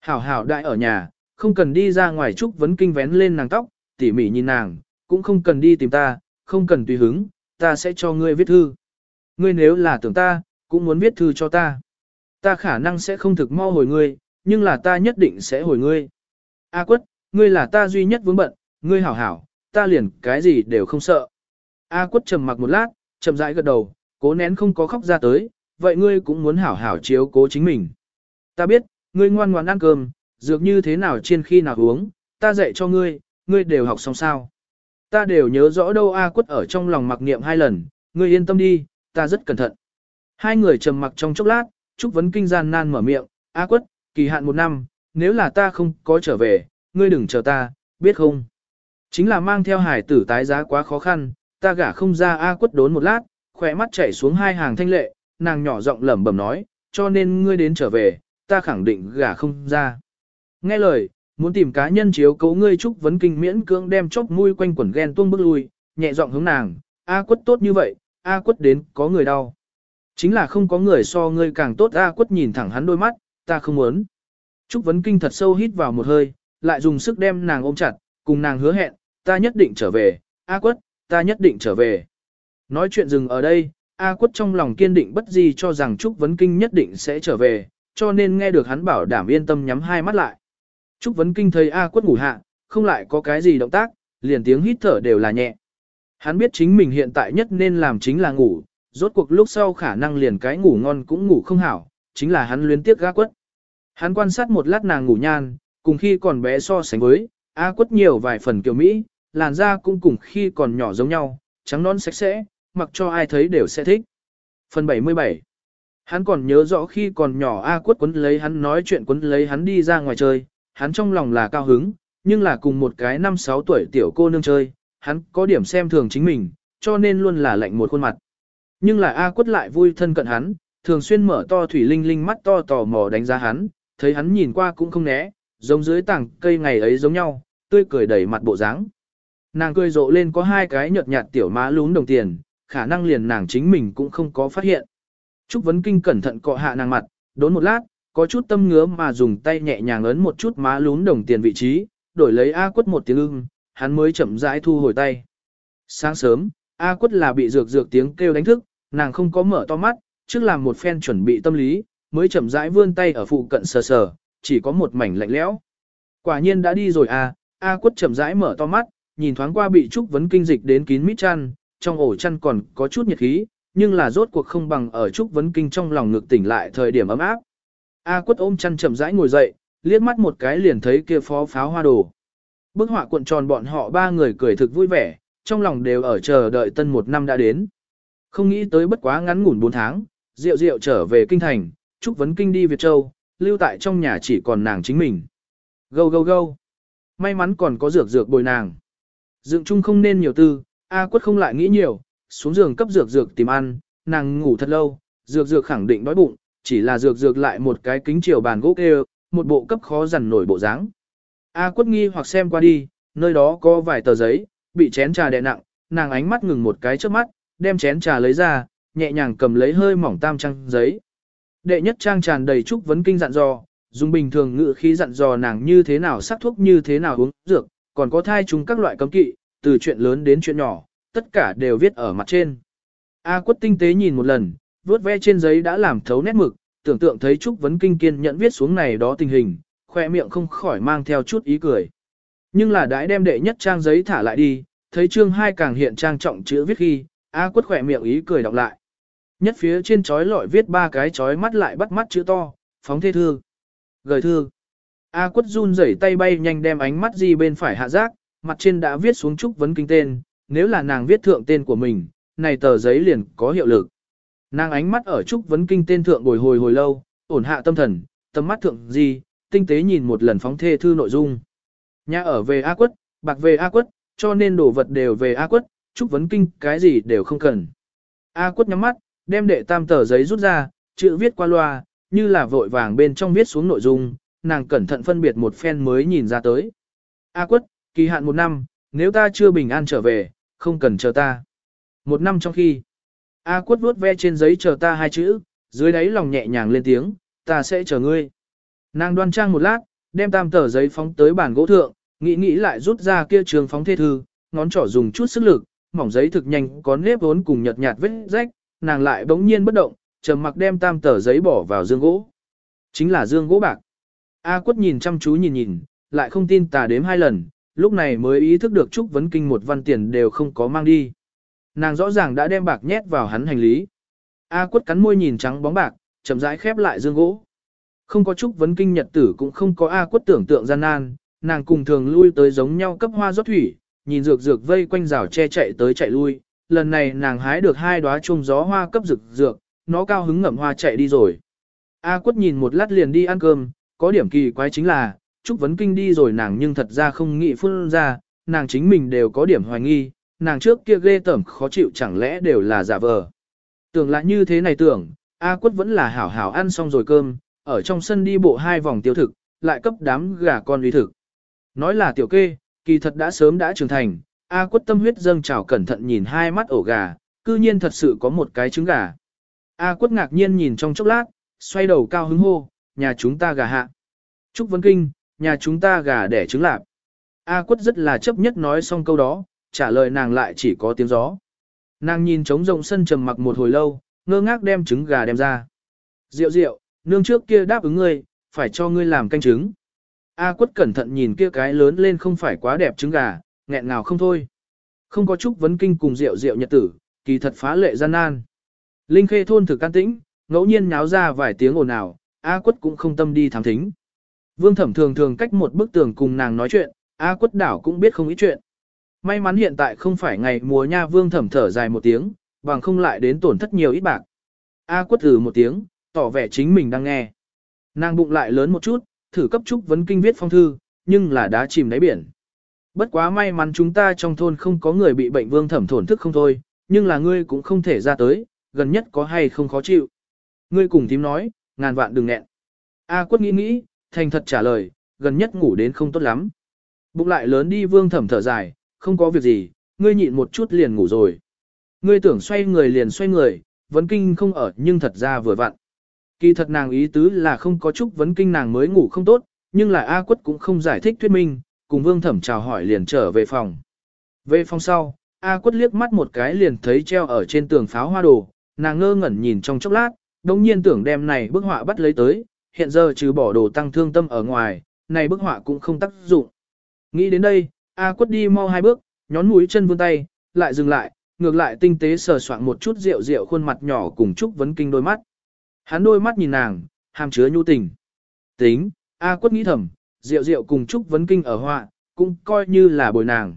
Hảo hảo đại ở nhà, không cần đi ra ngoài chúc Vấn Kinh vén lên nàng tóc, tỉ mỉ nhìn nàng, cũng không cần đi tìm ta, không cần tùy hứng, ta sẽ cho ngươi viết thư. Ngươi nếu là tưởng ta, cũng muốn viết thư cho ta. Ta khả năng sẽ không thực mau hồi ngươi, nhưng là ta nhất định sẽ hồi ngươi. A quất, ngươi là ta duy nhất vướng bận, ngươi hảo hảo, ta liền cái gì đều không sợ. A quất trầm mặc một lát, chậm rãi gật đầu, cố nén không có khóc ra tới, vậy ngươi cũng muốn hảo hảo chiếu cố chính mình. Ta biết, ngươi ngoan ngoãn ăn cơm, dược như thế nào trên khi nào uống, ta dạy cho ngươi, ngươi đều học xong sao. Ta đều nhớ rõ đâu A quất ở trong lòng mặc niệm hai lần, ngươi yên tâm đi, ta rất cẩn thận. Hai người trầm mặc trong chốc lát, Trúc Vấn Kinh gian nan mở miệng, A quất, kỳ hạn một năm, nếu là ta không có trở về, ngươi đừng chờ ta, biết không? Chính là mang theo hải tử tái giá quá khó khăn, ta gả không ra A quất đốn một lát, khỏe mắt chảy xuống hai hàng thanh lệ, nàng nhỏ giọng lẩm bẩm nói, cho nên ngươi đến trở về, ta khẳng định gả không ra. Nghe lời, muốn tìm cá nhân chiếu cấu ngươi Trúc Vấn Kinh miễn cưỡng đem chốc mũi quanh quần ghen tuông bước lui, nhẹ giọng hướng nàng, A quất tốt như vậy, A quất đến có người đau. Chính là không có người so ngươi càng tốt A quất nhìn thẳng hắn đôi mắt, ta không muốn. Trúc Vấn Kinh thật sâu hít vào một hơi, lại dùng sức đem nàng ôm chặt, cùng nàng hứa hẹn, ta nhất định trở về, A quất, ta nhất định trở về. Nói chuyện dừng ở đây, A quất trong lòng kiên định bất di cho rằng Trúc Vấn Kinh nhất định sẽ trở về, cho nên nghe được hắn bảo đảm yên tâm nhắm hai mắt lại. Trúc Vấn Kinh thấy A quất ngủ hạ, không lại có cái gì động tác, liền tiếng hít thở đều là nhẹ. Hắn biết chính mình hiện tại nhất nên làm chính là ngủ, rốt cuộc lúc sau khả năng liền cái ngủ ngon cũng ngủ không hảo, chính là hắn luyến tiếc A quất. Hắn quan sát một lát nàng ngủ nhan, cùng khi còn bé so sánh với, A quất nhiều vài phần kiểu Mỹ, làn da cũng cùng khi còn nhỏ giống nhau, trắng non sạch sẽ, mặc cho ai thấy đều sẽ thích. Phần 77 Hắn còn nhớ rõ khi còn nhỏ A quất quấn lấy hắn nói chuyện quấn lấy hắn đi ra ngoài chơi, hắn trong lòng là cao hứng, nhưng là cùng một cái năm sáu tuổi tiểu cô nương chơi, hắn có điểm xem thường chính mình, cho nên luôn là lạnh một khuôn mặt. Nhưng là A quất lại vui thân cận hắn, thường xuyên mở to thủy linh linh mắt to tò mò đánh giá hắn, thấy hắn nhìn qua cũng không né, giống dưới tảng cây ngày ấy giống nhau, tươi cười đầy mặt bộ dáng. Nàng cười rộ lên có hai cái nhợt nhạt tiểu má lún đồng tiền, khả năng liền nàng chính mình cũng không có phát hiện. Trúc Vấn Kinh cẩn thận cọ hạ nàng mặt, đốn một lát, có chút tâm ngứa mà dùng tay nhẹ nhàng ấn một chút má lún đồng tiền vị trí, đổi lấy A quất một tiếng ưng, hắn mới chậm rãi thu hồi tay. Sáng sớm, A quất là bị dược dược tiếng kêu đánh thức, nàng không có mở to mắt, trước làm một phen chuẩn bị tâm lý, mới chậm rãi vươn tay ở phụ cận sờ sờ, chỉ có một mảnh lạnh lẽo. Quả nhiên đã đi rồi à, A quất chậm rãi mở to mắt, nhìn thoáng qua bị Trúc Vấn kinh dịch đến kín mít chăn, trong ổ chăn còn có chút nhiệt khí, nhưng là rốt cuộc không bằng ở Trúc Vấn kinh trong lòng ngực tỉnh lại thời điểm ấm áp. A quất ôm chăn chậm rãi ngồi dậy, liếc mắt một cái liền thấy kia phó pháo hoa đồ. Bức họa cuộn tròn bọn họ ba người cười thực vui vẻ, trong lòng đều ở chờ đợi tân một năm đã đến. Không nghĩ tới bất quá ngắn ngủn 4 tháng, Diệu Diệu trở về kinh thành, Trúc Vấn Kinh đi Việt Châu, lưu tại trong nhà chỉ còn nàng chính mình. Gâu gâu gâu. May mắn còn có dược dược bồi nàng. Dựng chung không nên nhiều tư, A quất không lại nghĩ nhiều, xuống giường cấp dược dược tìm ăn, nàng ngủ thật lâu, dược dược khẳng định đói bụng, chỉ là dược dược lại một cái kính chiều bàn gỗ kêu, một bộ cấp khó dằn nổi bộ dáng. A quất nghi hoặc xem qua đi, nơi đó có vài tờ giấy, bị chén trà đè nặng, nàng ánh mắt ngừng một cái trước mắt, đem chén trà lấy ra, nhẹ nhàng cầm lấy hơi mỏng tam trang giấy. Đệ nhất trang tràn đầy chúc vấn kinh dặn dò, dùng bình thường ngữ khí dặn dò nàng như thế nào sắc thuốc như thế nào uống dược, còn có thai chúng các loại cấm kỵ, từ chuyện lớn đến chuyện nhỏ, tất cả đều viết ở mặt trên. A quất tinh tế nhìn một lần, vuốt ve trên giấy đã làm thấu nét mực, tưởng tượng thấy Trúc Vấn Kinh kiên nhận viết xuống này đó tình hình, khoe miệng không khỏi mang theo chút ý cười. Nhưng là đãi đem đệ nhất trang giấy thả lại đi, thấy chương hai càng hiện trang trọng chữ viết khi, A quất khỏe miệng ý cười đọc lại. Nhất phía trên chói lọi viết ba cái chói mắt lại bắt mắt chữ to, phóng thê thư. Gửi thư. A quất run rẩy tay bay nhanh đem ánh mắt gì bên phải hạ giác, mặt trên đã viết xuống chúc vấn kinh tên, nếu là nàng viết thượng tên của mình, này tờ giấy liền có hiệu lực. Nàng ánh mắt ở chúc vấn kinh tên thượng bồi hồi hồi lâu, ổn hạ tâm thần, tâm mắt thượng gì, tinh tế nhìn một lần phóng thê thư nội dung. Nhà ở về A quất, bạc về A quất, cho nên đồ vật đều về A quất, chúc vấn kinh cái gì đều không cần. A quất nhắm mắt, đem đệ tam tờ giấy rút ra, chữ viết qua loa, như là vội vàng bên trong viết xuống nội dung, nàng cẩn thận phân biệt một phen mới nhìn ra tới. A quất, kỳ hạn một năm, nếu ta chưa bình an trở về, không cần chờ ta. Một năm trong khi, A quất vuốt ve trên giấy chờ ta hai chữ, dưới đáy lòng nhẹ nhàng lên tiếng, ta sẽ chờ ngươi. Nàng đoan trang một lát, đem tam tờ giấy phóng tới bàn gỗ thượng, nghĩ nghĩ lại rút ra kia trường phóng thê thư, ngón trỏ dùng chút sức lực, mỏng giấy thực nhanh có nếp vốn cùng nhợt nhạt vết rách, nàng lại bỗng nhiên bất động, trầm mặc đem tam tờ giấy bỏ vào dương gỗ. Chính là dương gỗ bạc. A quất nhìn chăm chú nhìn nhìn, lại không tin tà đếm hai lần, lúc này mới ý thức được Trúc Vấn Kinh một văn tiền đều không có mang đi. Nàng rõ ràng đã đem bạc nhét vào hắn hành lý. A quất cắn môi nhìn trắng bóng bạc, chậm rãi khép lại dương gỗ. Không có Trúc Vấn Kinh nhật tử cũng không có A quất tưởng tượng gian nan, nàng cùng thường lui tới giống nhau cấp hoa rót thủy, nhìn dược dược vây quanh rào che chạy tới chạy lui. Lần này nàng hái được hai đóa chung gió hoa cấp dược dược, nó cao hứng ngậm hoa chạy đi rồi. A quất nhìn một lát liền đi ăn cơm, có điểm kỳ quái chính là, Trúc Vấn Kinh đi rồi nàng nhưng thật ra không nghĩ phun ra, nàng chính mình đều có điểm hoài nghi, nàng trước kia ghê tởm khó chịu chẳng lẽ đều là giả vờ. Tưởng lại như thế này tưởng, A quất vẫn là hảo hảo ăn xong rồi cơm, ở trong sân đi bộ hai vòng tiêu thực, lại cấp đám gà con uy thực. Nói là tiểu kê, kỳ thật đã sớm đã trưởng thành, A quất tâm huyết dâng trào cẩn thận nhìn hai mắt ổ gà, cư nhiên thật sự có một cái trứng gà. A quất ngạc nhiên nhìn trong chốc lát, xoay đầu cao hứng hô, nhà chúng ta gà hạ. Trúc Vấn Kinh, nhà chúng ta gà đẻ trứng lạp. A quất rất là chấp nhất nói xong câu đó, trả lời nàng lại chỉ có tiếng gió. Nàng nhìn trống rộng sân trầm mặc một hồi lâu, ngơ ngác đem trứng gà đem ra. Diệu diệu, nương trước kia đáp ứng ngươi, phải cho ngươi làm canh trứng. A quất cẩn thận nhìn kia cái lớn lên không phải quá đẹp trứng gà, nghẹn ngào không thôi. Không có chút vấn kinh cùng rượu rượu nhật tử, kỳ thật phá lệ gian nan. Linh khê thôn thực can tĩnh, ngẫu nhiên nháo ra vài tiếng ồn ào, A quất cũng không tâm đi thám thính. Vương thẩm thường thường cách một bức tường cùng nàng nói chuyện, A quất đảo cũng biết không ít chuyện. May mắn hiện tại không phải ngày mùa nha vương thẩm thở dài một tiếng, bằng không lại đến tổn thất nhiều ít bạc. A quất thử một tiếng, tỏ vẻ chính mình đang nghe. Nàng bụng lại lớn một chút, thử cấp trúc vấn kinh viết phong thư, nhưng là đá chìm đáy biển. Bất quá may mắn chúng ta trong thôn không có người bị bệnh vương thẩm thổn thức không thôi, nhưng là ngươi cũng không thể ra tới, gần nhất có hay không khó chịu. Ngươi cùng thím nói, ngàn vạn đừng nghẹn. A quất nghĩ nghĩ, thành thật trả lời, gần nhất ngủ đến không tốt lắm. Bụng lại lớn đi vương thẩm thở dài, không có việc gì, ngươi nhịn một chút liền ngủ rồi. Ngươi tưởng xoay người liền xoay người, vấn kinh không ở nhưng thật ra vừa vặn. Kỳ thật nàng ý tứ là không có chút vấn kinh nàng mới ngủ không tốt, nhưng là A quất cũng không giải thích thuyết minh, cùng vương thẩm chào hỏi liền trở về phòng. Về phòng sau, A quất liếc mắt một cái liền thấy treo ở trên tường pháo hoa đồ, nàng ngơ ngẩn nhìn trong chốc lát, đồng nhiên tưởng đem này bức họa bắt lấy tới, hiện giờ trừ bỏ đồ tăng thương tâm ở ngoài, này bức họa cũng không tác dụng. Nghĩ đến đây, A quất đi mau hai bước, nhón mũi chân vươn tay, lại dừng lại, ngược lại tinh tế sờ soạn một chút rượu rượu khuôn mặt nhỏ cùng Trúc Vấn Kinh đôi mắt. Hắn đôi mắt nhìn nàng, hàm chứa nhu tình. Tính, A quất nghĩ thầm, rượu rượu cùng Trúc Vấn Kinh ở họa, cũng coi như là bồi nàng.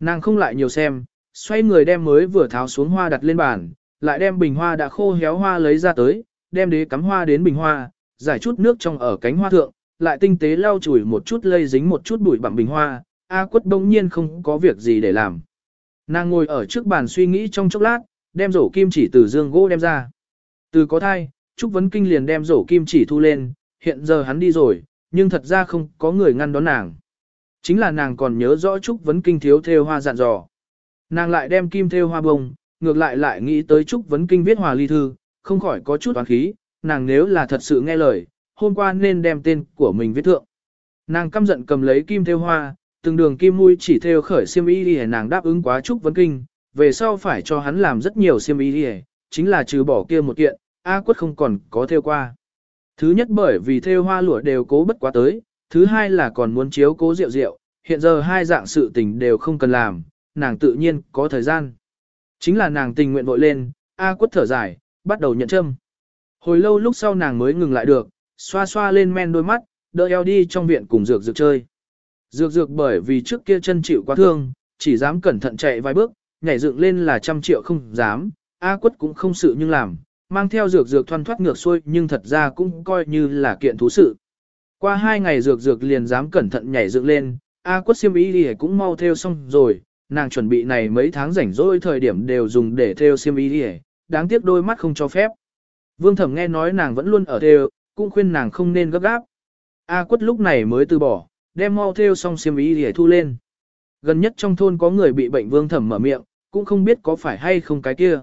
Nàng không lại nhiều xem, xoay người đem mới vừa tháo xuống hoa đặt lên bàn, lại đem bình hoa đã khô héo hoa lấy ra tới, đem đế cắm hoa đến bình hoa, giải chút nước trong ở cánh hoa thượng, lại tinh tế lau chùi một chút lây dính một chút bụi bặm bình hoa, A quất đông nhiên không có việc gì để làm. Nàng ngồi ở trước bàn suy nghĩ trong chốc lát, đem rổ kim chỉ từ dương gỗ đem ra. Từ có thai, Trúc Vấn Kinh liền đem rổ kim chỉ thu lên, hiện giờ hắn đi rồi, nhưng thật ra không có người ngăn đón nàng. Chính là nàng còn nhớ rõ Trúc Vấn Kinh thiếu theo hoa dặn dò. Nàng lại đem kim theo hoa bông, ngược lại lại nghĩ tới Trúc Vấn Kinh viết hòa ly thư, không khỏi có chút toán khí, nàng nếu là thật sự nghe lời, hôm qua nên đem tên của mình viết thượng. Nàng căm giận cầm lấy kim theo hoa, từng đường kim mũi chỉ theo khởi xiêm y đi nàng đáp ứng quá Trúc Vấn Kinh, về sau phải cho hắn làm rất nhiều xiêm y đi chính là trừ bỏ kia một kiện, A quất không còn có theo qua. Thứ nhất bởi vì theo hoa lụa đều cố bất quá tới, thứ hai là còn muốn chiếu cố rượu rượu, hiện giờ hai dạng sự tình đều không cần làm, nàng tự nhiên có thời gian. Chính là nàng tình nguyện vội lên, A quất thở dài, bắt đầu nhận châm. Hồi lâu lúc sau nàng mới ngừng lại được, xoa xoa lên men đôi mắt, đỡ eo đi trong viện cùng dược dược chơi. Dược dược bởi vì trước kia chân chịu quá thương, chỉ dám cẩn thận chạy vài bước, nhảy dựng lên là trăm triệu không dám, A quất cũng không sự nhưng làm, mang theo dược dược thoăn thoát ngược xuôi nhưng thật ra cũng coi như là kiện thú sự. Qua hai ngày dược dược liền dám cẩn thận nhảy dựng lên, A quất siêm ý đi cũng mau theo xong rồi, nàng chuẩn bị này mấy tháng rảnh rỗi thời điểm đều dùng để theo siêm ý đi đáng tiếc đôi mắt không cho phép. Vương thẩm nghe nói nàng vẫn luôn ở theo, cũng khuyên nàng không nên gấp gáp. A quất lúc này mới từ bỏ, đem mau theo xong xiêm y để thu lên. Gần nhất trong thôn có người bị bệnh vương thẩm mở miệng, cũng không biết có phải hay không cái kia.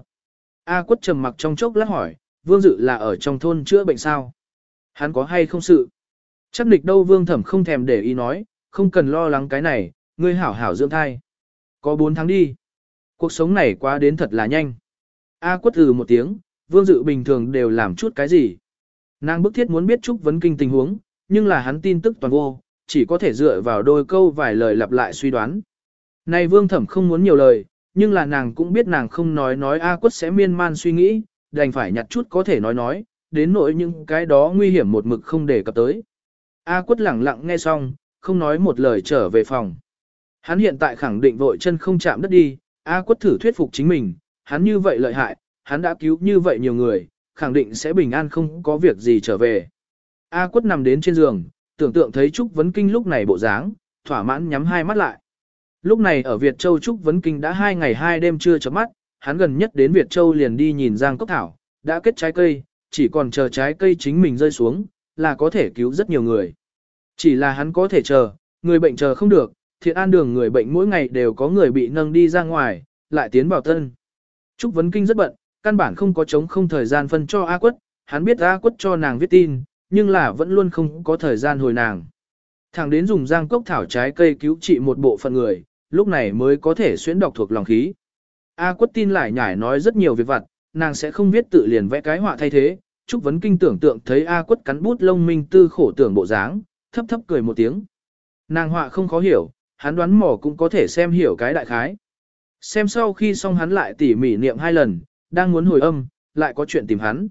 A quất trầm mặc trong chốc lát hỏi, vương dự là ở trong thôn chữa bệnh sao? Hắn có hay không sự? Chắc nịch đâu vương thẩm không thèm để ý nói, không cần lo lắng cái này, ngươi hảo hảo dưỡng thai. Có 4 tháng đi. Cuộc sống này quá đến thật là nhanh. A quất từ một tiếng, vương dự bình thường đều làm chút cái gì. Nàng bức thiết muốn biết Trúc Vấn Kinh tình huống, nhưng là hắn tin tức toàn vô, chỉ có thể dựa vào đôi câu vài lời lặp lại suy đoán. Này vương thẩm không muốn nhiều lời, nhưng là nàng cũng biết nàng không nói nói A quất sẽ miên man suy nghĩ, đành phải nhặt chút có thể nói nói, đến nỗi những cái đó nguy hiểm một mực không để cập tới. A quất lẳng lặng nghe xong, không nói một lời trở về phòng. Hắn hiện tại khẳng định vội chân không chạm đất đi, A quất thử thuyết phục chính mình, hắn như vậy lợi hại, hắn đã cứu như vậy nhiều người, khẳng định sẽ bình an không có việc gì trở về. A quất nằm đến trên giường, tưởng tượng thấy Trúc Vấn Kinh lúc này bộ dáng, thỏa mãn nhắm hai mắt lại. Lúc này ở Việt Châu Trúc Vấn Kinh đã hai ngày hai đêm chưa chấm mắt, hắn gần nhất đến Việt Châu liền đi nhìn Giang Cốc Thảo, đã kết trái cây, chỉ còn chờ trái cây chính mình rơi xuống, là có thể cứu rất nhiều người. Chỉ là hắn có thể chờ, người bệnh chờ không được, thiện an đường người bệnh mỗi ngày đều có người bị nâng đi ra ngoài, lại tiến vào tân. Trúc Vấn Kinh rất bận, căn bản không có chống không thời gian phân cho A Quất, hắn biết A Quất cho nàng viết tin, nhưng là vẫn luôn không có thời gian hồi nàng. thằng đến dùng giang cốc thảo trái cây cứu trị một bộ phận người, lúc này mới có thể xuyến đọc thuộc lòng khí. A quất tin lại nhải nói rất nhiều việc vặt, nàng sẽ không viết tự liền vẽ cái họa thay thế. Trúc Vấn Kinh tưởng tượng thấy A quất cắn bút lông minh tư khổ tưởng bộ dáng, thấp thấp cười một tiếng. Nàng họa không khó hiểu, hắn đoán mò cũng có thể xem hiểu cái đại khái. Xem sau khi xong hắn lại tỉ mỉ niệm hai lần, đang muốn hồi âm, lại có chuyện tìm hắn.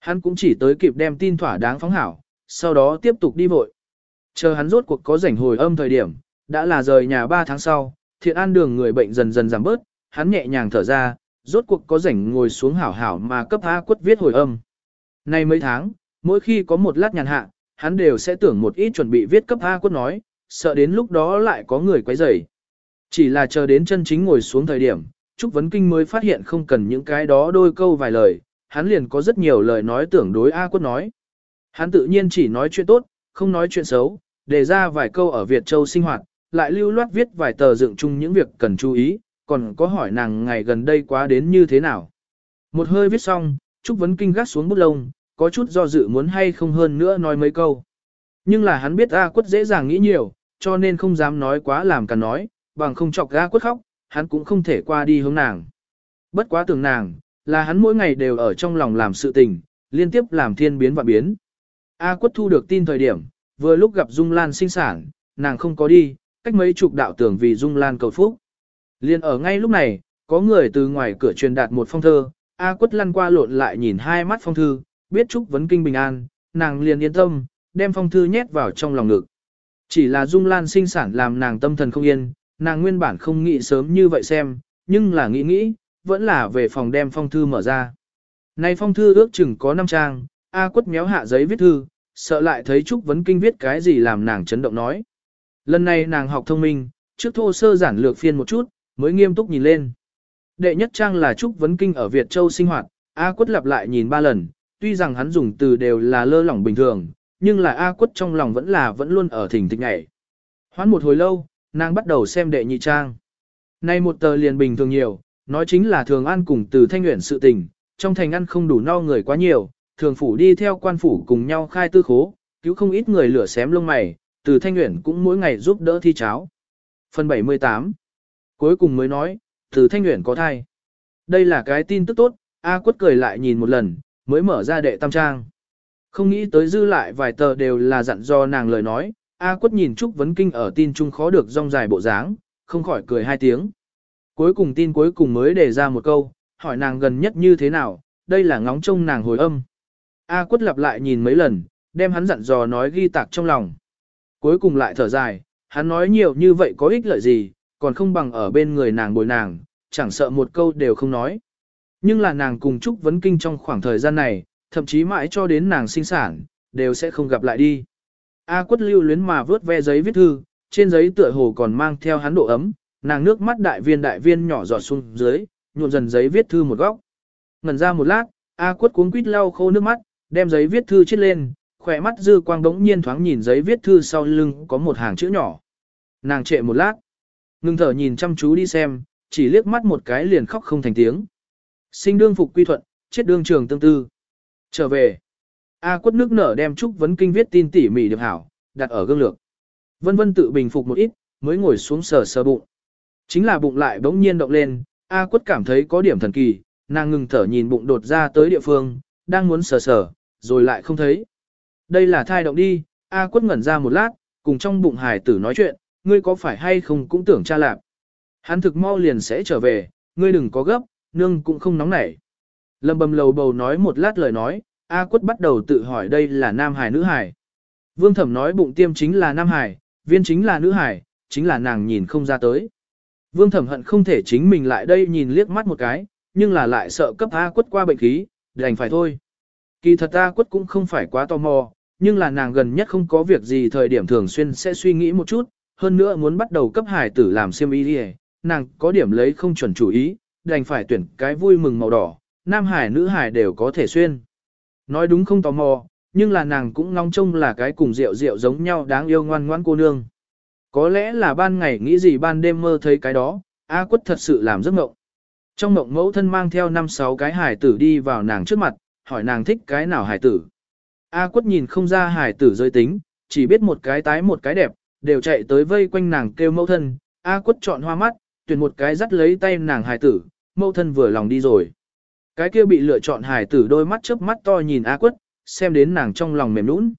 Hắn cũng chỉ tới kịp đem tin thỏa đáng phóng hảo, sau đó tiếp tục đi vội. Chờ hắn rốt cuộc có rảnh hồi âm thời điểm, đã là rời nhà 3 tháng sau, thiện an đường người bệnh dần dần giảm bớt, hắn nhẹ nhàng thở ra, rốt cuộc có rảnh ngồi xuống hảo hảo mà cấp A quất viết hồi âm. Nay mấy tháng, mỗi khi có một lát nhàn hạ, hắn đều sẽ tưởng một ít chuẩn bị viết cấp A quất nói, sợ đến lúc đó lại có người quấy rầy. Chỉ là chờ đến chân chính ngồi xuống thời điểm, Trúc Vấn Kinh mới phát hiện không cần những cái đó đôi câu vài lời, hắn liền có rất nhiều lời nói tưởng đối A quất nói. Hắn tự nhiên chỉ nói chuyện tốt, không nói chuyện xấu, đề ra vài câu ở Việt Châu sinh hoạt, lại lưu loát viết vài tờ dựng chung những việc cần chú ý, còn có hỏi nàng ngày gần đây quá đến như thế nào. Một hơi viết xong, Trúc Vấn Kinh gác xuống bút lông, có chút do dự muốn hay không hơn nữa nói mấy câu. Nhưng là hắn biết A quất dễ dàng nghĩ nhiều, cho nên không dám nói quá làm cả nói, bằng không chọc A quất khóc, hắn cũng không thể qua đi hướng nàng. Bất quá tưởng nàng, là hắn mỗi ngày đều ở trong lòng làm sự tình, liên tiếp làm thiên biến và biến. A quất thu được tin thời điểm, vừa lúc gặp Dung Lan sinh sản, nàng không có đi, cách mấy chục đạo tưởng vì Dung Lan cầu phúc. Liên ở ngay lúc này, có người từ ngoài cửa truyền đạt một phong thơ, A quất lăn qua lộn lại nhìn hai mắt phong thư, biết chúc vấn kinh bình an, nàng liền yên tâm, đem phong thư nhét vào trong lòng ngực. Chỉ là Dung Lan sinh sản làm nàng tâm thần không yên, nàng nguyên bản không nghĩ sớm như vậy xem, nhưng là nghĩ nghĩ, vẫn là về phòng đem phong thư mở ra. Này phong thư ước chừng có 5 trang, A quất méo hạ giấy viết thư, sợ lại thấy Trúc Vấn Kinh viết cái gì làm nàng chấn động nói. Lần này nàng học thông minh, trước thô sơ giản lược phiên một chút, mới nghiêm túc nhìn lên. Đệ nhất trang là Trúc Vấn Kinh ở Việt Châu sinh hoạt, A quất lặp lại nhìn ba lần, tuy rằng hắn dùng từ đều là lơ lỏng bình thường, nhưng là A quất trong lòng vẫn là vẫn luôn ở thỉnh thịch ngại. Hoán một hồi lâu, nàng bắt đầu xem đệ nhị trang. Nay một tờ liền bình thường nhiều, nói chính là thường ăn cùng từ thanh nguyện sự tình, trong thành ăn không đủ no người quá nhiều, thường phủ đi theo quan phủ cùng nhau khai tư khố, cứu không ít người lửa xém lông mày, từ thanh nguyện cũng mỗi ngày giúp đỡ thi cháo. Phần 78 Cuối cùng mới nói, từ thanh nguyện có thai. Đây là cái tin tức tốt, A quất cười lại nhìn một lần, mới mở ra đệ tam trang. Không nghĩ tới dư lại vài tờ đều là dặn do nàng lời nói, A quất nhìn Trúc Vấn Kinh ở tin trung khó được rong dài bộ dáng, không khỏi cười hai tiếng. Cuối cùng tin cuối cùng mới đề ra một câu, hỏi nàng gần nhất như thế nào, đây là ngóng trông nàng hồi âm. A quất lặp lại nhìn mấy lần, đem hắn dặn dò nói ghi tạc trong lòng. Cuối cùng lại thở dài, hắn nói nhiều như vậy có ích lợi gì, còn không bằng ở bên người nàng bồi nàng, chẳng sợ một câu đều không nói. Nhưng là nàng cùng Trúc Vấn Kinh trong khoảng thời gian này, thậm chí mãi cho đến nàng sinh sản, đều sẽ không gặp lại đi. A quất lưu luyến mà vớt ve giấy viết thư, trên giấy tựa hồ còn mang theo hắn độ ấm, nàng nước mắt đại viên đại viên nhỏ giọt xuống dưới, nhuộm dần giấy viết thư một góc. Ngần ra một lát, A quất cuống quýt lau khô nước mắt, đem giấy viết thư chết lên, khỏe mắt dư quang đống nhiên thoáng nhìn giấy viết thư sau lưng có một hàng chữ nhỏ. Nàng trệ một lát, ngừng thở nhìn chăm chú đi xem, chỉ liếc mắt một cái liền khóc không thành tiếng. Sinh đương phục quy thuận, chết đương trường tương tư. Trở về. A quất nước nở đem Trúc Vấn Kinh viết tin tỉ mỉ được hảo, đặt ở gương lược. Vân vân tự bình phục một ít, mới ngồi xuống sờ sờ bụng. Chính là bụng lại bỗng nhiên động lên, A quất cảm thấy có điểm thần kỳ, nàng ngừng thở nhìn bụng đột ra tới địa phương, đang muốn sờ sờ, rồi lại không thấy. Đây là thai động đi, A quất ngẩn ra một lát, cùng trong bụng hài tử nói chuyện, ngươi có phải hay không cũng tưởng cha lạp. Hắn thực mau liền sẽ trở về, ngươi đừng có gấp, nương cũng không nóng nảy. Lâm bầm lầu bầu nói một lát lời nói, A quất bắt đầu tự hỏi đây là nam hải nữ hải. Vương thẩm nói bụng tiêm chính là nam hải, viên chính là nữ hải, chính là nàng nhìn không ra tới. Vương thẩm hận không thể chính mình lại đây nhìn liếc mắt một cái, nhưng là lại sợ cấp A quất qua bệnh khí, đành phải thôi. Kỳ thật A quất cũng không phải quá tò mò, nhưng là nàng gần nhất không có việc gì thời điểm thường xuyên sẽ suy nghĩ một chút, hơn nữa muốn bắt đầu cấp hải tử làm siêm y đi nàng có điểm lấy không chuẩn chủ ý, đành phải tuyển cái vui mừng màu đỏ, nam hải nữ hải đều có thể xuyên. Nói đúng không tò mò, nhưng là nàng cũng ngóng trông là cái cùng rượu rượu giống nhau đáng yêu ngoan ngoan cô nương. Có lẽ là ban ngày nghĩ gì ban đêm mơ thấy cái đó, A quất thật sự làm giấc mộng. Trong mộng mẫu thân mang theo năm sáu cái hải tử đi vào nàng trước mặt, hỏi nàng thích cái nào hải tử. A quất nhìn không ra hải tử giới tính, chỉ biết một cái tái một cái đẹp, đều chạy tới vây quanh nàng kêu mẫu thân. A quất chọn hoa mắt, tuyển một cái dắt lấy tay nàng hải tử, mẫu thân vừa lòng đi rồi. Cái kia bị lựa chọn hải tử đôi mắt chớp mắt to nhìn A quất, xem đến nàng trong lòng mềm nũng.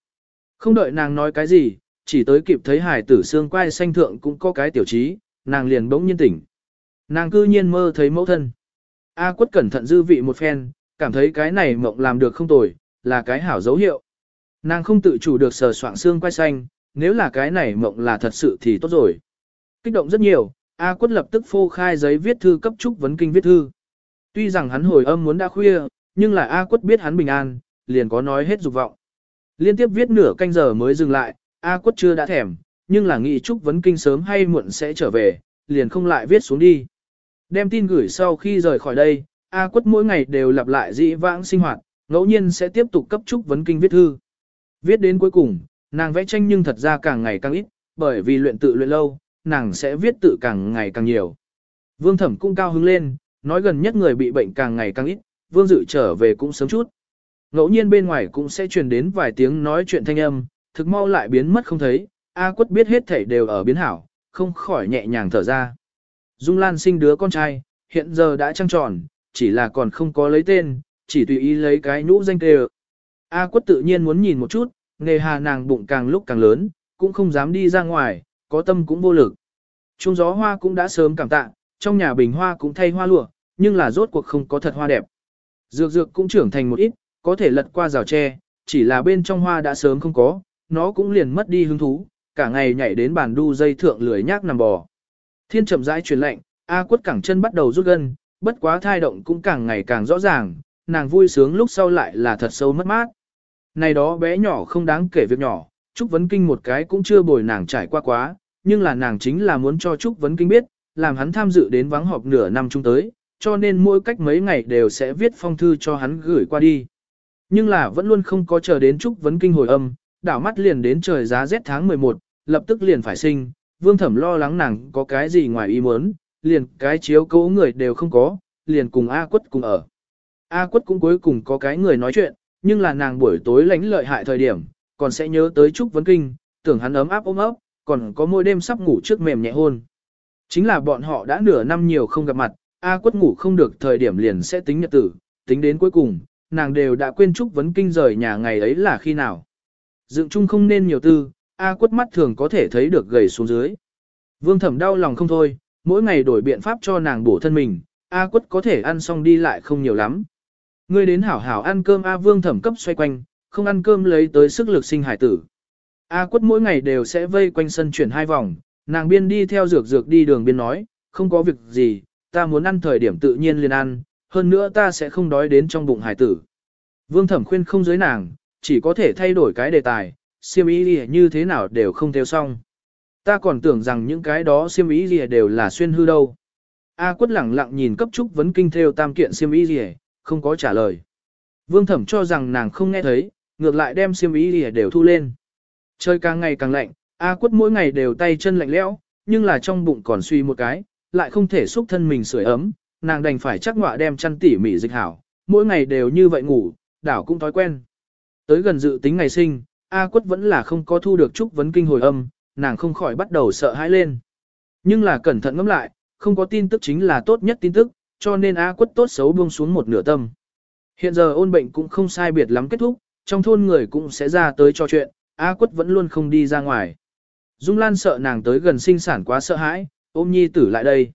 Không đợi nàng nói cái gì, chỉ tới kịp thấy hải tử xương quai xanh thượng cũng có cái tiểu trí, nàng liền bỗng nhiên tỉnh. Nàng cư nhiên mơ thấy mẫu thân. A quất cẩn thận dư vị một phen, cảm thấy cái này mộng làm được không tồi, là cái hảo dấu hiệu. Nàng không tự chủ được sờ soạng xương quai xanh, nếu là cái này mộng là thật sự thì tốt rồi. Kích động rất nhiều, A quất lập tức phô khai giấy viết thư cấp trúc vấn kinh viết thư. Tuy rằng hắn hồi âm muốn đã khuya, nhưng là A quất biết hắn bình an, liền có nói hết dục vọng. Liên tiếp viết nửa canh giờ mới dừng lại, A quất chưa đã thèm, nhưng là nghĩ trúc vấn kinh sớm hay muộn sẽ trở về, liền không lại viết xuống đi. Đem tin gửi sau khi rời khỏi đây, A quất mỗi ngày đều lặp lại dĩ vãng sinh hoạt, ngẫu nhiên sẽ tiếp tục cấp trúc vấn kinh viết thư. Viết đến cuối cùng, nàng vẽ tranh nhưng thật ra càng ngày càng ít, bởi vì luyện tự luyện lâu, nàng sẽ viết tự càng ngày càng nhiều. Vương thẩm cũng cao hứng lên, nói gần nhất người bị bệnh càng ngày càng ít, vương dự trở về cũng sớm chút. Ngẫu nhiên bên ngoài cũng sẽ truyền đến vài tiếng nói chuyện thanh âm, thực mau lại biến mất không thấy, A quất biết hết thảy đều ở biến hảo, không khỏi nhẹ nhàng thở ra. Dung Lan sinh đứa con trai, hiện giờ đã trăng tròn, chỉ là còn không có lấy tên, chỉ tùy ý lấy cái nhũ danh tê A quất tự nhiên muốn nhìn một chút, nghề hà nàng bụng càng lúc càng lớn, cũng không dám đi ra ngoài, có tâm cũng vô lực. Trung gió hoa cũng đã sớm cảm tạ, trong nhà bình hoa cũng thay hoa lụa, nhưng là rốt cuộc không có thật hoa đẹp. Dược dược cũng trưởng thành một ít, có thể lật qua rào tre, chỉ là bên trong hoa đã sớm không có, nó cũng liền mất đi hứng thú, cả ngày nhảy đến bàn đu dây thượng lười nhác nằm bò. Thiên chậm rãi truyền lệnh, A quất cẳng chân bắt đầu rút gân, bất quá thai động cũng càng ngày càng rõ ràng, nàng vui sướng lúc sau lại là thật sâu mất mát. Này đó bé nhỏ không đáng kể việc nhỏ, Trúc Vấn Kinh một cái cũng chưa bồi nàng trải qua quá, nhưng là nàng chính là muốn cho Trúc Vấn Kinh biết, làm hắn tham dự đến vắng họp nửa năm chung tới, cho nên mỗi cách mấy ngày đều sẽ viết phong thư cho hắn gửi qua đi. Nhưng là vẫn luôn không có chờ đến Trúc Vấn Kinh hồi âm, đảo mắt liền đến trời giá rét tháng 11, lập tức liền phải sinh, vương thẩm lo lắng nàng có cái gì ngoài ý muốn, liền cái chiếu cố người đều không có, liền cùng A quất cùng ở. A quất cũng cuối cùng có cái người nói chuyện, nhưng là nàng buổi tối lánh lợi hại thời điểm, còn sẽ nhớ tới Trúc Vấn Kinh, tưởng hắn ấm áp ôm ấp, còn có mỗi đêm sắp ngủ trước mềm nhẹ hôn. Chính là bọn họ đã nửa năm nhiều không gặp mặt, A quất ngủ không được thời điểm liền sẽ tính nhật tử, tính đến cuối cùng, nàng đều đã quên Trúc Vấn Kinh rời nhà ngày ấy là khi nào. Dựng chung không nên nhiều tư, A quất mắt thường có thể thấy được gầy xuống dưới. Vương thẩm đau lòng không thôi, mỗi ngày đổi biện pháp cho nàng bổ thân mình, A quất có thể ăn xong đi lại không nhiều lắm. Ngươi đến hảo hảo ăn cơm A vương thẩm cấp xoay quanh, không ăn cơm lấy tới sức lực sinh hải tử. A quất mỗi ngày đều sẽ vây quanh sân chuyển hai vòng, nàng biên đi theo dược dược đi đường biên nói, không có việc gì, ta muốn ăn thời điểm tự nhiên liền ăn, hơn nữa ta sẽ không đói đến trong bụng hải tử. Vương thẩm khuyên không giới nàng, chỉ có thể thay đổi cái đề tài, siêm ý gì như thế nào đều không theo xong. Ta còn tưởng rằng những cái đó siêm ý gì đều là xuyên hư đâu. A quất lẳng lặng nhìn cấp trúc vấn kinh theo tam kiện siêm ý gì, không có trả lời. Vương thẩm cho rằng nàng không nghe thấy, ngược lại đem siêm ý gì đều thu lên. Trời càng ngày càng lạnh, A quất mỗi ngày đều tay chân lạnh lẽo, nhưng là trong bụng còn suy một cái, lại không thể xúc thân mình sưởi ấm, nàng đành phải chắc ngọa đem chăn tỉ mỉ dịch hảo, mỗi ngày đều như vậy ngủ, đảo cũng thói quen. Tới gần dự tính ngày sinh, A quất vẫn là không có thu được chúc vấn kinh hồi âm, nàng không khỏi bắt đầu sợ hãi lên. Nhưng là cẩn thận ngẫm lại, không có tin tức chính là tốt nhất tin tức, cho nên A quất tốt xấu buông xuống một nửa tâm. Hiện giờ ôn bệnh cũng không sai biệt lắm kết thúc, trong thôn người cũng sẽ ra tới cho chuyện, A quất vẫn luôn không đi ra ngoài. Dung Lan sợ nàng tới gần sinh sản quá sợ hãi, ôm nhi tử lại đây.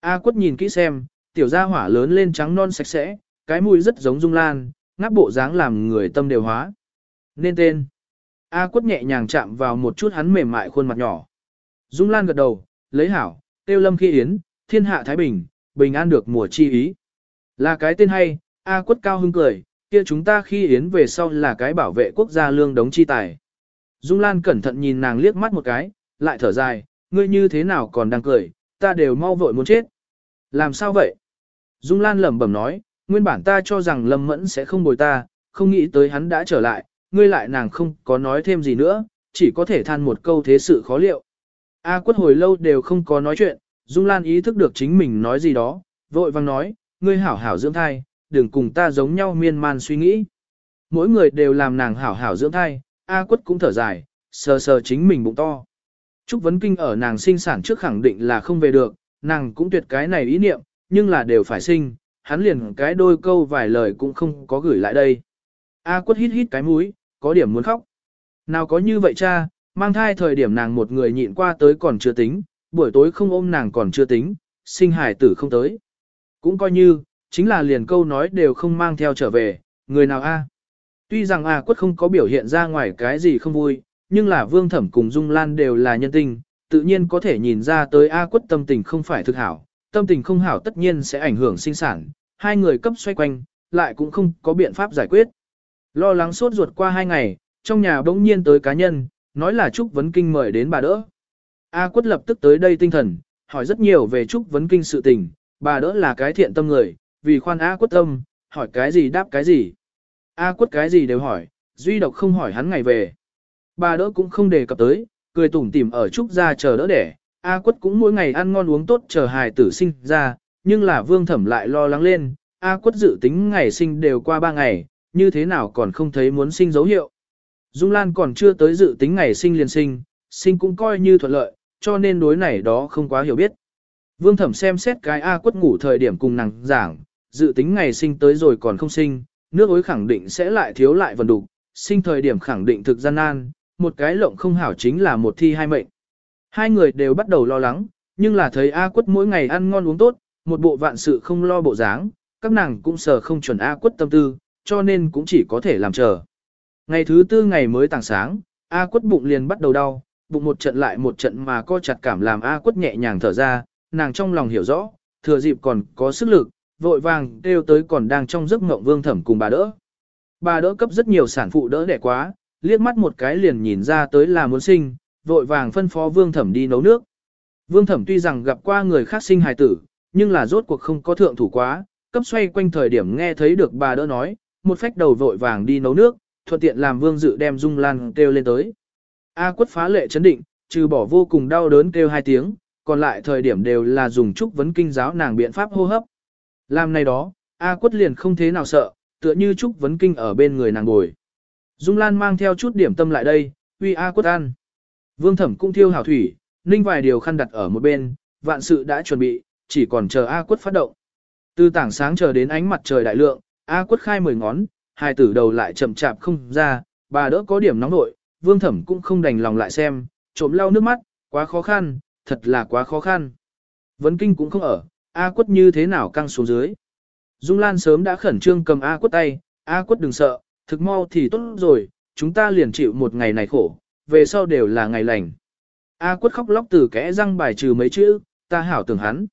A quất nhìn kỹ xem, tiểu gia hỏa lớn lên trắng non sạch sẽ, cái mũi rất giống Dung Lan, ngáp bộ dáng làm người tâm đều hóa. Nên tên. A quất nhẹ nhàng chạm vào một chút hắn mềm mại khuôn mặt nhỏ. Dung Lan gật đầu, lấy hảo, tiêu lâm khi yến, thiên hạ Thái Bình, bình an được mùa chi ý. Là cái tên hay, A quất cao hưng cười, kia chúng ta khi yến về sau là cái bảo vệ quốc gia lương đống chi tài. Dung Lan cẩn thận nhìn nàng liếc mắt một cái, lại thở dài, ngươi như thế nào còn đang cười, ta đều mau vội muốn chết. Làm sao vậy? Dung Lan lẩm bẩm nói, nguyên bản ta cho rằng Lâm Mẫn sẽ không bồi ta, không nghĩ tới hắn đã trở lại, ngươi lại nàng không có nói thêm gì nữa, chỉ có thể than một câu thế sự khó liệu. A quất hồi lâu đều không có nói chuyện, Dung Lan ý thức được chính mình nói gì đó, vội vang nói, ngươi hảo hảo dưỡng thai, đừng cùng ta giống nhau miên man suy nghĩ. Mỗi người đều làm nàng hảo hảo dưỡng thai, A quất cũng thở dài, sờ sờ chính mình bụng to. Trúc Vấn Kinh ở nàng sinh sản trước khẳng định là không về được, nàng cũng tuyệt cái này ý niệm, nhưng là đều phải sinh, hắn liền cái đôi câu vài lời cũng không có gửi lại đây. A quất hít hít cái mũi, có điểm muốn khóc. Nào có như vậy cha, mang thai thời điểm nàng một người nhịn qua tới còn chưa tính, buổi tối không ôm nàng còn chưa tính, sinh hải tử không tới. Cũng coi như, chính là liền câu nói đều không mang theo trở về, người nào a? Tuy rằng A quất không có biểu hiện ra ngoài cái gì không vui, nhưng là vương thẩm cùng Dung Lan đều là nhân tình, tự nhiên có thể nhìn ra tới A quất tâm tình không phải thực hảo, tâm tình không hảo tất nhiên sẽ ảnh hưởng sinh sản, hai người cấp xoay quanh, lại cũng không có biện pháp giải quyết. Lo lắng sốt ruột qua hai ngày, trong nhà bỗng nhiên tới cá nhân, nói là Trúc Vấn Kinh mời đến bà đỡ. A quất lập tức tới đây tinh thần, hỏi rất nhiều về Trúc Vấn Kinh sự tình, bà đỡ là cái thiện tâm người, vì khoan A quất tâm, hỏi cái gì đáp cái gì. A quất cái gì đều hỏi, duy độc không hỏi hắn ngày về. Bà đỡ cũng không đề cập tới, cười tủm tỉm ở Trúc ra chờ đỡ đẻ. A quất cũng mỗi ngày ăn ngon uống tốt chờ hài tử sinh ra, nhưng là vương thẩm lại lo lắng lên, A quất dự tính ngày sinh đều qua ba ngày, như thế nào còn không thấy muốn sinh dấu hiệu. Dung Lan còn chưa tới dự tính ngày sinh liền sinh, sinh cũng coi như thuận lợi, cho nên đối này đó không quá hiểu biết. Vương thẩm xem xét cái A quất ngủ thời điểm cùng nàng giảng, dự tính ngày sinh tới rồi còn không sinh, nước ối khẳng định sẽ lại thiếu lại vần đục, sinh thời điểm khẳng định thực gian nan, một cái lộng không hảo chính là một thi hai mệnh. Hai người đều bắt đầu lo lắng, nhưng là thấy A quất mỗi ngày ăn ngon uống tốt, một bộ vạn sự không lo bộ dáng, các nàng cũng sờ không chuẩn A quất tâm tư, cho nên cũng chỉ có thể làm chờ. Ngày thứ tư ngày mới tảng sáng, A quất bụng liền bắt đầu đau, bụng một trận lại một trận mà co chặt cảm làm A quất nhẹ nhàng thở ra, nàng trong lòng hiểu rõ, thừa dịp còn có sức lực, vội vàng kêu tới còn đang trong giấc mộng vương thẩm cùng bà đỡ. Bà đỡ cấp rất nhiều sản phụ đỡ đẻ quá, liếc mắt một cái liền nhìn ra tới là muốn sinh, vội vàng phân phó vương thẩm đi nấu nước. Vương thẩm tuy rằng gặp qua người khác sinh hài tử, nhưng là rốt cuộc không có thượng thủ quá, cấp xoay quanh thời điểm nghe thấy được bà đỡ nói, một phách đầu vội vàng đi nấu nước, thuận tiện làm vương dự đem dung lan kêu lên tới. A quất phá lệ chấn định, trừ bỏ vô cùng đau đớn kêu hai tiếng, còn lại thời điểm đều là dùng chúc vấn kinh giáo nàng biện pháp hô hấp. Làm này đó, A quất liền không thế nào sợ, tựa như trúc vấn kinh ở bên người nàng ngồi. Dung Lan mang theo chút điểm tâm lại đây, uy A quất ăn. Vương thẩm cũng thiêu hảo thủy, ninh vài điều khăn đặt ở một bên, vạn sự đã chuẩn bị, chỉ còn chờ A quất phát động. Từ tảng sáng chờ đến ánh mặt trời đại lượng, A quất khai mười ngón, hai tử đầu lại chậm chạp không ra, bà đỡ có điểm nóng nội, vương thẩm cũng không đành lòng lại xem, trộm lau nước mắt, quá khó khăn, thật là quá khó khăn. Vấn kinh cũng không ở, A quất như thế nào căng xuống dưới. Dung Lan sớm đã khẩn trương cầm A quất tay, A quất đừng sợ, thực mau thì tốt rồi, chúng ta liền chịu một ngày này khổ, về sau đều là ngày lành. A quất khóc lóc từ kẽ răng bài trừ mấy chữ, ta hảo tưởng hắn.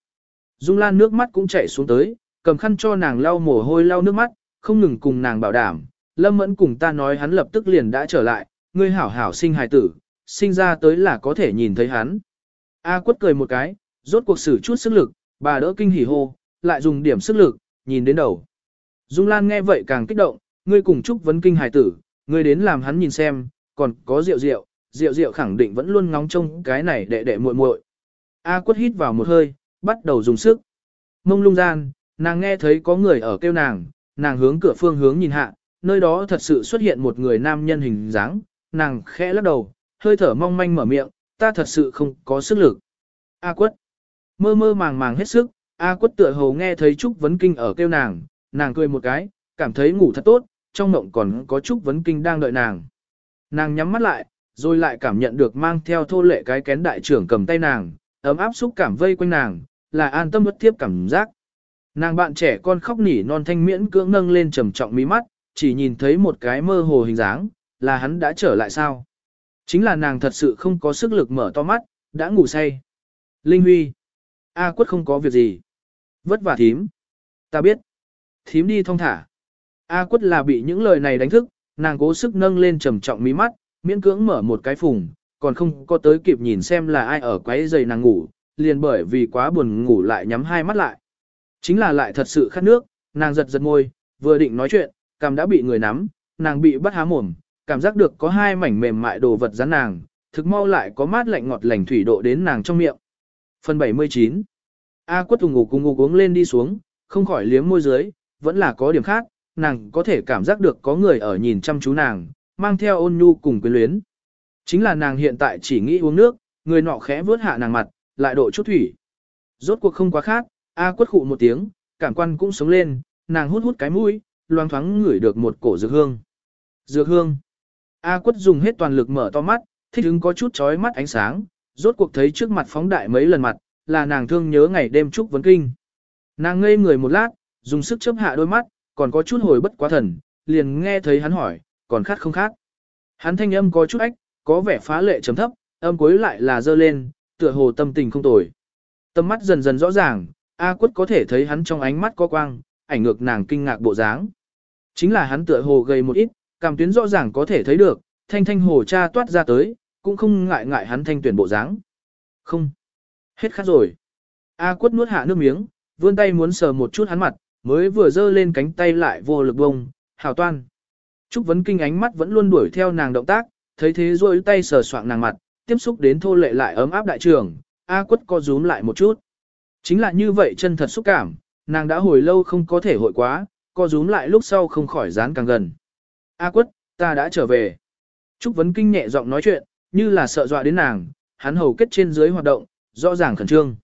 Dung Lan nước mắt cũng chảy xuống tới, cầm khăn cho nàng lau mồ hôi lau nước mắt, không ngừng cùng nàng bảo đảm. Lâm Mẫn cùng ta nói hắn lập tức liền đã trở lại, ngươi hảo hảo sinh hài tử, sinh ra tới là có thể nhìn thấy hắn. A quất cười một cái, rốt cuộc sử chút sức lực, bà đỡ kinh hỉ hô, lại dùng điểm sức lực, nhìn đến đầu. Dung Lan nghe vậy càng kích động, ngươi cùng chúc vấn kinh hài tử, ngươi đến làm hắn nhìn xem, còn có rượu rượu, rượu rượu khẳng định vẫn luôn ngóng trông cái này đệ đệ muội muội. A quất hít vào một hơi, bắt đầu dùng sức. Mông lung gian, nàng nghe thấy có người ở kêu nàng, nàng hướng cửa phương hướng nhìn hạ, nơi đó thật sự xuất hiện một người nam nhân hình dáng, nàng khẽ lắc đầu, hơi thở mong manh mở miệng, ta thật sự không có sức lực. A quất, mơ mơ màng màng hết sức, A quất tựa hồ nghe thấy Trúc Vấn Kinh ở kêu nàng, nàng cười một cái, cảm thấy ngủ thật tốt, trong mộng còn có Trúc Vấn Kinh đang đợi nàng. Nàng nhắm mắt lại, rồi lại cảm nhận được mang theo thô lệ cái kén đại trưởng cầm tay nàng, ấm áp xúc cảm vây quanh nàng, là an tâm bất tiếp cảm giác. Nàng bạn trẻ con khóc nỉ non thanh miễn cưỡng nâng lên trầm trọng mí mắt, chỉ nhìn thấy một cái mơ hồ hình dáng, là hắn đã trở lại sao. Chính là nàng thật sự không có sức lực mở to mắt, đã ngủ say. Linh Huy. A quất không có việc gì. Vất vả thím. Ta biết. Thím đi thong thả. A quất là bị những lời này đánh thức, nàng cố sức nâng lên trầm trọng mí mắt, miễn cưỡng mở một cái phùng, còn không có tới kịp nhìn xem là ai ở quấy giày nàng ngủ, liền bởi vì quá buồn ngủ lại nhắm hai mắt lại. Chính là lại thật sự khát nước, nàng giật giật môi, vừa định nói chuyện, cảm đã bị người nắm, nàng bị bắt há mồm, cảm giác được có hai mảnh mềm mại đồ vật rắn nàng, thực mau lại có mát lạnh ngọt lành thủy độ đến nàng trong miệng. Phần 79 A quất tùng ngủ cùng ngủ uống lên đi xuống, không khỏi liếm môi dưới, vẫn là có điểm khác, nàng có thể cảm giác được có người ở nhìn chăm chú nàng, mang theo ôn nhu cùng quyến luyến. Chính là nàng hiện tại chỉ nghĩ uống nước, người nọ khẽ vớt hạ nàng mặt, lại độ chút thủy. Rốt cuộc không quá khác, A quất khụ một tiếng, cảm quan cũng sống lên, nàng hút hút cái mũi, loang thoáng ngửi được một cổ dược hương. Dược hương. A quất dùng hết toàn lực mở to mắt, thích ứng có chút chói mắt ánh sáng, rốt cuộc thấy trước mặt phóng đại mấy lần mặt, là nàng thương nhớ ngày đêm chúc vấn kinh. Nàng ngây người một lát, dùng sức chớp hạ đôi mắt, còn có chút hồi bất quá thần, liền nghe thấy hắn hỏi, còn khát không khát. Hắn thanh âm có chút ách, có vẻ phá lệ chấm thấp, âm cuối lại là dơ lên, tựa hồ tâm tình không tồi. Tâm mắt dần dần rõ ràng, A quất có thể thấy hắn trong ánh mắt có quang, ảnh ngược nàng kinh ngạc bộ dáng. Chính là hắn tựa hồ gầy một ít, cảm tuyến rõ ràng có thể thấy được, thanh thanh hồ cha toát ra tới, cũng không ngại ngại hắn thanh tuyển bộ dáng. Không. Hết khát rồi. A quất nuốt hạ nước miếng, vươn tay muốn sờ một chút hắn mặt, mới vừa dơ lên cánh tay lại vô lực bông, hào toan. Trúc vấn kinh ánh mắt vẫn luôn đuổi theo nàng động tác, thấy thế rôi tay sờ soạng nàng mặt, tiếp xúc đến thô lệ lại ấm áp đại trường, A quất co rúm lại một chút. Chính là như vậy chân thật xúc cảm, nàng đã hồi lâu không có thể hội quá, co rúm lại lúc sau không khỏi dán càng gần. A quất, ta đã trở về. Trúc vấn kinh nhẹ giọng nói chuyện, như là sợ dọa đến nàng, hắn hầu kết trên dưới hoạt động, rõ ràng khẩn trương.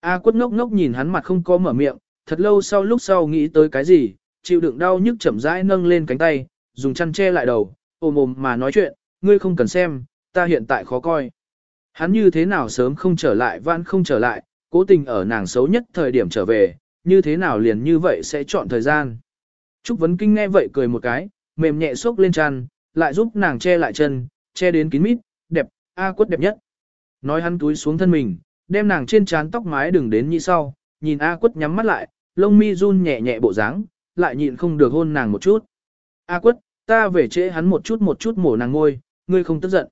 A quất ngốc ngốc nhìn hắn mặt không có mở miệng, thật lâu sau lúc sau nghĩ tới cái gì, chịu đựng đau nhức chậm rãi nâng lên cánh tay, dùng chăn che lại đầu, ôm ôm mà nói chuyện, ngươi không cần xem, ta hiện tại khó coi. Hắn như thế nào sớm không trở lại vãn không trở lại, cố tình ở nàng xấu nhất thời điểm trở về, như thế nào liền như vậy sẽ chọn thời gian. Trúc Vấn Kinh nghe vậy cười một cái, mềm nhẹ xốc lên chăn, lại giúp nàng che lại chân, che đến kín mít, A quất đẹp nhất. Nói hắn túi xuống thân mình, đem nàng trên trán tóc mái đừng đến như sau, nhìn A quất nhắm mắt lại, lông mi run nhẹ nhẹ bộ dáng, lại nhịn không được hôn nàng một chút. A quất, ta về trễ hắn một chút một chút mổ nàng ngôi, ngươi không tức giận.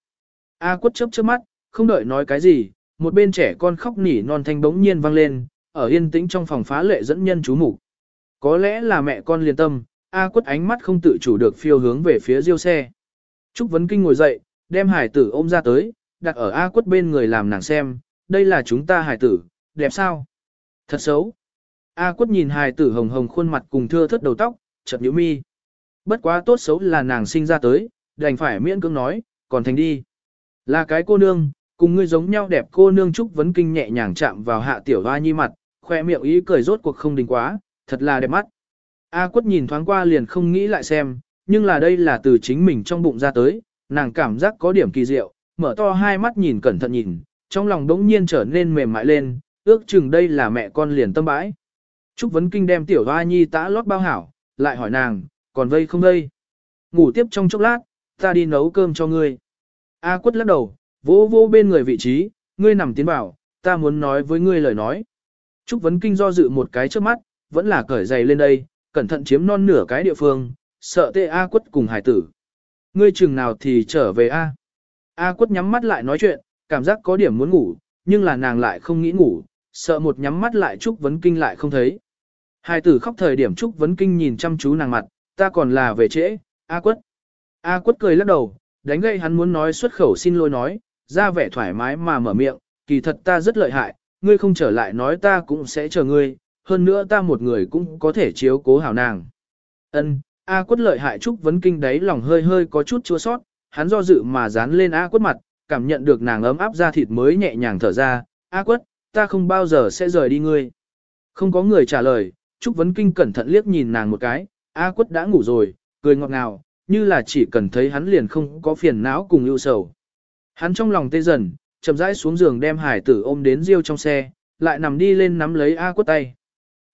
A quất chớp chớp mắt, không đợi nói cái gì, một bên trẻ con khóc nỉ non thanh bỗng nhiên vang lên, ở yên tĩnh trong phòng phá lệ dẫn nhân chú mục Có lẽ là mẹ con liên tâm, A quất ánh mắt không tự chủ được phiêu hướng về phía diêu xe. Trúc Vấn Kinh ngồi dậy, đem hải tử ôm ra tới, đặt ở A quất bên người làm nàng xem, đây là chúng ta hải tử, đẹp sao? Thật xấu. A quất nhìn hải tử hồng hồng khuôn mặt cùng thưa thất đầu tóc, chợt nhíu mi. Bất quá tốt xấu là nàng sinh ra tới, đành phải miễn cưỡng nói, còn thành đi. Là cái cô nương, cùng ngươi giống nhau đẹp cô nương Trúc Vấn Kinh nhẹ nhàng chạm vào hạ tiểu hoa nhi mặt, khoe miệng ý cười rốt cuộc không đình quá, thật là đẹp mắt. A quất nhìn thoáng qua liền không nghĩ lại xem, nhưng là đây là từ chính mình trong bụng ra tới, nàng cảm giác có điểm kỳ diệu, mở to hai mắt nhìn cẩn thận nhìn, trong lòng đống nhiên trở nên mềm mại lên, ước chừng đây là mẹ con liền tâm bãi. Trúc Vấn Kinh đem tiểu hoa nhi tã lót bao hảo, lại hỏi nàng, còn vây không vây? Ngủ tiếp trong chốc lát, ta đi nấu cơm cho ngươi. A quất lắc đầu, vỗ vỗ bên người vị trí, ngươi nằm tiến bảo, ta muốn nói với ngươi lời nói. Trúc Vấn Kinh do dự một cái trước mắt, vẫn là cởi giày lên đây, cẩn thận chiếm non nửa cái địa phương, sợ tê A quất cùng hải tử. Ngươi chừng nào thì trở về A. A quất nhắm mắt lại nói chuyện, cảm giác có điểm muốn ngủ, nhưng là nàng lại không nghĩ ngủ, sợ một nhắm mắt lại Trúc Vấn Kinh lại không thấy. Hai tử khóc thời điểm Trúc Vấn Kinh nhìn chăm chú nàng mặt, ta còn là về trễ, A quất. A quất cười lắc đầu, đánh gậy hắn muốn nói xuất khẩu xin lỗi nói, ra vẻ thoải mái mà mở miệng, kỳ thật ta rất lợi hại, ngươi không trở lại nói ta cũng sẽ chờ ngươi, hơn nữa ta một người cũng có thể chiếu cố hảo nàng. Ân, A quất lợi hại Trúc Vấn Kinh đấy lòng hơi hơi có chút chua sót, hắn do dự mà dán lên A quất mặt, cảm nhận được nàng ấm áp da thịt mới nhẹ nhàng thở ra, A quất, ta không bao giờ sẽ rời đi ngươi. Không có người trả lời, Trúc Vấn Kinh cẩn thận liếc nhìn nàng một cái, A quất đã ngủ rồi, cười ngọt ngào, như là chỉ cần thấy hắn liền không có phiền não cùng ưu sầu. Hắn trong lòng tê dần, chậm rãi xuống giường đem hải tử ôm đến riêu trong xe, lại nằm đi lên nắm lấy A quất tay.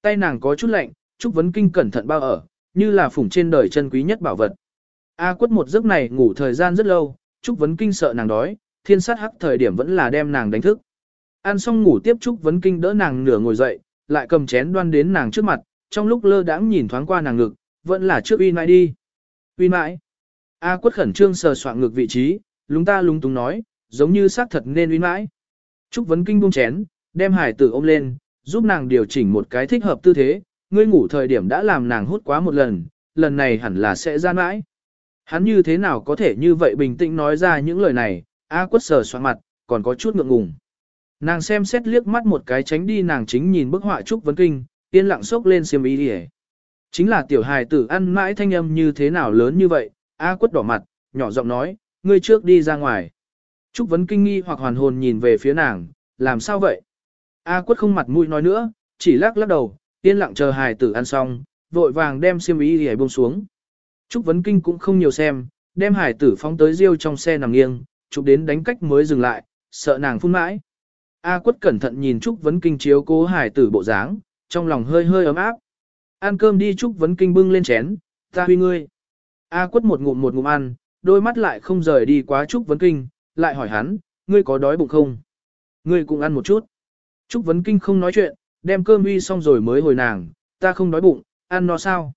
Tay nàng có chút lạnh, Trúc Vấn Kinh cẩn thận bao ở, như là phủng trên đời chân quý nhất bảo vật. A quất một giấc này ngủ thời gian rất lâu, Trúc Vấn Kinh sợ nàng đói, thiên sát hắc thời điểm vẫn là đem nàng đánh thức. Ăn xong ngủ tiếp Trúc Vấn Kinh đỡ nàng nửa ngồi dậy, lại cầm chén đoan đến nàng trước mặt, trong lúc lơ đãng nhìn thoáng qua nàng ngực, vẫn là trước uy mãi đi. Uy mãi. A quất khẩn trương sờ soạn ngực vị trí, lúng ta lúng túng nói, giống như xác thật nên uy mãi. Trúc Vấn Kinh buông chén, đem hải tử ôm lên, giúp nàng điều chỉnh một cái thích hợp tư thế, ngươi ngủ thời điểm đã làm nàng hút quá một lần, lần này hẳn là sẽ ra mãi. Hắn như thế nào có thể như vậy bình tĩnh nói ra những lời này, A quất sờ soạn mặt, còn có chút ngượng ngùng. Nàng xem xét liếc mắt một cái tránh đi nàng chính nhìn bức họa Trúc Vấn Kinh, yên lặng sốc lên xiêm ý đi Chính là tiểu hài tử ăn mãi thanh âm như thế nào lớn như vậy, A quất đỏ mặt, nhỏ giọng nói, ngươi trước đi ra ngoài. Trúc Vấn Kinh nghi hoặc hoàn hồn nhìn về phía nàng, làm sao vậy? A quất không mặt mũi nói nữa, chỉ lắc lắc đầu, yên lặng chờ hài tử ăn xong, vội vàng đem xiêm y đi buông xuống. Trúc Vấn Kinh cũng không nhiều xem, đem hải tử phóng tới riêu trong xe nằm nghiêng, chụp đến đánh cách mới dừng lại, sợ nàng phun mãi. A quất cẩn thận nhìn Trúc Vấn Kinh chiếu cố hải tử bộ dáng, trong lòng hơi hơi ấm áp. Ăn cơm đi Trúc Vấn Kinh bưng lên chén, ta huy ngươi. A quất một ngụm một ngụm ăn, đôi mắt lại không rời đi quá Trúc Vấn Kinh, lại hỏi hắn, ngươi có đói bụng không? Ngươi cũng ăn một chút. Trúc Vấn Kinh không nói chuyện, đem cơm uy xong rồi mới hồi nàng, ta không đói bụng, ăn nó sao?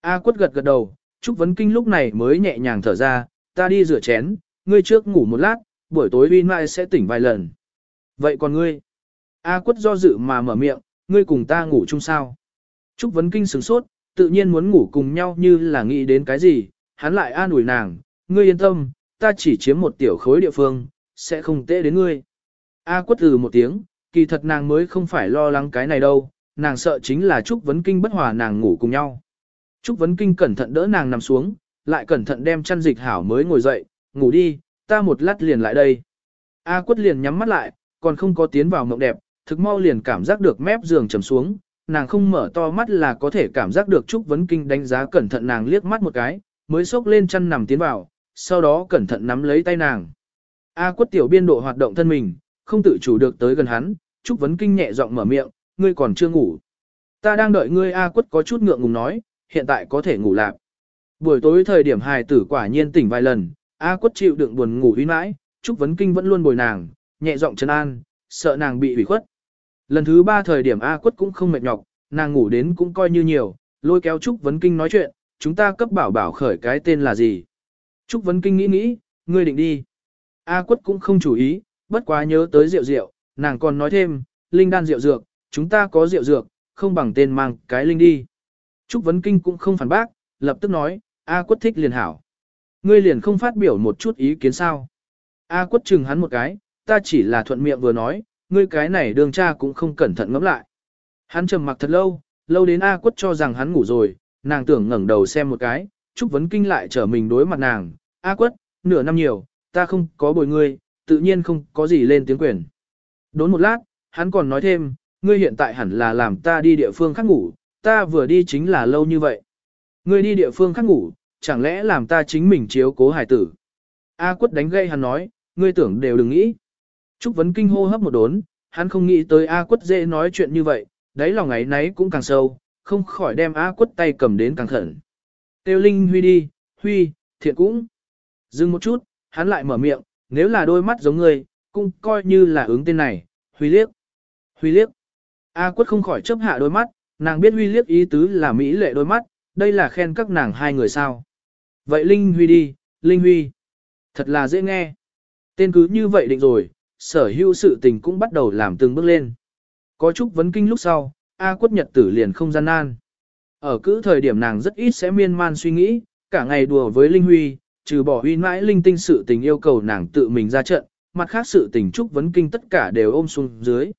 A quất gật gật đầu, Trúc Vấn Kinh lúc này mới nhẹ nhàng thở ra, ta đi rửa chén, ngươi trước ngủ một lát, buổi tối uy mai sẽ tỉnh vài lần. Vậy còn ngươi? A quất do dự mà mở miệng, ngươi cùng ta ngủ chung sao? Trúc Vấn Kinh sửng sốt, tự nhiên muốn ngủ cùng nhau như là nghĩ đến cái gì, hắn lại an ủi nàng, ngươi yên tâm, ta chỉ chiếm một tiểu khối địa phương, sẽ không tệ đến ngươi. A quất từ một tiếng, kỳ thật nàng mới không phải lo lắng cái này đâu, nàng sợ chính là Trúc Vấn Kinh bất hòa nàng ngủ cùng nhau. Trúc Vấn Kinh cẩn thận đỡ nàng nằm xuống, lại cẩn thận đem chăn dịch hảo mới ngồi dậy, ngủ đi, ta một lát liền lại đây. A quất liền nhắm mắt lại, còn không có tiến vào mộng đẹp, thực mau liền cảm giác được mép giường trầm xuống, nàng không mở to mắt là có thể cảm giác được Trúc Vấn Kinh đánh giá cẩn thận nàng liếc mắt một cái, mới xốc lên chăn nằm tiến vào, sau đó cẩn thận nắm lấy tay nàng. A quất tiểu biên độ hoạt động thân mình, không tự chủ được tới gần hắn, Trúc Vấn Kinh nhẹ giọng mở miệng, ngươi còn chưa ngủ. Ta đang đợi ngươi A quất có chút ngượng ngùng nói, hiện tại có thể ngủ lạc. Buổi tối thời điểm hài tử quả nhiên tỉnh vài lần, A quất chịu đựng buồn ngủ uy mãi, Trúc Vấn Kinh vẫn luôn bồi nàng, nhẹ giọng chân an, sợ nàng bị ủy khuất. Lần thứ ba thời điểm A quất cũng không mệt nhọc, nàng ngủ đến cũng coi như nhiều, lôi kéo Trúc Vấn Kinh nói chuyện, chúng ta cấp bảo bảo khởi cái tên là gì. Trúc Vấn Kinh nghĩ nghĩ, ngươi định đi. A quất cũng không chủ ý, bất quá nhớ tới rượu rượu, nàng còn nói thêm, linh đan rượu dược, chúng ta có rượu dược, không bằng tên mang cái linh đi. Trúc Vấn Kinh cũng không phản bác, lập tức nói, A quất thích liền hảo. Ngươi liền không phát biểu một chút ý kiến sao. A quất chừng hắn một cái, ta chỉ là thuận miệng vừa nói, ngươi cái này đường cha cũng không cẩn thận ngẫm lại. Hắn trầm mặc thật lâu, lâu đến A quất cho rằng hắn ngủ rồi, nàng tưởng ngẩng đầu xem một cái, Trúc Vấn Kinh lại trở mình đối mặt nàng, A quất, nửa năm nhiều, ta không có bồi ngươi, tự nhiên không có gì lên tiếng quyền. Đốn một lát, hắn còn nói thêm, ngươi hiện tại hẳn là làm ta đi địa phương khác ngủ, ta vừa đi chính là lâu như vậy. Ngươi đi địa phương khác ngủ, chẳng lẽ làm ta chính mình chiếu cố hải tử. A quất đánh gây hắn nói, ngươi tưởng đều đừng nghĩ. Trúc Vấn Kinh hô hấp một đốn, hắn không nghĩ tới A quất dễ nói chuyện như vậy, đấy lòng ấy nấy cũng càng sâu, không khỏi đem A quất tay cầm đến càng khẩn. Tiêu Linh Huy đi, Huy, thiện cũng. Dừng một chút, hắn lại mở miệng, nếu là đôi mắt giống ngươi, cũng coi như là ứng tên này, Huy liếc. Huy liếc. A quất không khỏi chấp hạ đôi mắt, nàng biết Huy liếc ý tứ là Mỹ lệ đôi mắt, đây là khen các nàng hai người sao. Vậy Linh Huy đi, Linh Huy. Thật là dễ nghe. Tên cứ như vậy định rồi, sở hữu sự tình cũng bắt đầu làm từng bước lên. Có chút vấn kinh lúc sau, A quất nhật tử liền không gian nan. Ở cứ thời điểm nàng rất ít sẽ miên man suy nghĩ, cả ngày đùa với Linh Huy, trừ bỏ huy mãi linh tinh sự tình yêu cầu nàng tự mình ra trận, mặt khác sự tình trúc vấn kinh tất cả đều ôm xuống dưới.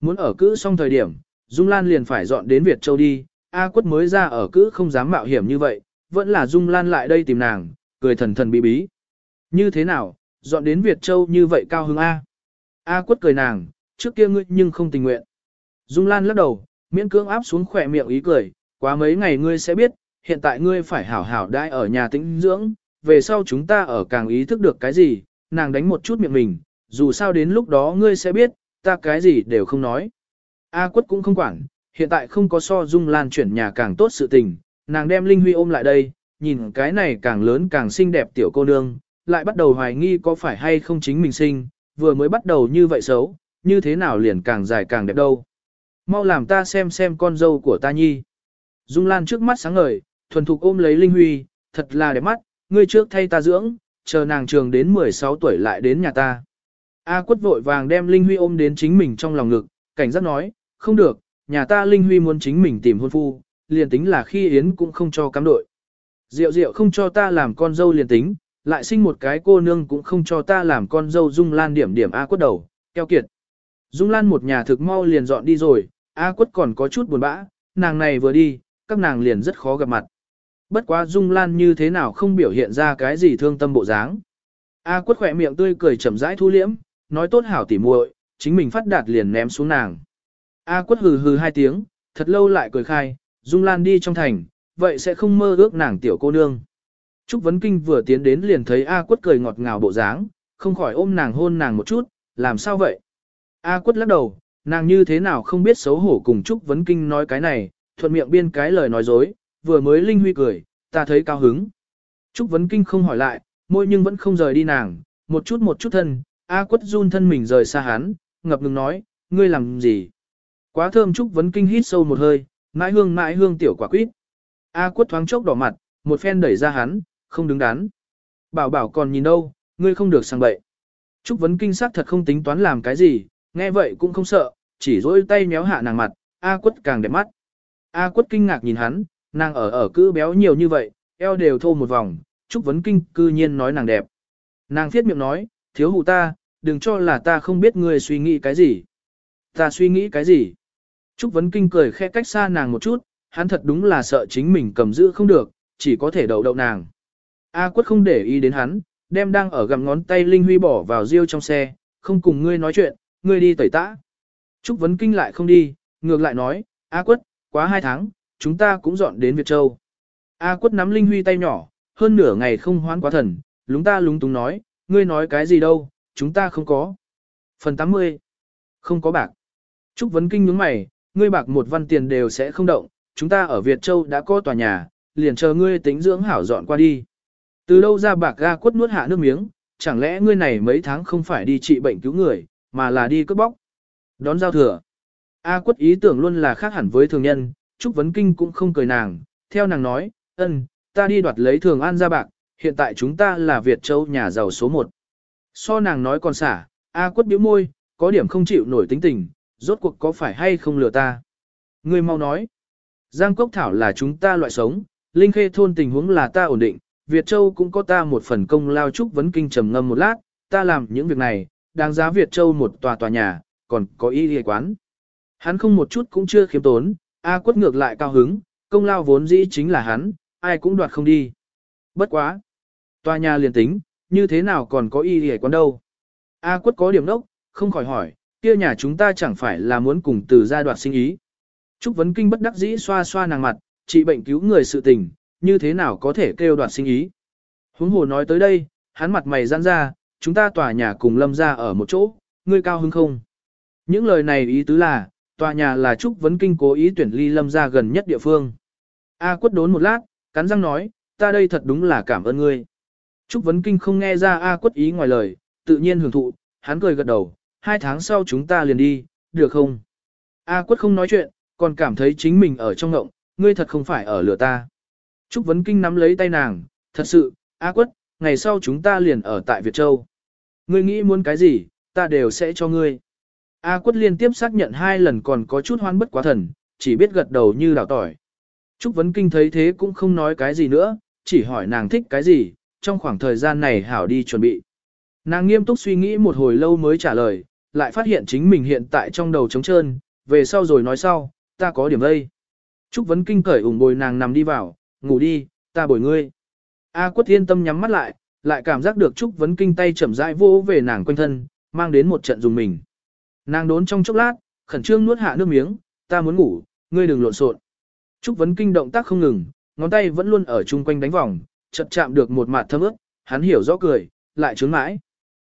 Muốn ở cữ xong thời điểm, Dung Lan liền phải dọn đến Việt Châu đi, A quất mới ra ở cữ không dám mạo hiểm như vậy, vẫn là Dung Lan lại đây tìm nàng, cười thần thần bí bí. Như thế nào, dọn đến Việt Châu như vậy cao hứng A. A quất cười nàng, trước kia ngươi nhưng không tình nguyện. Dung Lan lắc đầu, miễn cưỡng áp xuống khỏe miệng ý cười, quá mấy ngày ngươi sẽ biết, hiện tại ngươi phải hảo hảo đãi ở nhà tĩnh dưỡng, về sau chúng ta ở càng ý thức được cái gì, nàng đánh một chút miệng mình, dù sao đến lúc đó ngươi sẽ biết, ta cái gì đều không nói. A quất cũng không quản, hiện tại không có so dung lan chuyển nhà càng tốt sự tình, nàng đem Linh Huy ôm lại đây, nhìn cái này càng lớn càng xinh đẹp tiểu cô nương, lại bắt đầu hoài nghi có phải hay không chính mình sinh, vừa mới bắt đầu như vậy xấu, như thế nào liền càng dài càng đẹp đâu. Mau làm ta xem xem con dâu của ta nhi. Dung Lan trước mắt sáng ngời, thuần thục ôm lấy Linh Huy, thật là đẹp mắt, ngươi trước thay ta dưỡng, chờ nàng trường đến 16 tuổi lại đến nhà ta. A quất vội vàng đem Linh Huy ôm đến chính mình trong lòng ngực, cảnh giác nói, không được, nhà ta Linh Huy muốn chính mình tìm hôn phu, liền tính là khi Yến cũng không cho cắm đội. Diệu diệu không cho ta làm con dâu liền tính, lại sinh một cái cô nương cũng không cho ta làm con dâu Dung Lan điểm điểm A quất đầu, keo kiệt. Dung Lan một nhà thực mau liền dọn đi rồi, A quất còn có chút buồn bã, nàng này vừa đi, các nàng liền rất khó gặp mặt. Bất quá Dung Lan như thế nào không biểu hiện ra cái gì thương tâm bộ dáng. A quất khỏe miệng tươi cười chậm rãi thu liễm, nói tốt hảo tỉ muội, chính mình phát đạt liền ném xuống nàng. A quất hừ hừ hai tiếng, thật lâu lại cười khai, Dung Lan đi trong thành, vậy sẽ không mơ ước nàng tiểu cô nương. Trúc Vấn Kinh vừa tiến đến liền thấy A quất cười ngọt ngào bộ dáng, không khỏi ôm nàng hôn nàng một chút, làm sao vậy? A quất lắc đầu, nàng như thế nào không biết xấu hổ cùng Trúc Vấn Kinh nói cái này, thuận miệng biên cái lời nói dối, vừa mới Linh Huy cười, ta thấy cao hứng. Trúc Vấn Kinh không hỏi lại, môi nhưng vẫn không rời đi nàng, một chút một chút thân, A quất run thân mình rời xa hắn, ngập ngừng nói, ngươi làm gì? Quá thơm Trúc Vấn Kinh hít sâu một hơi, mãi hương mãi hương tiểu quả quýt. A quất thoáng chốc đỏ mặt, một phen đẩy ra hắn, không đứng đắn. Bảo bảo còn nhìn đâu, ngươi không được sang bậy. Trúc Vấn Kinh xác thật không tính toán làm cái gì, nghe vậy cũng không sợ, chỉ dỗi tay méo hạ nàng mặt, A quất càng đẹp mắt. A quất kinh ngạc nhìn hắn, nàng ở ở cữ béo nhiều như vậy, eo đều thô một vòng, Trúc Vấn Kinh cư nhiên nói nàng đẹp. Nàng thiết miệng nói, thiếu hụ ta, đừng cho là ta không biết ngươi suy nghĩ cái gì. Ta suy nghĩ cái gì? Trúc Vấn Kinh cười khẽ cách xa nàng một chút, hắn thật đúng là sợ chính mình cầm giữ không được, chỉ có thể đậu đậu nàng. A quất không để ý đến hắn, đem đang ở gầm ngón tay Linh Huy bỏ vào riêu trong xe, không cùng ngươi nói chuyện, ngươi đi tẩy tã. Trúc Vấn Kinh lại không đi, ngược lại nói, A quất, quá hai tháng, chúng ta cũng dọn đến Việt Châu. A quất nắm Linh Huy tay nhỏ, hơn nửa ngày không hoán quá thần, lúng ta lúng túng nói, ngươi nói cái gì đâu, chúng ta không có. Phần 80. Không có bạc. Trúc Vấn Kinh nhướng mày, ngươi bạc một văn tiền đều sẽ không động, chúng ta ở Việt Châu đã có tòa nhà, liền chờ ngươi tính dưỡng hảo dọn qua đi. Từ đâu ra bạc ga quất nuốt hạ nước miếng, chẳng lẽ ngươi này mấy tháng không phải đi trị bệnh cứu người, mà là đi cướp bóc. Đón giao thừa. A quất ý tưởng luôn là khác hẳn với thường nhân, Trúc Vấn Kinh cũng không cười nàng, theo nàng nói, ân, ta đi đoạt lấy thường an ra bạc, hiện tại chúng ta là Việt Châu nhà giàu số 1. So nàng nói còn xả, A quất biểu môi, có điểm không chịu nổi tính tình, rốt cuộc có phải hay không lừa ta. Ngươi mau nói, Giang Cốc Thảo là chúng ta loại sống, Linh Khê thôn tình huống là ta ổn định, Việt Châu cũng có ta một phần công lao Trúc vấn kinh trầm ngâm một lát, ta làm những việc này, đáng giá Việt Châu một tòa tòa nhà, còn có ý địa quán. Hắn không một chút cũng chưa khiêm tốn, A quất ngược lại cao hứng, công lao vốn dĩ chính là hắn, ai cũng đoạt không đi. Bất quá. Tòa nhà liền tính, như thế nào còn có y hề quán đâu. A quất có điểm đốc, không khỏi hỏi, kia nhà chúng ta chẳng phải là muốn cùng từ gia đoạt sinh ý. Trúc Vấn Kinh bất đắc dĩ xoa xoa nàng mặt, trị bệnh cứu người sự tình, như thế nào có thể kêu đoạt sinh ý. Huống hồ nói tới đây, hắn mặt mày giãn ra, chúng ta tòa nhà cùng lâm ra ở một chỗ, ngươi cao hứng không? Những lời này ý tứ là, tòa nhà là Trúc Vấn Kinh cố ý tuyển ly lâm ra gần nhất địa phương. A quất đốn một lát, cắn răng nói, ta đây thật đúng là cảm ơn ngươi. Trúc Vấn Kinh không nghe ra A quất ý ngoài lời, tự nhiên hưởng thụ, hắn cười gật đầu, hai tháng sau chúng ta liền đi, được không? A quất không nói chuyện, còn cảm thấy chính mình ở trong ngộng, ngươi thật không phải ở lửa ta. Trúc Vấn Kinh nắm lấy tay nàng, thật sự, A quất, ngày sau chúng ta liền ở tại Việt Châu. Ngươi nghĩ muốn cái gì, ta đều sẽ cho ngươi. A quất liên tiếp xác nhận hai lần còn có chút hoan bất quá thần, chỉ biết gật đầu như đảo tỏi. Trúc Vấn Kinh thấy thế cũng không nói cái gì nữa, chỉ hỏi nàng thích cái gì, trong khoảng thời gian này hảo đi chuẩn bị. Nàng nghiêm túc suy nghĩ một hồi lâu mới trả lời, lại phát hiện chính mình hiện tại trong đầu trống trơn, về sau rồi nói sau, ta có điểm đây. Trúc Vấn Kinh cởi ủng bồi nàng nằm đi vào, ngủ đi, ta bồi ngươi. A quất yên tâm nhắm mắt lại, lại cảm giác được Trúc Vấn Kinh tay chậm rãi vô về nàng quanh thân, mang đến một trận dùng mình. Nàng đốn trong chốc lát, khẩn trương nuốt hạ nước miếng, ta muốn ngủ, ngươi đừng lộn xộn. Trúc Vấn Kinh động tác không ngừng, ngón tay vẫn luôn ở chung quanh đánh vòng, chợt chạm được một mặt thâm ướt, hắn hiểu rõ cười, lại trướng mãi.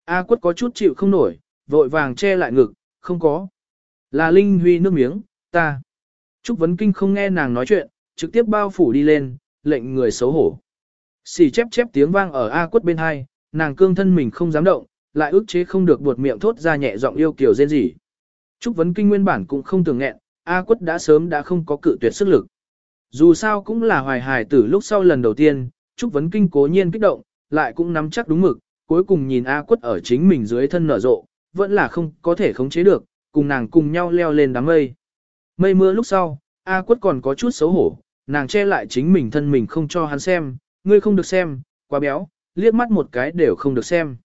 A quất có chút chịu không nổi, vội vàng che lại ngực, không có. Là Linh Huy nước miếng, ta. Trúc Vấn Kinh không nghe nàng nói chuyện, trực tiếp bao phủ đi lên, lệnh người xấu hổ. Xì chép chép tiếng vang ở A quất bên hai, nàng cương thân mình không dám động, lại ức chế không được buột miệng thốt ra nhẹ giọng yêu kiều rên rỉ. Trúc Vấn Kinh nguyên bản cũng không tưởng nghẹn, A quất đã sớm đã không có cự tuyệt sức lực. Dù sao cũng là hoài hài tử lúc sau lần đầu tiên, Trúc Vấn Kinh cố nhiên kích động, lại cũng nắm chắc đúng mực, cuối cùng nhìn A quất ở chính mình dưới thân nở rộ, vẫn là không có thể khống chế được, cùng nàng cùng nhau leo lên đám mây. Mây mưa lúc sau, A quất còn có chút xấu hổ, nàng che lại chính mình thân mình không cho hắn xem, ngươi không được xem, quá béo, liếc mắt một cái đều không được xem.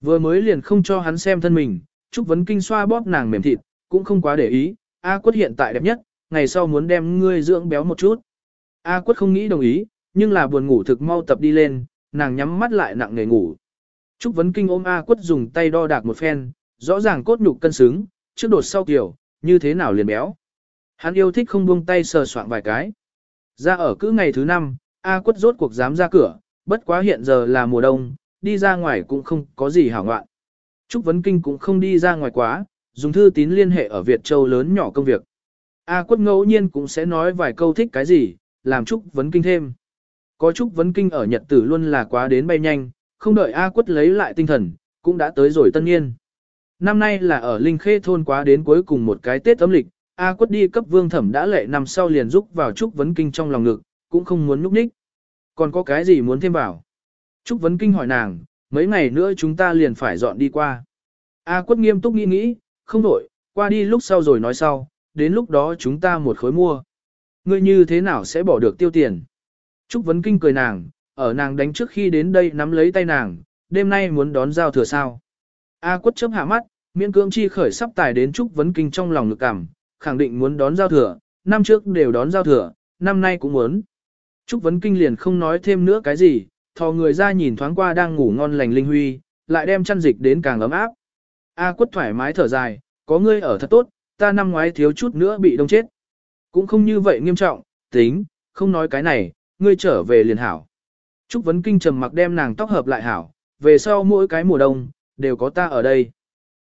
Vừa mới liền không cho hắn xem thân mình, Trúc Vấn Kinh xoa bóp nàng mềm thịt, cũng không quá để ý, A quất hiện tại đẹp nhất, ngày sau muốn đem ngươi dưỡng béo một chút. A quất không nghĩ đồng ý, nhưng là buồn ngủ thực mau tập đi lên, nàng nhắm mắt lại nặng nề ngủ. Trúc Vấn Kinh ôm A quất dùng tay đo đạc một phen, rõ ràng cốt nhục cân xứng, trước đột sau kiểu, như thế nào liền béo. Hắn yêu thích không buông tay sờ soạn vài cái. Ra ở cứ ngày thứ năm, A quất rốt cuộc dám ra cửa, bất quá hiện giờ là mùa đông, đi ra ngoài cũng không có gì hảo ngoạn. Trúc Vấn Kinh cũng không đi ra ngoài quá, dùng thư tín liên hệ ở Việt Châu lớn nhỏ công việc. A quất ngẫu nhiên cũng sẽ nói vài câu thích cái gì, làm Trúc Vấn Kinh thêm. Có Trúc Vấn Kinh ở Nhật tử luôn là quá đến bay nhanh, không đợi A quất lấy lại tinh thần, cũng đã tới rồi tân niên. Năm nay là ở Linh Khê thôn quá đến cuối cùng một cái Tết âm lịch, A quất đi cấp vương thẩm đã lệ năm sau liền rúc vào Trúc Vấn Kinh trong lòng ngực, cũng không muốn núp ních. Còn có cái gì muốn thêm vào? Trúc Vấn Kinh hỏi nàng, mấy ngày nữa chúng ta liền phải dọn đi qua. A quất nghiêm túc nghĩ nghĩ, không đổi, qua đi lúc sau rồi nói sau, đến lúc đó chúng ta một khối mua. Ngươi như thế nào sẽ bỏ được tiêu tiền? Trúc Vấn Kinh cười nàng, ở nàng đánh trước khi đến đây nắm lấy tay nàng, đêm nay muốn đón giao thừa sao. A quất chớp hạ mắt, miễn cưỡng chi khởi sắp tài đến Trúc Vấn Kinh trong lòng ngực cảm, khẳng định muốn đón giao thừa, năm trước đều đón giao thừa, năm nay cũng muốn. Trúc Vấn Kinh liền không nói thêm nữa cái gì, thò người ra nhìn thoáng qua đang ngủ ngon lành Linh Huy, lại đem chăn dịch đến càng ấm áp. A quất thoải mái thở dài, có ngươi ở thật tốt, ta năm ngoái thiếu chút nữa bị đông chết. Cũng không như vậy nghiêm trọng, tính, không nói cái này, ngươi trở về liền hảo. Trúc Vấn Kinh trầm mặc đem nàng tóc hợp lại hảo, về sau mỗi cái mùa đông, đều có ta ở đây.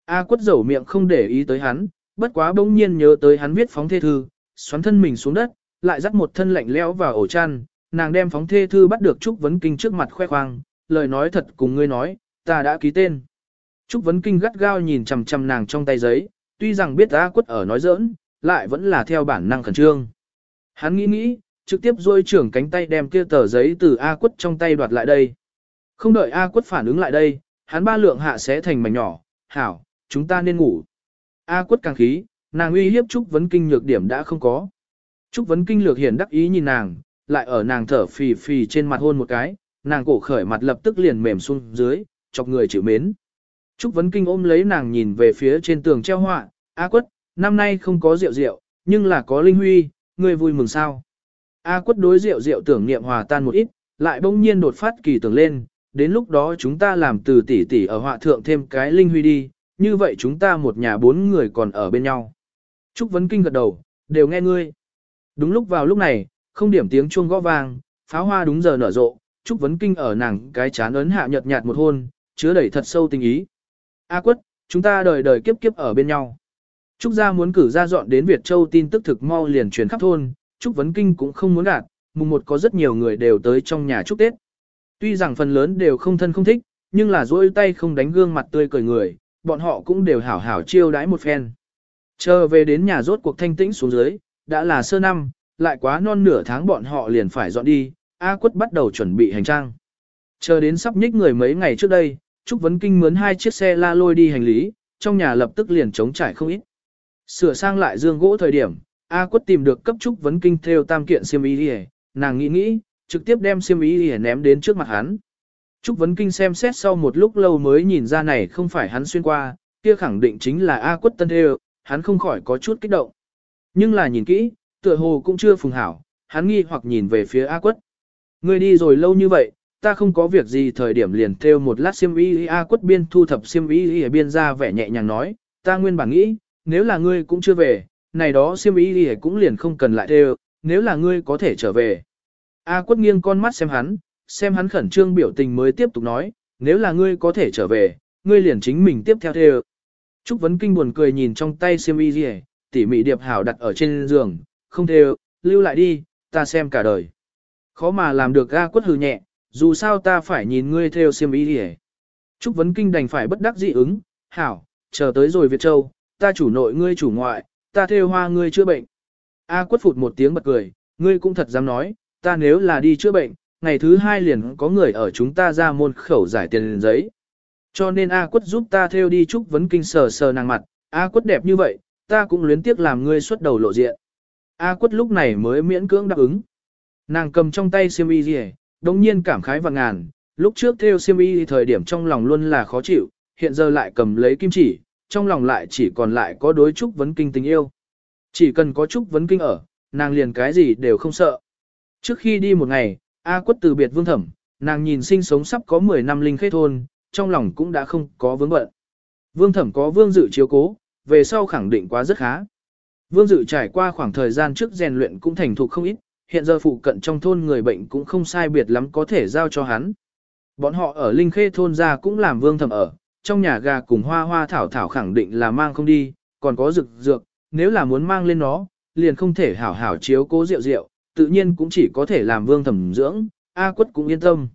A quất dầu miệng không để ý tới hắn, bất quá bỗng nhiên nhớ tới hắn viết phóng thê thư, xoắn thân mình xuống đất, lại dắt một thân lạnh lẽo vào ổ chăn, nàng đem phóng thê thư bắt được Trúc Vấn Kinh trước mặt khoe khoang, lời nói thật cùng ngươi nói, ta đã ký tên. Trúc Vấn Kinh gắt gao nhìn chằm chằm nàng trong tay giấy, tuy rằng biết A quất ở nói giỡn, lại vẫn là theo bản năng khẩn trương. Hắn nghĩ nghĩ, trực tiếp duỗi trưởng cánh tay đem kia tờ giấy từ A quất trong tay đoạt lại đây. Không đợi A quất phản ứng lại đây, hắn ba lượng hạ sẽ thành mảnh nhỏ, hảo, chúng ta nên ngủ. A quất càng khí, nàng uy hiếp Trúc Vấn Kinh nhược điểm đã không có. Trúc Vấn Kinh lược hiển đắc ý nhìn nàng, lại ở nàng thở phì phì trên mặt hôn một cái, nàng cổ khởi mặt lập tức liền mềm xuống dưới, chọc người chịu mến. Trúc Vấn Kinh ôm lấy nàng nhìn về phía trên tường treo họa, A quất, năm nay không có rượu rượu, nhưng là có linh huy, ngươi vui mừng sao. A quất đối rượu rượu tưởng niệm hòa tan một ít, lại bỗng nhiên đột phát kỳ tưởng lên, đến lúc đó chúng ta làm từ tỷ tỷ ở họa thượng thêm cái linh huy đi, như vậy chúng ta một nhà bốn người còn ở bên nhau. Trúc Vấn Kinh gật đầu, đều nghe ngươi. Đúng lúc vào lúc này, không điểm tiếng chuông gõ vang, pháo hoa đúng giờ nở rộ, Trúc Vấn Kinh ở nàng cái chán ấn hạ nhợt nhạt một hôn, chứa đầy thật sâu tình ý. A quất, chúng ta đời đời kiếp kiếp ở bên nhau. Trúc gia muốn cử ra dọn đến Việt Châu tin tức thực mau liền truyền khắp thôn, Trúc Vấn Kinh cũng không muốn gạt, mùng một có rất nhiều người đều tới trong nhà chúc Tết. Tuy rằng phần lớn đều không thân không thích, nhưng là dỗi tay không đánh gương mặt tươi cười người, bọn họ cũng đều hảo hảo chiêu đãi một phen. Chờ về đến nhà rốt cuộc thanh tĩnh xuống dưới, đã là sơ năm, lại quá non nửa tháng bọn họ liền phải dọn đi, A quất bắt đầu chuẩn bị hành trang. Chờ đến sắp nhích người mấy ngày trước đây, Trúc Vấn Kinh mướn hai chiếc xe la lôi đi hành lý, trong nhà lập tức liền trống trải không ít. Sửa sang lại dương gỗ thời điểm, A quất tìm được cấp Trúc Vấn Kinh theo tam kiện xiêm y đi nàng nghĩ nghĩ, trực tiếp đem xiêm y đi ném đến trước mặt hắn. Trúc Vấn Kinh xem xét sau một lúc lâu mới nhìn ra này không phải hắn xuyên qua, kia khẳng định chính là A quất tân theo, hắn không khỏi có chút kích động. Nhưng là nhìn kỹ, tựa hồ cũng chưa phùng hảo, hắn nghi hoặc nhìn về phía A quất. Ngươi đi rồi lâu như vậy, ta không có việc gì thời điểm liền theo một lát xiêm y A quất biên thu thập xiêm y ở biên ra vẻ nhẹ nhàng nói, ta nguyên bản nghĩ, nếu là ngươi cũng chưa về, này đó xiêm y cũng liền không cần lại theo, nếu là ngươi có thể trở về. A quất nghiêng con mắt xem hắn, xem hắn khẩn trương biểu tình mới tiếp tục nói, nếu là ngươi có thể trở về, ngươi liền chính mình tiếp theo theo. Trúc Vấn Kinh buồn cười nhìn trong tay xiêm y tỉ mỉ điệp hảo đặt ở trên giường, không theo, lưu lại đi, ta xem cả đời. Khó mà làm được ga quất hừ nhẹ, dù sao ta phải nhìn ngươi theo xiêm ý đi Trúc Vấn Kinh đành phải bất đắc dị ứng, hảo, chờ tới rồi Việt Châu, ta chủ nội ngươi chủ ngoại, ta theo hoa ngươi chữa bệnh. A quất phụt một tiếng bật cười, ngươi cũng thật dám nói, ta nếu là đi chữa bệnh, ngày thứ hai liền có người ở chúng ta ra môn khẩu giải tiền giấy. Cho nên A quất giúp ta theo đi trúc vấn kinh sờ sờ nàng mặt, A quất đẹp như vậy, ta cũng luyến tiếc làm ngươi xuất đầu lộ diện. A quất lúc này mới miễn cưỡng đáp ứng. Nàng cầm trong tay xiêm y gì, đồng nhiên cảm khái và ngàn, lúc trước theo xiêm y thời điểm trong lòng luôn là khó chịu, hiện giờ lại cầm lấy kim chỉ, trong lòng lại chỉ còn lại có đối trúc vấn kinh tình yêu. Chỉ cần có trúc vấn kinh ở, nàng liền cái gì đều không sợ. Trước khi đi một ngày, A quất từ biệt vương thẩm, nàng nhìn sinh sống sắp có 10 năm linh khê thôn, trong lòng cũng đã không có vướng bận. Vương thẩm có vương dự chiếu cố, về sau khẳng định quá rất khá. Vương dự trải qua khoảng thời gian trước rèn luyện cũng thành thục không ít, hiện giờ phụ cận trong thôn người bệnh cũng không sai biệt lắm có thể giao cho hắn. Bọn họ ở Linh Khê thôn ra cũng làm vương thẩm ở, trong nhà gà cùng hoa hoa thảo thảo khẳng định là mang không đi, còn có rực dược, nếu là muốn mang lên nó, liền không thể hảo hảo chiếu cố rượu rượu, tự nhiên cũng chỉ có thể làm vương thẩm dưỡng, A quất cũng yên tâm.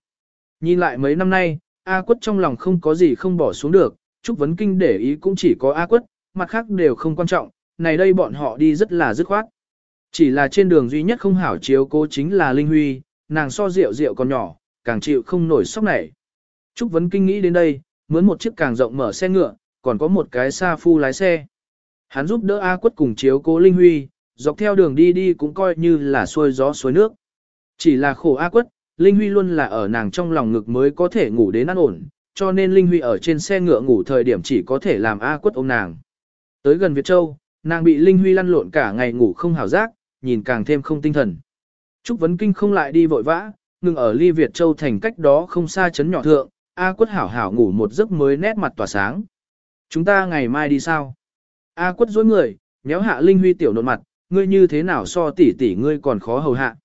Nhìn lại mấy năm nay, A quất trong lòng không có gì không bỏ xuống được, Trúc Vấn Kinh để ý cũng chỉ có A quất, mặt khác đều không quan trọng, này đây bọn họ đi rất là dứt khoát. Chỉ là trên đường duy nhất không hảo chiếu cố chính là Linh Huy, nàng so rượu rượu còn nhỏ, càng chịu không nổi sốc này. Trúc Vấn Kinh nghĩ đến đây, mướn một chiếc càng rộng mở xe ngựa, còn có một cái xa phu lái xe. Hắn giúp đỡ A quất cùng chiếu cố Linh Huy, dọc theo đường đi đi cũng coi như là xuôi gió suối nước. Chỉ là khổ A quất, Linh Huy luôn là ở nàng trong lòng ngực mới có thể ngủ đến an ổn, cho nên Linh Huy ở trên xe ngựa ngủ thời điểm chỉ có thể làm A quất ôm nàng. Tới gần Việt Châu, nàng bị Linh Huy lăn lộn cả ngày ngủ không hảo giác, nhìn càng thêm không tinh thần. Trúc Vấn Kinh không lại đi vội vã, ngừng ở ly Việt Châu thành cách đó không xa chấn nhỏ thượng, A quất hảo hảo ngủ một giấc mới nét mặt tỏa sáng. Chúng ta ngày mai đi sao? A quất dối người, nhéo hạ Linh Huy tiểu nộn mặt, ngươi như thế nào so tỷ tỷ ngươi còn khó hầu hạ.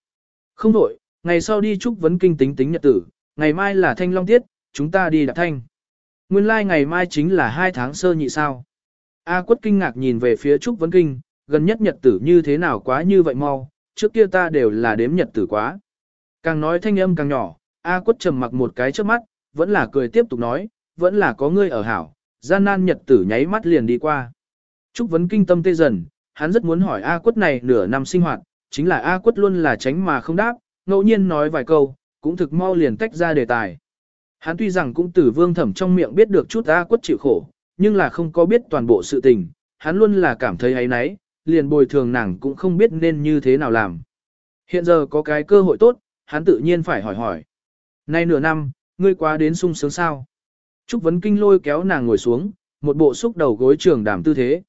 Không đổi, ngày sau đi trúc vấn kinh tính tính nhật tử, ngày mai là thanh long tiết, chúng ta đi đạp thanh. Nguyên lai like ngày mai chính là hai tháng sơ nhị sao. A quất kinh ngạc nhìn về phía trúc vấn kinh, gần nhất nhật tử như thế nào quá như vậy mau, trước kia ta đều là đếm nhật tử quá. Càng nói thanh âm càng nhỏ, A quất trầm mặc một cái trước mắt, vẫn là cười tiếp tục nói, vẫn là có ngươi ở hảo, gian nan nhật tử nháy mắt liền đi qua. Trúc vấn kinh tâm tê dần, hắn rất muốn hỏi A quất này nửa năm sinh hoạt, chính là A quất luôn là tránh mà không đáp, ngẫu nhiên nói vài câu, cũng thực mau liền tách ra đề tài. Hắn tuy rằng cũng từ vương thẩm trong miệng biết được chút A quất chịu khổ, nhưng là không có biết toàn bộ sự tình, hắn luôn là cảm thấy ấy nấy, liền bồi thường nàng cũng không biết nên như thế nào làm. Hiện giờ có cái cơ hội tốt, hắn tự nhiên phải hỏi hỏi. Nay nửa năm, ngươi quá đến sung sướng sao? Trúc Vấn Kinh lôi kéo nàng ngồi xuống, một bộ xúc đầu gối trường đảm tư thế.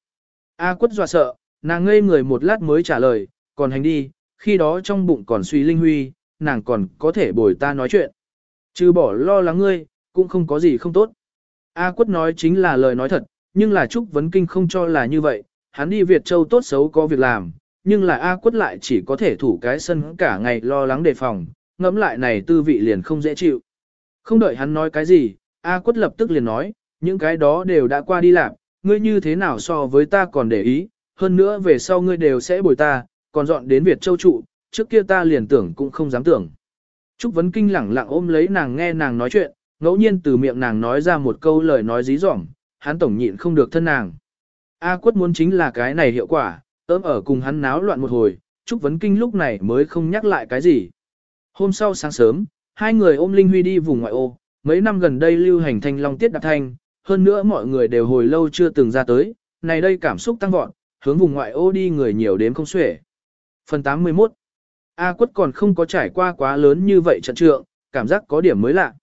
A quất dọa sợ, Nàng ngây người một lát mới trả lời, còn hành đi, khi đó trong bụng còn suy linh huy, nàng còn có thể bồi ta nói chuyện. Chứ bỏ lo lắng ngươi, cũng không có gì không tốt. A quất nói chính là lời nói thật, nhưng là Trúc Vấn Kinh không cho là như vậy, hắn đi Việt Châu tốt xấu có việc làm, nhưng là A quất lại chỉ có thể thủ cái sân cả ngày lo lắng đề phòng, ngẫm lại này tư vị liền không dễ chịu. Không đợi hắn nói cái gì, A quất lập tức liền nói, những cái đó đều đã qua đi làm, ngươi như thế nào so với ta còn để ý, hơn nữa về sau ngươi đều sẽ bồi ta, còn dọn đến Việt Châu trụ, trước kia ta liền tưởng cũng không dám tưởng. Trúc Vấn Kinh lẳng lặng ôm lấy nàng nghe nàng nói chuyện, ngẫu nhiên từ miệng nàng nói ra một câu lời nói dí dỏm, hắn tổng nhịn không được thân nàng. A quất muốn chính là cái này hiệu quả, ôm ở cùng hắn náo loạn một hồi, Trúc Vấn Kinh lúc này mới không nhắc lại cái gì. Hôm sau sáng sớm, hai người ôm Linh Huy đi vùng ngoại ô, mấy năm gần đây lưu hành thanh long tiết đạp thanh, hơn nữa mọi người đều hồi lâu chưa từng ra tới, này đây cảm xúc tăng vọt, hướng vùng ngoại ô đi người nhiều đến không xuể. Phần 81 A quất còn không có trải qua quá lớn như vậy trận trượng, cảm giác có điểm mới lạ.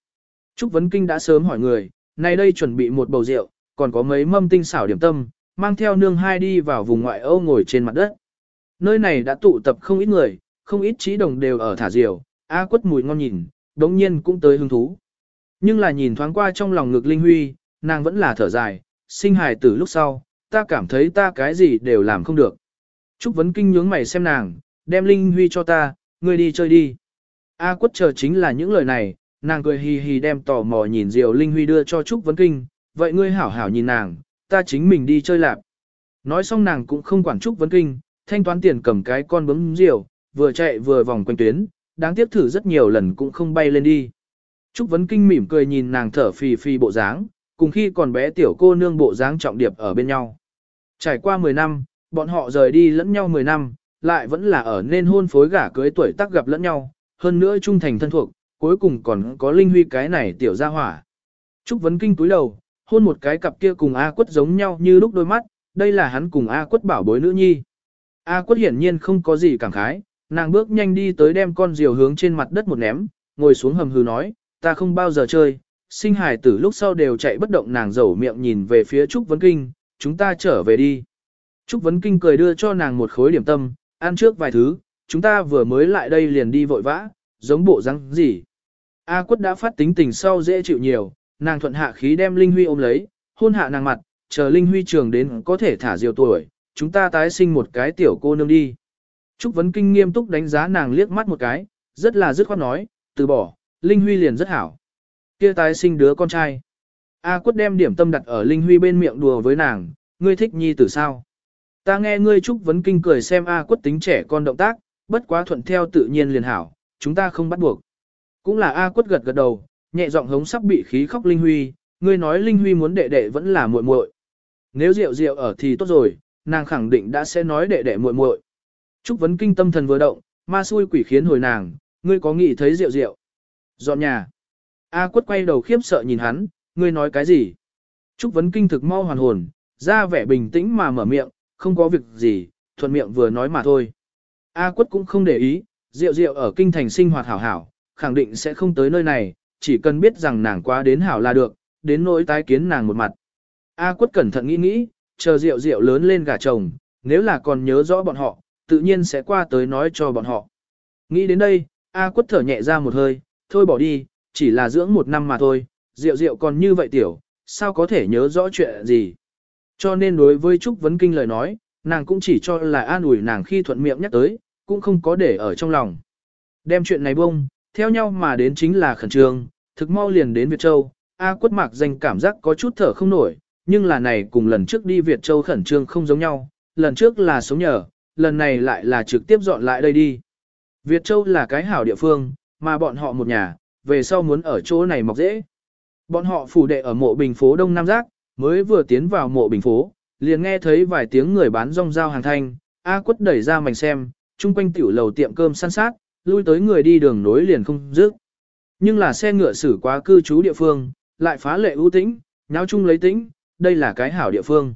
Trúc Vấn Kinh đã sớm hỏi người, nay đây chuẩn bị một bầu rượu, còn có mấy mâm tinh xảo điểm tâm, mang theo nương hai đi vào vùng ngoại ô ngồi trên mặt đất. Nơi này đã tụ tập không ít người, không ít trí đồng đều ở thả diều, A quất mùi ngon nhìn, đống nhiên cũng tới hứng thú. Nhưng là nhìn thoáng qua trong lòng ngực Linh Huy, nàng vẫn là thở dài, sinh hài từ lúc sau, ta cảm thấy ta cái gì đều làm không được. Trúc Vấn Kinh nhướng mày xem nàng, đem Linh Huy cho ta, ngươi đi chơi đi. A quất chờ chính là những lời này, nàng cười hì hì đem tò mò nhìn Diều Linh Huy đưa cho Trúc Vấn Kinh, vậy ngươi hảo hảo nhìn nàng, ta chính mình đi chơi lạp. Nói xong nàng cũng không quản Trúc Vấn Kinh, thanh toán tiền cầm cái con bấm Diều, vừa chạy vừa vòng quanh tuyến, đáng tiếc thử rất nhiều lần cũng không bay lên đi. Trúc Vấn Kinh mỉm cười nhìn nàng thở phì phì bộ dáng, cùng khi còn bé tiểu cô nương bộ dáng trọng điệp ở bên nhau. Trải qua 10 năm, bọn họ rời đi lẫn nhau 10 năm, lại vẫn là ở nên hôn phối gả cưới tuổi tác gặp lẫn nhau, hơn nữa trung thành thân thuộc, cuối cùng còn có Linh Huy cái này tiểu gia hỏa. Trúc Vấn Kinh túi đầu, hôn một cái cặp kia cùng A quất giống nhau như lúc đôi mắt, đây là hắn cùng A quất bảo bối nữ nhi. A quất hiển nhiên không có gì cảm khái, nàng bước nhanh đi tới đem con diều hướng trên mặt đất một ném, ngồi xuống hầm hừ nói, ta không bao giờ chơi, sinh hài tử lúc sau đều chạy bất động nàng dầu miệng nhìn về phía Trúc Vấn Kinh, chúng ta trở về đi. Trúc Vấn Kinh cười đưa cho nàng một khối điểm tâm, ăn trước vài thứ, chúng ta vừa mới lại đây liền đi vội vã, giống bộ răng gì. A quất đã phát tính tình sau dễ chịu nhiều, nàng thuận hạ khí đem Linh Huy ôm lấy, hôn hạ nàng mặt, chờ Linh Huy trường đến có thể thả diều tuổi, chúng ta tái sinh một cái tiểu cô nương đi. Trúc Vấn Kinh nghiêm túc đánh giá nàng liếc mắt một cái, rất là dứt khoát nói, từ bỏ, Linh Huy liền rất hảo. Kia tái sinh đứa con trai. A quất đem điểm tâm đặt ở Linh Huy bên miệng đùa với nàng, ngươi thích nhi tử sao? Ta nghe ngươi Trúc Vấn Kinh cười xem A quất tính trẻ con động tác, bất quá thuận theo tự nhiên liền hảo, chúng ta không bắt buộc. Cũng là A quất gật gật đầu, nhẹ giọng hống sắp bị khí khóc Linh Huy, ngươi nói Linh Huy muốn đệ đệ vẫn là muội muội. Nếu rượu rượu ở thì tốt rồi, nàng khẳng định đã sẽ nói đệ đệ muội muội. Trúc Vấn Kinh tâm thần vừa động, ma xui quỷ khiến hồi nàng, ngươi có nghĩ thấy rượu rượu. Dọn nhà. A quất quay đầu khiếp sợ nhìn hắn, ngươi nói cái gì? Trúc Vấn Kinh thực mau hoàn hồn, ra vẻ bình tĩnh mà mở miệng, không có việc gì, thuận miệng vừa nói mà thôi. A quất cũng không để ý, rượu rượu ở kinh thành sinh hoạt hảo hảo, khẳng định sẽ không tới nơi này, chỉ cần biết rằng nàng quá đến hảo là được, đến nỗi tái kiến nàng một mặt. A quất cẩn thận nghĩ nghĩ, chờ rượu rượu lớn lên gả chồng, nếu là còn nhớ rõ bọn họ, tự nhiên sẽ qua tới nói cho bọn họ. Nghĩ đến đây, A quất thở nhẹ ra một hơi, thôi bỏ đi, chỉ là dưỡng một năm mà thôi, rượu rượu còn như vậy tiểu, sao có thể nhớ rõ chuyện gì. Cho nên đối với Trúc Vấn Kinh lời nói, nàng cũng chỉ cho là an ủi nàng khi thuận miệng nhắc tới, cũng không có để ở trong lòng. Đem chuyện này bông, theo nhau mà đến chính là khẩn trương, thực mau liền đến Việt Châu, A quất mạc danh cảm giác có chút thở không nổi, nhưng là này cùng lần trước đi Việt Châu khẩn trương không giống nhau, lần trước là sống nhờ, lần này lại là trực tiếp dọn lại đây đi. Việt Châu là cái hảo địa phương, mà bọn họ một nhà, về sau muốn ở chỗ này mọc dễ. Bọn họ phủ đệ ở mộ bình phố Đông Nam Giác, mới vừa tiến vào mộ bình phố, liền nghe thấy vài tiếng người bán rong rao hàng thanh, A quất đẩy ra mảnh xem, chung quanh tiểu lầu tiệm cơm săn sát, lui tới người đi đường nối liền không dứt. Nhưng là xe ngựa xử quá cư trú địa phương, lại phá lệ ưu tĩnh, nháo chung lấy tĩnh, đây là cái hảo địa phương.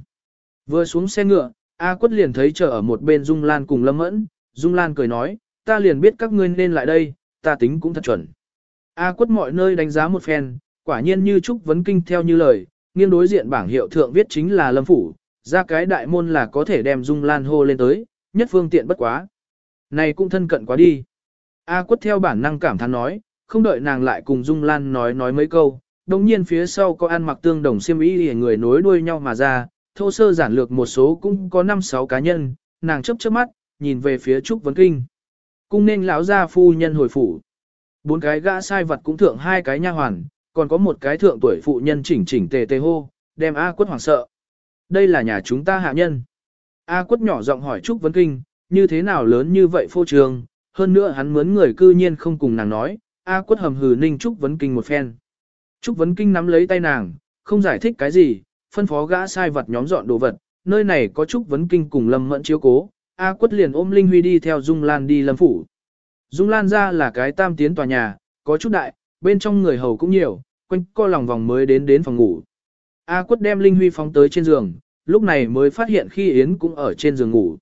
Vừa xuống xe ngựa, A quất liền thấy chờ ở một bên Dung Lan cùng Lâm Mẫn, Dung Lan cười nói, ta liền biết các ngươi nên lại đây, ta tính cũng thật chuẩn. A quất mọi nơi đánh giá một phen, quả nhiên như Trúc Vấn Kinh theo như lời, nghiêng đối diện bảng hiệu thượng viết chính là Lâm Phủ, ra cái đại môn là có thể đem Dung Lan hô lên tới, nhất phương tiện bất quá. Này cũng thân cận quá đi. A quất theo bản năng cảm thán nói, không đợi nàng lại cùng Dung Lan nói nói mấy câu, đồng nhiên phía sau có ăn mặc tương đồng xiêm y người nối đuôi nhau mà ra, thô sơ giản lược một số cũng có 5-6 cá nhân, nàng chấp chớp mắt, nhìn về phía Trúc Vấn Kinh. Cung nên lão gia phu nhân hồi phủ. Bốn cái gã sai vật cũng thượng hai cái nha hoàn, còn có một cái thượng tuổi phụ nhân chỉnh chỉnh tề tề hô, đem A quất hoảng sợ. Đây là nhà chúng ta hạ nhân. A quất nhỏ giọng hỏi Trúc Vấn Kinh, như thế nào lớn như vậy phô trường, hơn nữa hắn mướn người cư nhiên không cùng nàng nói, A quất hầm hừ ninh Trúc Vấn Kinh một phen. Trúc Vấn Kinh nắm lấy tay nàng, không giải thích cái gì, phân phó gã sai vật nhóm dọn đồ vật, nơi này có Trúc Vấn Kinh cùng Lâm Mẫn chiếu cố, A quất liền ôm Linh Huy đi theo Dung Lan đi Lâm Phủ. Dung Lan ra là cái tam tiến tòa nhà, có chút đại, bên trong người hầu cũng nhiều, quanh co lòng vòng mới đến đến phòng ngủ. A quất đem Linh Huy phóng tới trên giường, lúc này mới phát hiện khi Yến cũng ở trên giường ngủ.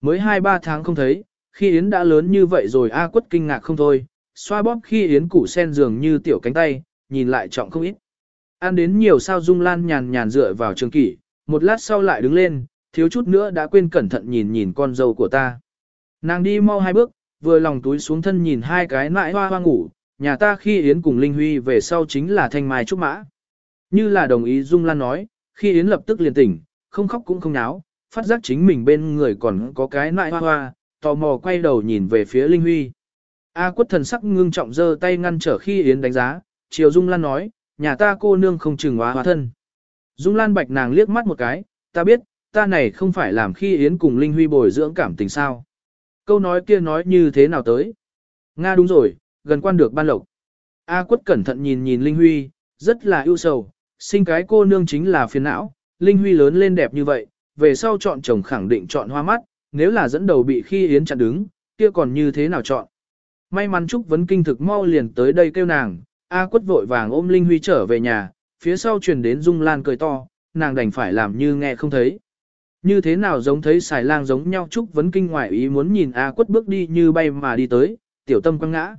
Mới 2-3 tháng không thấy, khi Yến đã lớn như vậy rồi A quất kinh ngạc không thôi, xoa bóp khi Yến củ sen giường như tiểu cánh tay, nhìn lại trọng không ít. Ăn đến nhiều sao Dung Lan nhàn nhàn dựa vào trường kỷ, một lát sau lại đứng lên, thiếu chút nữa đã quên cẩn thận nhìn nhìn con dâu của ta. Nàng đi mau hai bước, vừa lòng túi xuống thân nhìn hai cái nại hoa hoa ngủ, nhà ta khi Yến cùng Linh Huy về sau chính là thanh mai trúc mã. Như là đồng ý Dung Lan nói, khi Yến lập tức liền tỉnh, không khóc cũng không náo, phát giác chính mình bên người còn có cái nại hoa hoa, tò mò quay đầu nhìn về phía Linh Huy. A quất thần sắc ngưng trọng giơ tay ngăn trở khi Yến đánh giá, Triều Dung Lan nói, nhà ta cô nương không chừng hóa hóa thân. Dung Lan Bạch nàng liếc mắt một cái, ta biết, ta này không phải làm khi Yến cùng Linh Huy bồi dưỡng cảm tình sao. Câu nói kia nói như thế nào tới? Nga đúng rồi, gần quan được ban lộc. A quất cẩn thận nhìn nhìn Linh Huy, rất là ưu sầu, sinh cái cô nương chính là phiền não, Linh Huy lớn lên đẹp như vậy, về sau chọn chồng khẳng định chọn hoa mắt, nếu là dẫn đầu bị khi Yến chặn đứng, kia còn như thế nào chọn. May mắn Trúc Vấn Kinh thực mau liền tới đây kêu nàng, A quất vội vàng ôm Linh Huy trở về nhà, phía sau truyền đến Dung Lan cười to, nàng đành phải làm như nghe không thấy. Như thế nào giống thấy xài lang giống nhau Trúc Vấn Kinh ngoại ý muốn nhìn A quất bước đi như bay mà đi tới, tiểu tâm quăng ngã.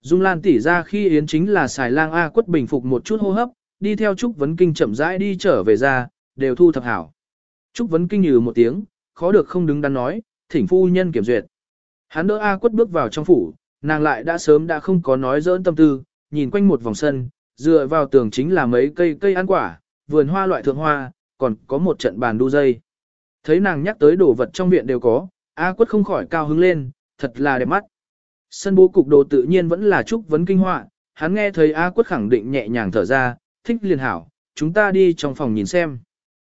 Dung Lan tỉ ra khi Yến chính là xài lang A quất bình phục một chút hô hấp, đi theo Trúc Vấn Kinh chậm rãi đi trở về ra, đều thu thập hảo. Trúc Vấn Kinh như một tiếng, khó được không đứng đắn nói, thỉnh phu nhân kiểm duyệt. Hắn đỡ A quất bước vào trong phủ, nàng lại đã sớm đã không có nói dỡn tâm tư, nhìn quanh một vòng sân, dựa vào tường chính là mấy cây cây ăn quả, vườn hoa loại thượng hoa, còn có một trận bàn đu dây. Thấy nàng nhắc tới đồ vật trong viện đều có, A quất không khỏi cao hứng lên, thật là đẹp mắt. Sân bố cục đồ tự nhiên vẫn là chúc Vấn Kinh họa, hắn nghe thấy A quất khẳng định nhẹ nhàng thở ra, thích liền hảo, chúng ta đi trong phòng nhìn xem.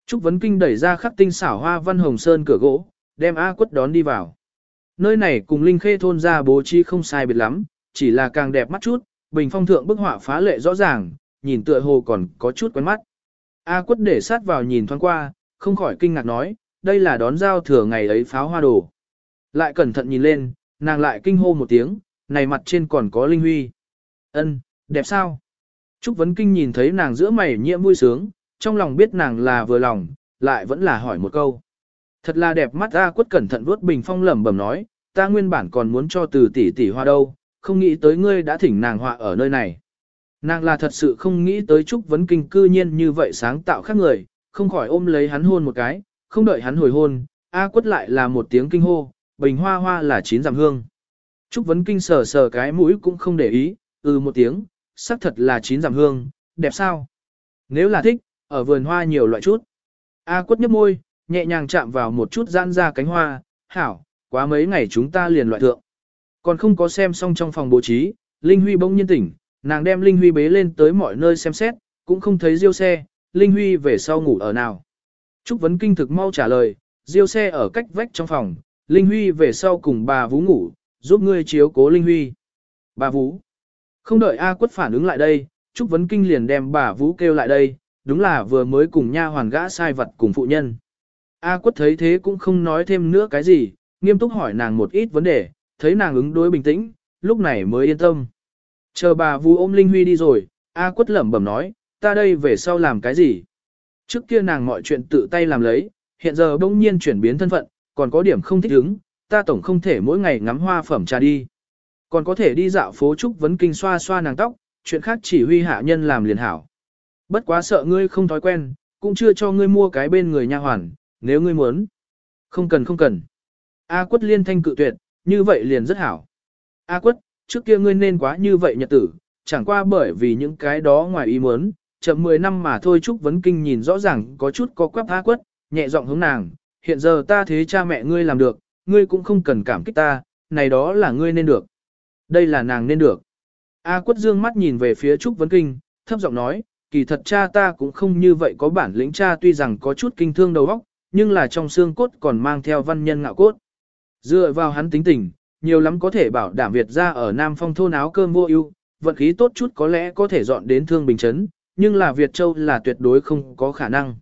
Trúc Vấn Kinh đẩy ra khắc tinh xảo hoa văn hồng sơn cửa gỗ, đem A quất đón đi vào. Nơi này cùng Linh Khê thôn ra bố trí không sai biệt lắm, chỉ là càng đẹp mắt chút, bình phong thượng bức họa phá lệ rõ ràng, nhìn tựa hồ còn có chút quen mắt. A quất để sát vào nhìn thoáng qua, không khỏi kinh ngạc nói, đây là đón giao thừa ngày ấy pháo hoa đồ. Lại cẩn thận nhìn lên, nàng lại kinh hô một tiếng, này mặt trên còn có linh huy. Ân, đẹp sao? Trúc Vấn Kinh nhìn thấy nàng giữa mày nhiễm vui sướng, trong lòng biết nàng là vừa lòng, lại vẫn là hỏi một câu. Thật là đẹp mắt A quất cẩn thận vuốt bình phong lẩm bẩm nói, ta nguyên bản còn muốn cho từ tỷ tỷ hoa đâu, không nghĩ tới ngươi đã thỉnh nàng họa ở nơi này. Nàng là thật sự không nghĩ tới Trúc Vấn Kinh cư nhiên như vậy sáng tạo khác người, không khỏi ôm lấy hắn hôn một cái, không đợi hắn hồi hôn, A quất lại là một tiếng kinh hô, bình hoa hoa là chín giảm hương. Trúc Vấn Kinh sờ sờ cái mũi cũng không để ý, ừ một tiếng, sắc thật là chín giảm hương, đẹp sao? Nếu là thích, ở vườn hoa nhiều loại chút. A quất nhấp môi, nhẹ nhàng chạm vào một chút giãn ra cánh hoa, hảo, quá mấy ngày chúng ta liền loại thượng. Còn không có xem xong trong phòng bố trí, Linh Huy bỗng nhiên tỉnh, nàng đem Linh Huy bế lên tới mọi nơi xem xét, cũng không thấy diêu xe, Linh Huy về sau ngủ ở nào. Trúc Vấn Kinh thực mau trả lời, diêu xe ở cách vách trong phòng, Linh Huy về sau cùng bà Vũ ngủ, giúp ngươi chiếu cố Linh Huy. Bà Vũ. Không đợi A quất phản ứng lại đây, Trúc Vấn Kinh liền đem bà Vũ kêu lại đây, đúng là vừa mới cùng nha hoàn gã sai vật cùng phụ nhân. A quất thấy thế cũng không nói thêm nữa cái gì, nghiêm túc hỏi nàng một ít vấn đề, thấy nàng ứng đối bình tĩnh, lúc này mới yên tâm. Chờ bà Vu ôm Linh Huy đi rồi, A quất lẩm bẩm nói, ta đây về sau làm cái gì? Trước kia nàng mọi chuyện tự tay làm lấy, hiện giờ bỗng nhiên chuyển biến thân phận, còn có điểm không thích ứng, ta tổng không thể mỗi ngày ngắm hoa phẩm trà đi. Còn có thể đi dạo phố trúc vấn kinh xoa xoa nàng tóc, chuyện khác chỉ huy hạ nhân làm liền hảo. Bất quá sợ ngươi không thói quen, cũng chưa cho ngươi mua cái bên người nha hoàn, nếu ngươi muốn. Không cần không cần. A quất liên thanh cự tuyệt, như vậy liền rất hảo. A quất, trước kia ngươi nên quá như vậy nhật tử, chẳng qua bởi vì những cái đó ngoài ý muốn, chậm 10 năm mà thôi Trúc Vấn Kinh nhìn rõ ràng có chút có quắp A quất, nhẹ giọng hướng nàng, hiện giờ ta thế cha mẹ ngươi làm được, ngươi cũng không cần cảm kích ta, này đó là ngươi nên được. Đây là nàng nên được. A quất dương mắt nhìn về phía Trúc Vấn Kinh, thấp giọng nói, kỳ thật cha ta cũng không như vậy có bản lĩnh cha tuy rằng có chút kinh thương đầu óc, nhưng là trong xương cốt còn mang theo văn nhân ngạo cốt. Dựa vào hắn tính tình, nhiều lắm có thể bảo đảm Việt ra ở Nam Phong thôn áo cơm vô ưu, vận khí tốt chút có lẽ có thể dọn đến thương bình chấn, nhưng là Việt Châu là tuyệt đối không có khả năng.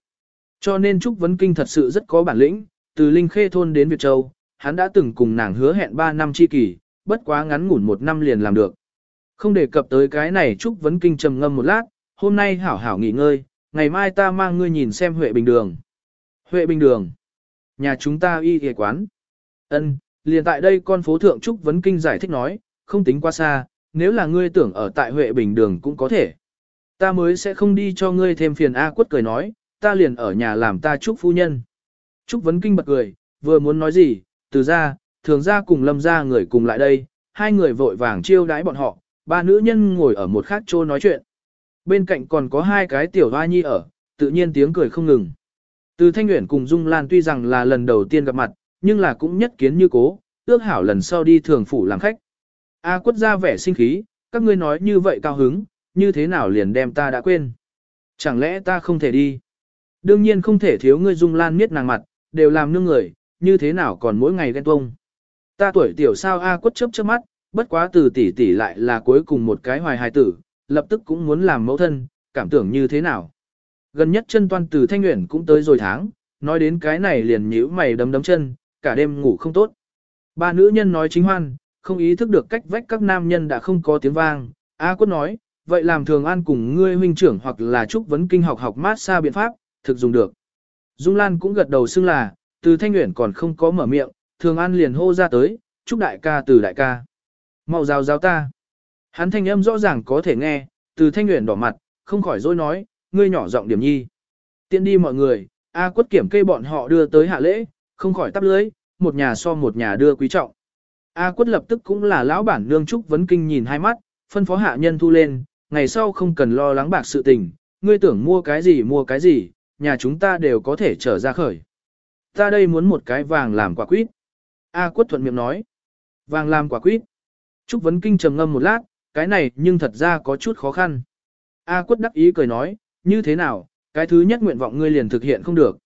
Cho nên Trúc Vấn Kinh thật sự rất có bản lĩnh, từ Linh Khê thôn đến Việt Châu, hắn đã từng cùng nàng hứa hẹn 3 năm chi kỷ bất quá ngắn ngủn một năm liền làm được. Không đề cập tới cái này Trúc Vấn Kinh trầm ngâm một lát, hôm nay hảo hảo nghỉ ngơi, ngày mai ta mang ngươi nhìn xem Huệ Bình Đường. Huệ Bình Đường. Nhà chúng ta y y quán. Ân, liền tại đây con phố thượng Trúc Vấn Kinh giải thích nói, không tính quá xa, nếu là ngươi tưởng ở tại Huệ Bình Đường cũng có thể. Ta mới sẽ không đi cho ngươi thêm phiền A quất cười nói, ta liền ở nhà làm ta Trúc phu nhân. Trúc Vấn Kinh bật cười, vừa muốn nói gì, từ ra, thường ra cùng lâm ra người cùng lại đây, hai người vội vàng chiêu đãi bọn họ, ba nữ nhân ngồi ở một khác chỗ nói chuyện. Bên cạnh còn có hai cái tiểu hoa nhi ở, tự nhiên tiếng cười không ngừng. Từ Thanh Nguyễn cùng Dung Lan tuy rằng là lần đầu tiên gặp mặt, nhưng là cũng nhất kiến như cố, ước hảo lần sau đi thường phủ làm khách. A à, quất ra vẻ sinh khí, các ngươi nói như vậy cao hứng, như thế nào liền đem ta đã quên. Chẳng lẽ ta không thể đi? Đương nhiên không thể thiếu ngươi dung lan miết nàng mặt, đều làm nương người, như thế nào còn mỗi ngày ghen tuông. Ta tuổi tiểu sao A à, quất chớp chớp mắt, bất quá từ tỷ tỷ lại là cuối cùng một cái hoài hài tử, lập tức cũng muốn làm mẫu thân, cảm tưởng như thế nào. Gần nhất chân toan từ thanh nguyện cũng tới rồi tháng, nói đến cái này liền nhíu mày đấm đấm chân, cả đêm ngủ không tốt. Ba nữ nhân nói chính hoan, không ý thức được cách vách các nam nhân đã không có tiếng vang. A quất nói, vậy làm thường an cùng ngươi huynh trưởng hoặc là trúc vấn kinh học học mát xa biện pháp, thực dùng được. Dung Lan cũng gật đầu xưng là, từ thanh nguyện còn không có mở miệng, thường an liền hô ra tới, chúc đại ca từ đại ca. mau rào rào ta. Hắn thanh âm rõ ràng có thể nghe, từ thanh nguyện đỏ mặt, không khỏi dối nói, ngươi nhỏ giọng điểm nhi. Tiện đi mọi người, A quất kiểm kê bọn họ đưa tới hạ lễ, không khỏi tắp lưới, một nhà so một nhà đưa quý trọng. A quất lập tức cũng là lão bản nương trúc vấn kinh nhìn hai mắt, phân phó hạ nhân thu lên, ngày sau không cần lo lắng bạc sự tình, ngươi tưởng mua cái gì mua cái gì, nhà chúng ta đều có thể trở ra khởi. Ta đây muốn một cái vàng làm quả quýt. A quất thuận miệng nói. Vàng làm quả quýt. Trúc vấn kinh trầm ngâm một lát, cái này nhưng thật ra có chút khó khăn. A quất đắc ý cười nói, như thế nào, cái thứ nhất nguyện vọng ngươi liền thực hiện không được.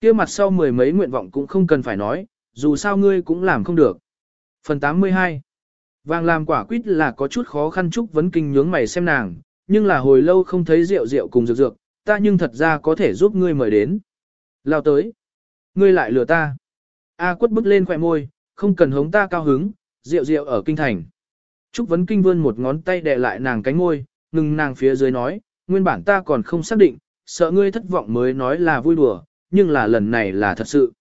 kia mặt sau mười mấy nguyện vọng cũng không cần phải nói, dù sao ngươi cũng làm không được. Phần 82 Vàng làm quả quýt là có chút khó khăn chúc vấn kinh nhướng mày xem nàng, nhưng là hồi lâu không thấy rượu rượu cùng dược dược, ta nhưng thật ra có thể giúp ngươi mời đến. Lao tới. Ngươi lại lừa ta. A quất bước lên khỏe môi, không cần hống ta cao hứng, rượu rượu ở kinh thành. Trúc vấn kinh vươn một ngón tay đè lại nàng cánh ngôi, ngừng nàng phía dưới nói, nguyên bản ta còn không xác định, sợ ngươi thất vọng mới nói là vui đùa, nhưng là lần này là thật sự.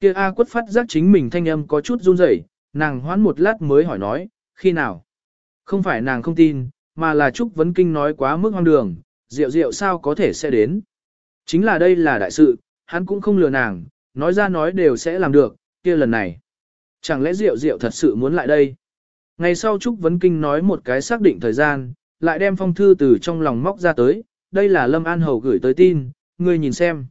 Kia A quất phát giác chính mình thanh âm có chút run rẩy, nàng hoãn một lát mới hỏi nói, khi nào? Không phải nàng không tin, mà là Trúc Vấn Kinh nói quá mức hoang đường, rượu rượu sao có thể sẽ đến. Chính là đây là đại sự, hắn cũng không lừa nàng, nói ra nói đều sẽ làm được, kia lần này. Chẳng lẽ rượu rượu thật sự muốn lại đây? Ngày sau Trúc Vấn Kinh nói một cái xác định thời gian, lại đem phong thư từ trong lòng móc ra tới, đây là Lâm An Hầu gửi tới tin, ngươi nhìn xem.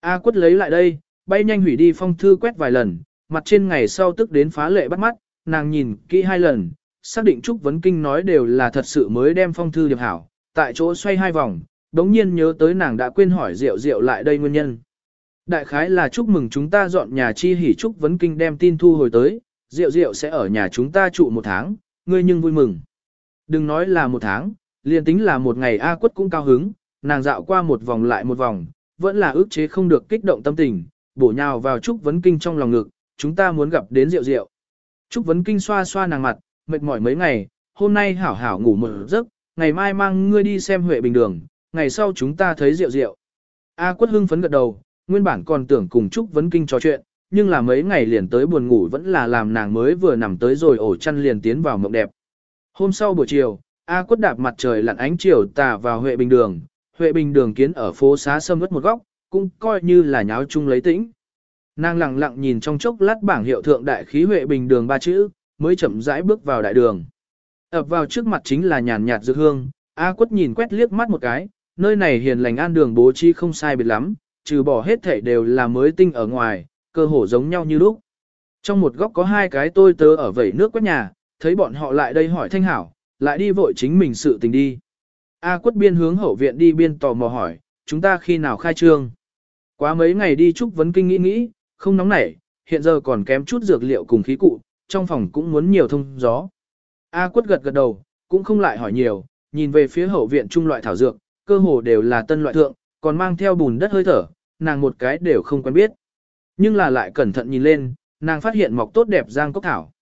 A quất lấy lại đây, bay nhanh hủy đi phong thư quét vài lần, mặt trên ngày sau tức đến phá lệ bắt mắt, nàng nhìn kỹ hai lần, xác định Trúc Vấn Kinh nói đều là thật sự mới đem phong thư điệp hảo, tại chỗ xoay hai vòng, đống nhiên nhớ tới nàng đã quên hỏi rượu rượu lại đây nguyên nhân. Đại khái là chúc mừng chúng ta dọn nhà chi hỉ Trúc Vấn Kinh đem tin thu hồi tới, Diệu Diệu sẽ ở nhà chúng ta trụ một tháng, ngươi nhưng vui mừng. Đừng nói là một tháng, liền tính là một ngày A quất cũng cao hứng, nàng dạo qua một vòng lại một vòng, vẫn là ước chế không được kích động tâm tình, bổ nhào vào Trúc Vấn Kinh trong lòng ngực, chúng ta muốn gặp đến Diệu Diệu. Trúc Vấn Kinh xoa xoa nàng mặt, mệt mỏi mấy ngày, hôm nay hảo hảo ngủ một giấc, ngày mai mang ngươi đi xem Huệ Bình Đường, ngày sau chúng ta thấy Diệu Diệu. A quất hưng phấn gật đầu, nguyên bản còn tưởng cùng Trúc Vấn Kinh trò chuyện, nhưng là mấy ngày liền tới buồn ngủ vẫn là làm nàng mới vừa nằm tới rồi ổ chăn liền tiến vào mộng đẹp. Hôm sau buổi chiều, A quất đạp mặt trời lặn ánh chiều tà vào Huệ Bình Đường, Huệ Bình Đường kiến ở phố xá sâm ướt một góc, cũng coi như là nháo chung lấy tĩnh. Nàng lặng lặng nhìn trong chốc lát bảng hiệu thượng đại khí Huệ Bình Đường ba chữ, mới chậm rãi bước vào đại đường. Ập vào trước mặt chính là nhàn nhạt dược hương, A quất nhìn quét liếc mắt một cái, nơi này hiền lành an đường bố trí không sai biệt lắm, trừ bỏ hết thể đều là mới tinh ở ngoài, cơ hồ giống nhau như lúc. Trong một góc có hai cái tôi tớ ở vẩy nước quét nhà, thấy bọn họ lại đây hỏi thanh hảo, lại đi vội chính mình sự tình đi. A quất biên hướng hậu viện đi biên tò mò hỏi, chúng ta khi nào khai trương? Quá mấy ngày đi chúc vấn kinh nghĩ nghĩ, không nóng nảy, hiện giờ còn kém chút dược liệu cùng khí cụ, trong phòng cũng muốn nhiều thông gió. A quất gật gật đầu, cũng không lại hỏi nhiều, nhìn về phía hậu viện trung loại thảo dược, cơ hồ đều là tân loại thượng, còn mang theo bùn đất hơi thở, nàng một cái đều không quen biết. Nhưng là lại cẩn thận nhìn lên, nàng phát hiện mọc tốt đẹp giang cốc thảo.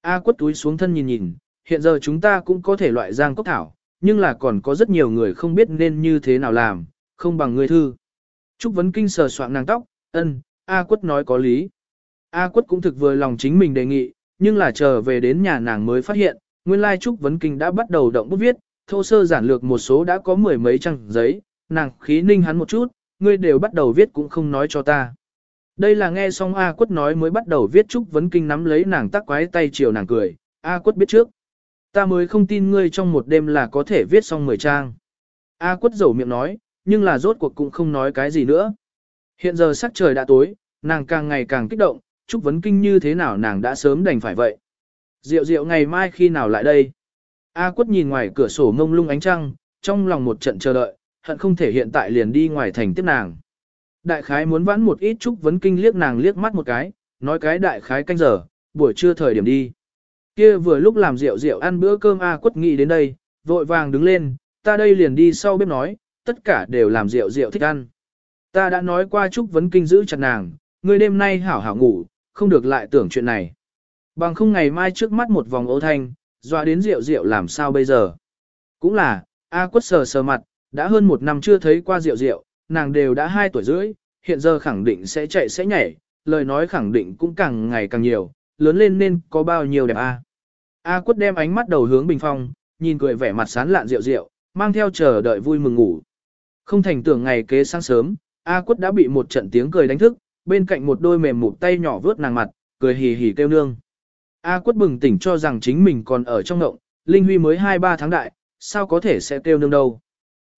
A quất túi xuống thân nhìn nhìn, hiện giờ chúng ta cũng có thể loại giang cốc thảo, nhưng là còn có rất nhiều người không biết nên như thế nào làm, không bằng người thư. Trúc Vấn Kinh sờ soạn nàng tóc, ân, A quất nói có lý. A quất cũng thực vừa lòng chính mình đề nghị, nhưng là chờ về đến nhà nàng mới phát hiện, nguyên lai Trúc Vấn Kinh đã bắt đầu động bút viết, thô sơ giản lược một số đã có mười mấy trang giấy, nàng khí ninh hắn một chút, ngươi đều bắt đầu viết cũng không nói cho ta. Đây là nghe xong A quất nói mới bắt đầu viết chúc Vấn Kinh nắm lấy nàng tắc quái tay chiều nàng cười, A quất biết trước. Ta mới không tin ngươi trong một đêm là có thể viết xong 10 trang. A quất dầu miệng nói, nhưng là rốt cuộc cũng không nói cái gì nữa. Hiện giờ sắc trời đã tối, nàng càng ngày càng kích động, chúc Vấn Kinh như thế nào nàng đã sớm đành phải vậy. Diệu diệu ngày mai khi nào lại đây? A quất nhìn ngoài cửa sổ mông lung ánh trăng, trong lòng một trận chờ đợi, hận không thể hiện tại liền đi ngoài thành tiếp nàng. Đại khái muốn vãn một ít Trúc Vấn Kinh liếc nàng liếc mắt một cái, nói cái đại khái canh giờ, buổi trưa thời điểm đi. Kia vừa lúc làm rượu rượu ăn bữa cơm A quất nghị đến đây, vội vàng đứng lên, ta đây liền đi sau bếp nói, tất cả đều làm rượu rượu thích ăn. Ta đã nói qua Trúc Vấn Kinh giữ chặt nàng, ngươi đêm nay hảo hảo ngủ, không được lại tưởng chuyện này. Bằng không ngày mai trước mắt một vòng ô thanh, dọa đến rượu rượu làm sao bây giờ. Cũng là, A quất sờ sờ mặt, đã hơn một năm chưa thấy qua rượu rượu, nàng đều đã hai tuổi rưỡi, hiện giờ khẳng định sẽ chạy sẽ nhảy, lời nói khẳng định cũng càng ngày càng nhiều, lớn lên nên có bao nhiêu đẹp A. A quất đem ánh mắt đầu hướng bình phong, nhìn cười vẻ mặt sán lạn rượu rượu, mang theo chờ đợi vui mừng ngủ. Không thành tưởng ngày kế sáng sớm, A quất đã bị một trận tiếng cười đánh thức, bên cạnh một đôi mềm mụt tay nhỏ vướt nàng mặt, cười hì hì kêu nương. A quất bừng tỉnh cho rằng chính mình còn ở trong ngộng, Linh Huy mới 2-3 tháng đại, sao có thể sẽ kêu nương đâu.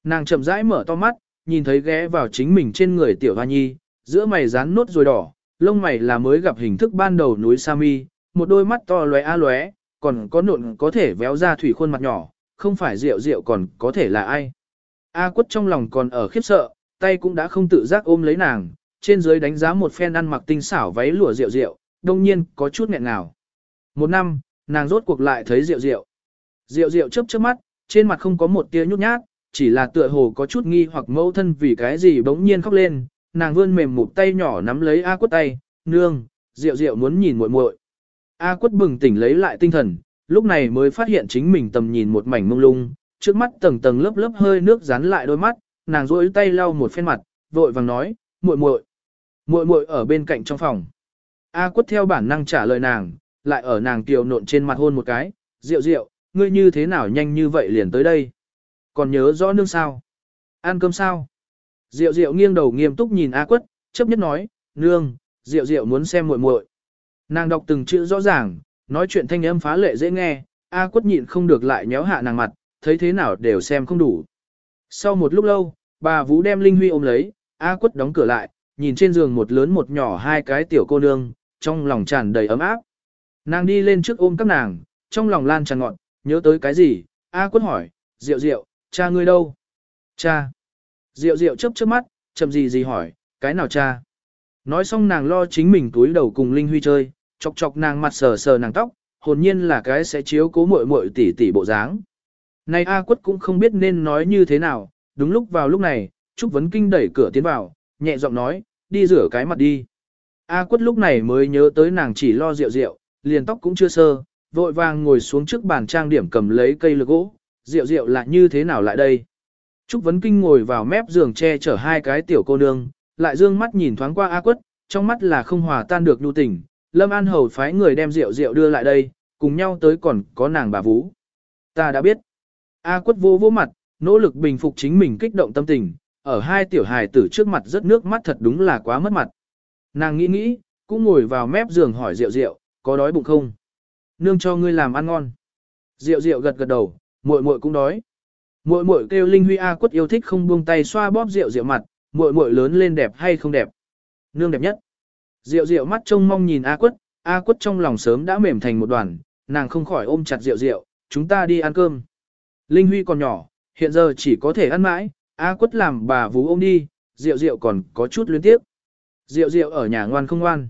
Nàng chậm rãi mở to mắt, nhìn thấy ghé vào chính mình trên người tiểu hoa nhi, giữa mày rán nốt rồi đỏ, lông mày là mới gặp hình thức ban đầu núi Sami, một đôi mắt to lóe a lóe, còn có nộn có thể véo ra thủy khuôn mặt nhỏ, không phải rượu rượu còn có thể là ai. A quất trong lòng còn ở khiếp sợ, tay cũng đã không tự giác ôm lấy nàng, trên dưới đánh giá một phen ăn mặc tinh xảo váy lụa rượu rượu, đông nhiên có chút nghẹn nào. Một năm, nàng rốt cuộc lại thấy rượu rượu. Rượu rượu chớp chớp mắt, trên mặt không có một tia nhút nhát, chỉ là tựa hồ có chút nghi hoặc mâu thân vì cái gì bỗng nhiên khóc lên, nàng vươn mềm một tay nhỏ nắm lấy A quất tay, nương, rượu rượu muốn nhìn muội muội. A quất bừng tỉnh lấy lại tinh thần, lúc này mới phát hiện chính mình tầm nhìn một mảnh mông lung, trước mắt tầng tầng lớp lớp hơi nước dán lại đôi mắt, nàng duỗi tay lau một phen mặt, vội vàng nói, muội muội, muội muội ở bên cạnh trong phòng. A quất theo bản năng trả lời nàng, lại ở nàng kiều nộn trên mặt hôn một cái, rượu rượu, ngươi như thế nào nhanh như vậy liền tới đây. Còn nhớ rõ nương sao? Ăn cơm sao? Diệu diệu nghiêng đầu nghiêm túc nhìn A quất, chấp nhất nói, nương, diệu diệu muốn xem muội muội. Nàng đọc từng chữ rõ ràng, nói chuyện thanh âm phá lệ dễ nghe, A quất nhịn không được lại nhéo hạ nàng mặt, thấy thế nào đều xem không đủ. Sau một lúc lâu, bà Vũ đem Linh Huy ôm lấy, A quất đóng cửa lại, nhìn trên giường một lớn một nhỏ hai cái tiểu cô nương, trong lòng tràn đầy ấm áp. Nàng đi lên trước ôm các nàng, trong lòng lan tràn ngọn, nhớ tới cái gì, A quất hỏi, Diệu Diệu, cha ngươi đâu? Cha. Diệu Diệu chớp chớp mắt, chậm gì gì hỏi, cái nào cha? Nói xong nàng lo chính mình túi đầu cùng Linh Huy chơi, chọc chọc nàng mặt sờ sờ nàng tóc, hồn nhiên là cái sẽ chiếu cố muội muội tỉ tỉ bộ dáng. Này A quất cũng không biết nên nói như thế nào, đúng lúc vào lúc này, Trúc Vấn Kinh đẩy cửa tiến vào, nhẹ giọng nói, đi rửa cái mặt đi. A quất lúc này mới nhớ tới nàng chỉ lo rượu rượu, liền tóc cũng chưa sơ, vội vàng ngồi xuống trước bàn trang điểm cầm lấy cây lược gỗ, rượu rượu là như thế nào lại đây. Trúc Vấn Kinh ngồi vào mép giường che chở hai cái tiểu cô nương, lại dương mắt nhìn thoáng qua A quất, trong mắt là không hòa tan được nhu tình, Lâm An Hầu phái người đem rượu rượu đưa lại đây, cùng nhau tới còn có nàng bà Vũ. Ta đã biết. A quất vô vô mặt, nỗ lực bình phục chính mình kích động tâm tình, ở hai tiểu hài tử trước mặt rất nước mắt thật đúng là quá mất mặt. Nàng nghĩ nghĩ, cũng ngồi vào mép giường hỏi rượu rượu, có đói bụng không? Nương cho ngươi làm ăn ngon. Rượu rượu gật gật đầu, muội muội cũng đói. Muội muội kêu Linh Huy A quất yêu thích không buông tay xoa bóp rượu rượu mặt, muội muội lớn lên đẹp hay không đẹp? Nương đẹp nhất. Rượu rượu mắt trông mong nhìn A quất, A quất trong lòng sớm đã mềm thành một đoàn, nàng không khỏi ôm chặt rượu rượu, chúng ta đi ăn cơm. Linh Huy còn nhỏ, hiện giờ chỉ có thể ăn mãi, A quất làm bà vú ôm đi, rượu rượu còn có chút luyến tiếp. Rượu rượu ở nhà ngoan không ngoan.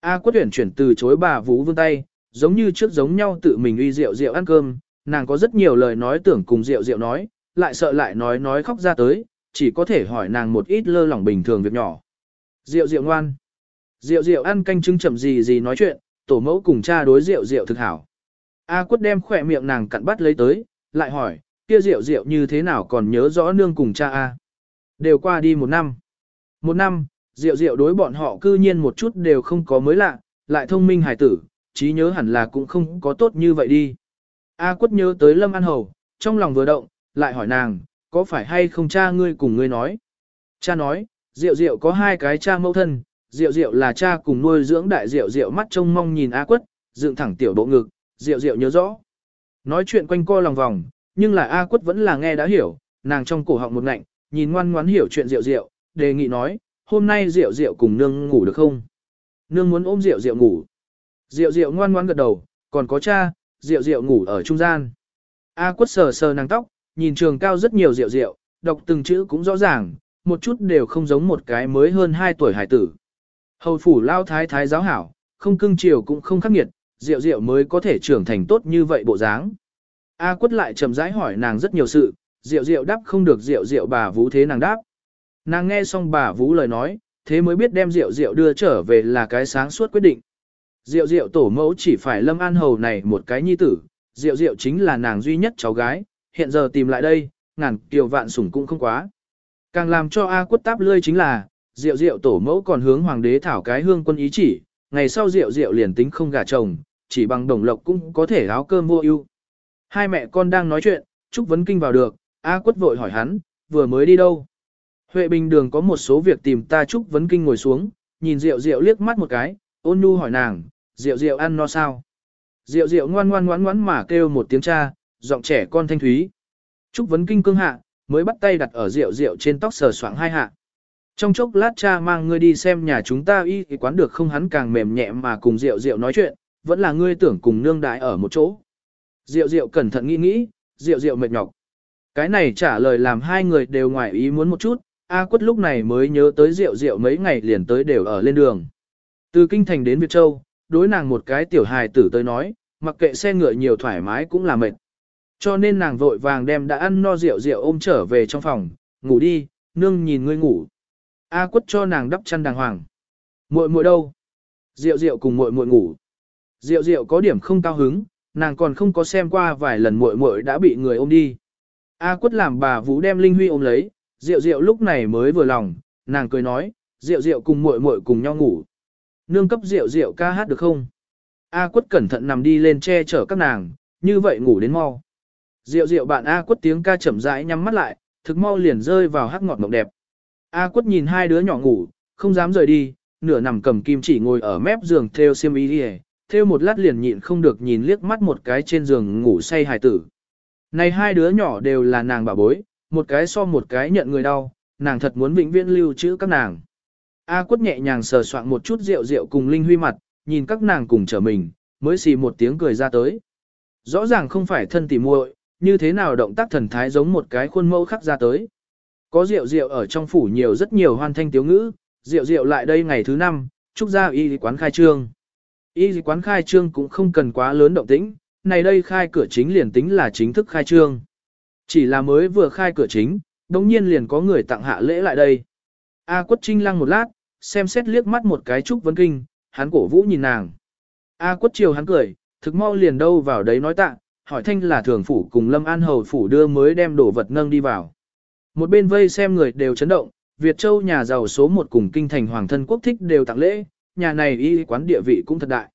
A quất tuyển chuyển từ chối bà vú vương tay, giống như trước giống nhau tự mình uy rượu rượu ăn cơm, nàng có rất nhiều lời nói tưởng cùng diệu diệu nói, lại sợ lại nói nói khóc ra tới, chỉ có thể hỏi nàng một ít lơ lỏng bình thường việc nhỏ. Diệu diệu ngoan. diệu diệu ăn canh trứng chậm gì gì nói chuyện, tổ mẫu cùng cha đối diệu diệu thực hảo. A quất đem khỏe miệng nàng cặn bắt lấy tới, lại hỏi, kia diệu diệu như thế nào còn nhớ rõ nương cùng cha A. Đều qua đi một năm. Một năm, diệu diệu đối bọn họ cư nhiên một chút đều không có mới lạ, lại thông minh hài tử, trí nhớ hẳn là cũng không có tốt như vậy đi. A quất nhớ tới Lâm An Hầu, trong lòng vừa động, lại hỏi nàng, có phải hay không cha ngươi cùng ngươi nói? Cha nói, Diệu Diệu có hai cái cha mẫu thân, Diệu Diệu là cha cùng nuôi dưỡng đại Diệu Diệu mắt trông mong nhìn A quất, dựng thẳng tiểu bộ ngực, Diệu Diệu nhớ rõ. Nói chuyện quanh co lòng vòng, nhưng là A quất vẫn là nghe đã hiểu, nàng trong cổ họng một ngạnh, nhìn ngoan ngoãn hiểu chuyện Diệu Diệu, đề nghị nói, hôm nay Diệu Diệu cùng nương ngủ được không? Nương muốn ôm Diệu Diệu ngủ. Diệu Diệu ngoan ngoãn gật đầu, còn có cha, Diệu Diệu ngủ ở trung gian. A quất sờ sờ nàng tóc, nhìn trường cao rất nhiều Diệu Diệu, đọc từng chữ cũng rõ ràng, một chút đều không giống một cái mới hơn 2 tuổi hải tử. Hầu phủ lao thái thái giáo hảo, không cưng chiều cũng không khắc nghiệt, rượu rượu mới có thể trưởng thành tốt như vậy bộ dáng. A quất lại chậm rãi hỏi nàng rất nhiều sự, rượu rượu đáp không được rượu rượu bà vũ thế nàng đáp. Nàng nghe xong bà vũ lời nói, thế mới biết đem rượu rượu đưa trở về là cái sáng suốt quyết định. Diệu Diệu tổ mẫu chỉ phải lâm an hầu này một cái nhi tử, Diệu Diệu chính là nàng duy nhất cháu gái, hiện giờ tìm lại đây, ngàn kiều vạn sủng cũng không quá. Càng làm cho A quất táp lươi chính là, Diệu Diệu tổ mẫu còn hướng hoàng đế thảo cái hương quân ý chỉ, ngày sau Diệu Diệu liền tính không gả chồng, chỉ bằng đồng lộc cũng có thể áo cơm vô ưu. Hai mẹ con đang nói chuyện, Trúc Vấn Kinh vào được, A quất vội hỏi hắn, vừa mới đi đâu? Huệ Bình Đường có một số việc tìm ta Trúc Vấn Kinh ngồi xuống, nhìn Diệu Diệu liếc mắt một cái, ôn nhu hỏi nàng, rượu rượu ăn no sao? Rượu rượu ngoan ngoan ngoan ngoan mà kêu một tiếng cha, giọng trẻ con thanh thúy. Trúc Vấn Kinh cương hạ, mới bắt tay đặt ở rượu rượu trên tóc sờ soạng hai hạ. Trong chốc lát cha mang ngươi đi xem nhà chúng ta y thì quán được không hắn càng mềm nhẹ mà cùng rượu rượu nói chuyện, vẫn là ngươi tưởng cùng nương đại ở một chỗ. Rượu rượu cẩn thận nghĩ nghĩ, rượu rượu mệt nhọc. Cái này trả lời làm hai người đều ngoài ý muốn một chút, A quất lúc này mới nhớ tới rượu rượu mấy ngày liền tới đều ở lên đường. Từ Kinh Thành đến Việt Châu, đối nàng một cái tiểu hài tử tới nói, mặc kệ xe ngựa nhiều thoải mái cũng là mệt. Cho nên nàng vội vàng đem đã ăn no rượu rượu ôm trở về trong phòng, ngủ đi, nương nhìn ngươi ngủ. A quất cho nàng đắp chăn đàng hoàng. Muội muội đâu? Rượu rượu cùng muội muội ngủ. Rượu rượu có điểm không cao hứng, nàng còn không có xem qua vài lần muội muội đã bị người ôm đi. A quất làm bà Vũ đem Linh Huy ôm lấy, rượu rượu lúc này mới vừa lòng, nàng cười nói, rượu rượu cùng muội muội cùng nhau ngủ. Nương cấp rượu rượu ca hát được không? A quất cẩn thận nằm đi lên che chở các nàng, như vậy ngủ đến mau. Rượu rượu bạn A quất tiếng ca chậm rãi nhắm mắt lại, thực mau liền rơi vào hắc ngọt mộng đẹp. A quất nhìn hai đứa nhỏ ngủ, không dám rời đi, nửa nằm cầm kim chỉ ngồi ở mép giường theo xiêm y đi theo một lát liền nhịn không được nhìn liếc mắt một cái trên giường ngủ say hài tử. Này hai đứa nhỏ đều là nàng bà bối, một cái so một cái nhận người đau, nàng thật muốn vĩnh viễn lưu trữ các nàng. A quất nhẹ nhàng sờ soạn một chút rượu rượu cùng Linh Huy mặt, nhìn các nàng cùng trở mình, mới xì một tiếng cười ra tới. Rõ ràng không phải thân tỉ muội, như thế nào động tác thần thái giống một cái khuôn mẫu khắc ra tới. Có rượu rượu ở trong phủ nhiều rất nhiều hoan thanh tiếu ngữ, rượu rượu lại đây ngày thứ năm, chúc ra y quán khai trương. Y quán khai trương cũng không cần quá lớn động tĩnh, này đây khai cửa chính liền tính là chính thức khai trương. Chỉ là mới vừa khai cửa chính, đồng nhiên liền có người tặng hạ lễ lại đây. A quất trinh lăng một lát, xem xét liếc mắt một cái trúc vấn kinh, hắn cổ vũ nhìn nàng. A quất chiều hắn cười, thực mau liền đâu vào đấy nói tạ, hỏi thanh là thường phủ cùng lâm an hầu phủ đưa mới đem đồ vật nâng đi vào. Một bên vây xem người đều chấn động, Việt Châu nhà giàu số một cùng kinh thành hoàng thân quốc thích đều tặng lễ, nhà này y quán địa vị cũng thật đại.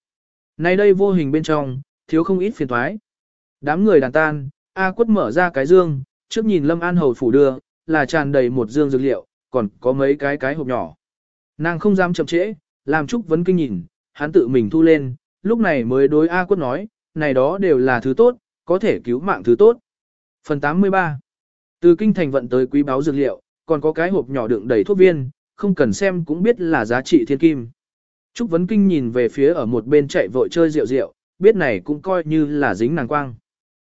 Nay đây vô hình bên trong, thiếu không ít phiền thoái. Đám người đàn tan, A quất mở ra cái dương, trước nhìn Lâm An Hầu phủ đưa, là tràn đầy một dương dược liệu, còn có mấy cái cái hộp nhỏ. Nàng không dám chậm trễ, làm Trúc Vấn Kinh nhìn, hắn tự mình thu lên, lúc này mới đối A quất nói, này đó đều là thứ tốt, có thể cứu mạng thứ tốt. Phần 83 Từ kinh thành vận tới quý báo dược liệu, còn có cái hộp nhỏ đựng đầy thuốc viên, không cần xem cũng biết là giá trị thiên kim. Trúc Vấn Kinh nhìn về phía ở một bên chạy vội chơi rượu rượu, biết này cũng coi như là dính nàng quang.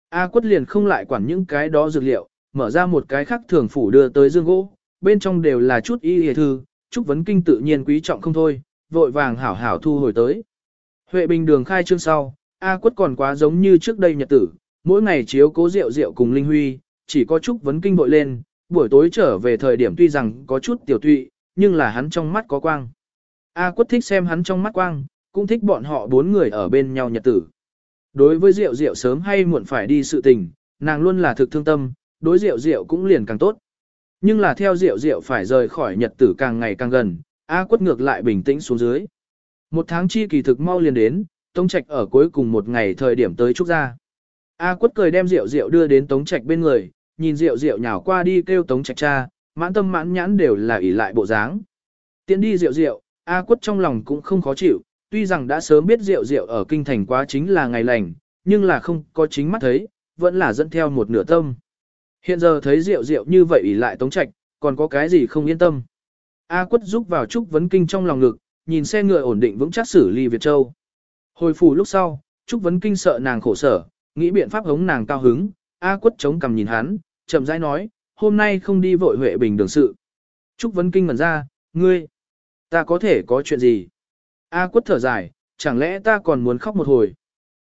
A quất liền không lại quản những cái đó dược liệu, mở ra một cái khác thường phủ đưa tới dương gỗ, bên trong đều là chút y hề thư, Trúc Vấn Kinh tự nhiên quý trọng không thôi, vội vàng hảo hảo thu hồi tới. Huệ Bình đường khai trương sau, A quất còn quá giống như trước đây nhật tử, mỗi ngày chiếu cố rượu rượu cùng Linh Huy, chỉ có Trúc Vấn Kinh bội lên, buổi tối trở về thời điểm tuy rằng có chút tiểu tụy, nhưng là hắn trong mắt có quang. A quất thích xem hắn trong mắt quang, cũng thích bọn họ bốn người ở bên nhau nhật tử. Đối với rượu rượu sớm hay muộn phải đi sự tình, nàng luôn là thực thương tâm, đối rượu rượu cũng liền càng tốt. Nhưng là theo diệu diệu phải rời khỏi nhật tử càng ngày càng gần, A quất ngược lại bình tĩnh xuống dưới. Một tháng chi kỳ thực mau liền đến, Tống Trạch ở cuối cùng một ngày thời điểm tới Trúc Gia. A quất cười đem diệu diệu đưa đến Tống Trạch bên người, nhìn diệu diệu nhào qua đi kêu Tống Trạch cha, mãn tâm mãn nhãn đều là ỷ lại bộ dáng. Tiến đi diệu diệu A quất trong lòng cũng không khó chịu, tuy rằng đã sớm biết diệu diệu ở kinh thành quá chính là ngày lành, nhưng là không có chính mắt thấy, vẫn là dẫn theo một nửa tâm. Hiện giờ thấy rượu rượu như vậy ỉ lại Tống Trạch, còn có cái gì không yên tâm. A quất giúp vào Trúc Vấn Kinh trong lòng ngực, nhìn xe ngựa ổn định vững chắc xử ly Việt Châu. Hồi phủ lúc sau, Trúc Vấn Kinh sợ nàng khổ sở, nghĩ biện pháp hống nàng cao hứng, A quất chống cằm nhìn hắn, chậm rãi nói, hôm nay không đi vội Huệ Bình đường sự. Trúc Vấn Kinh ngẩn ra, ngươi, ta có thể có chuyện gì? A quất thở dài, chẳng lẽ ta còn muốn khóc một hồi?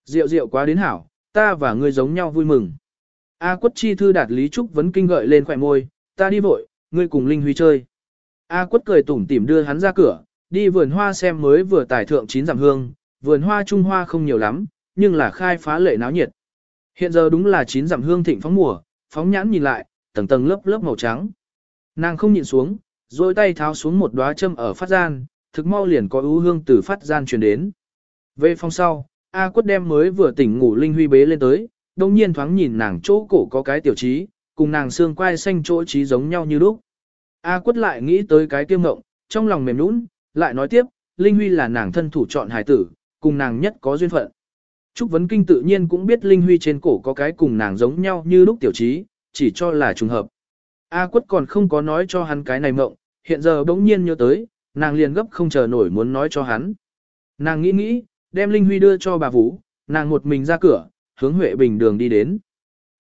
Rượu rượu quá đến hảo, ta và ngươi giống nhau vui mừng. A quất chi thư đạt Lý Trúc Vấn Kinh gợi lên khỏe môi, ta đi vội, ngươi cùng Linh Huy chơi. A quất cười tủm tỉm đưa hắn ra cửa, đi vườn hoa xem mới vừa tải thượng chín giảm hương, vườn hoa trung hoa không nhiều lắm, nhưng là khai phá lệ náo nhiệt. Hiện giờ đúng là chín giảm hương thịnh phóng mùa, phóng nhãn nhìn lại, tầng tầng lớp lớp màu trắng. Nàng không nhìn xuống, rồi tay tháo xuống một đóa châm ở phát gian, thực mau liền có ưu hương từ phát gian truyền đến. Về phòng sau, A quất đem mới vừa tỉnh ngủ Linh Huy bế lên tới, đồng nhiên thoáng nhìn nàng chỗ cổ có cái tiểu trí, cùng nàng xương quai xanh chỗ trí giống nhau như lúc. A quất lại nghĩ tới cái kiêm ngộng, trong lòng mềm nũng, lại nói tiếp, Linh Huy là nàng thân thủ chọn hài tử, cùng nàng nhất có duyên phận. Trúc Vấn Kinh tự nhiên cũng biết Linh Huy trên cổ có cái cùng nàng giống nhau như lúc tiểu trí, chỉ cho là trùng hợp. A quất còn không có nói cho hắn cái này mộng, hiện giờ bỗng nhiên nhớ tới, nàng liền gấp không chờ nổi muốn nói cho hắn. Nàng nghĩ nghĩ, đem Linh Huy đưa cho bà Vũ, nàng một mình ra cửa, hướng Huệ Bình đường đi đến.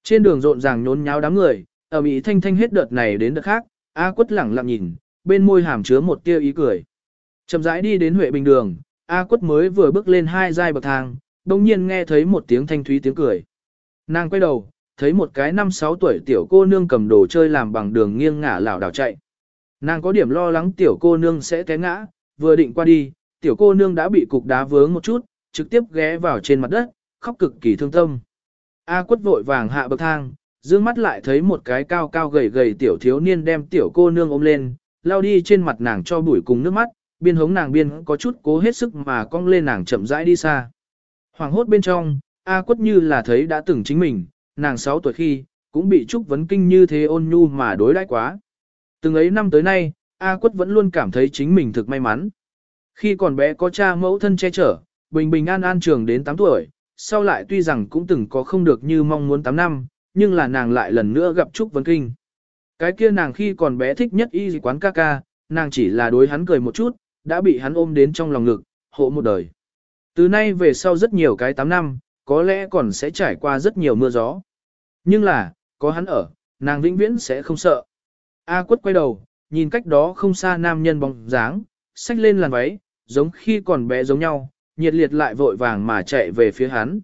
Trên đường rộn ràng nhốn nháo đám người, ở Mỹ thanh thanh hết đợt này đến đợt khác, A quất lẳng lặng nhìn, bên môi hàm chứa một tia ý cười. Chậm rãi đi đến Huệ Bình đường, A quất mới vừa bước lên hai giai bậc thang, đồng nhiên nghe thấy một tiếng thanh thúy tiếng cười. Nàng quay đầu, thấy một cái năm sáu tuổi tiểu cô nương cầm đồ chơi làm bằng đường nghiêng ngả lảo đảo chạy. Nàng có điểm lo lắng tiểu cô nương sẽ té ngã, vừa định qua đi, tiểu cô nương đã bị cục đá vướng một chút, trực tiếp ghé vào trên mặt đất, khóc cực kỳ thương tâm. A quất vội vàng hạ bậc thang, dương mắt lại thấy một cái cao cao gầy gầy tiểu thiếu niên đem tiểu cô nương ôm lên, lao đi trên mặt nàng cho bụi cùng nước mắt, biên hống nàng biên có chút cố hết sức mà cong lên nàng chậm rãi đi xa. Hoàng hốt bên trong, A quất như là thấy đã từng chính mình, nàng 6 tuổi khi, cũng bị Trúc Vấn Kinh như thế ôn nhu mà đối đãi quá. Từng ấy năm tới nay, A quất vẫn luôn cảm thấy chính mình thực may mắn. Khi còn bé có cha mẫu thân che chở, bình bình an an trường đến 8 tuổi, sau lại tuy rằng cũng từng có không được như mong muốn 8 năm, nhưng là nàng lại lần nữa gặp Trúc Vấn Kinh. Cái kia nàng khi còn bé thích nhất y quán ca ca, nàng chỉ là đối hắn cười một chút, đã bị hắn ôm đến trong lòng ngực, hộ một đời. Từ nay về sau rất nhiều cái 8 năm, có lẽ còn sẽ trải qua rất nhiều mưa gió. Nhưng là, có hắn ở, nàng vĩnh viễn sẽ không sợ. A quất quay đầu, nhìn cách đó không xa nam nhân bóng dáng, xách lên làn váy, giống khi còn bé giống nhau, nhiệt liệt lại vội vàng mà chạy về phía hắn.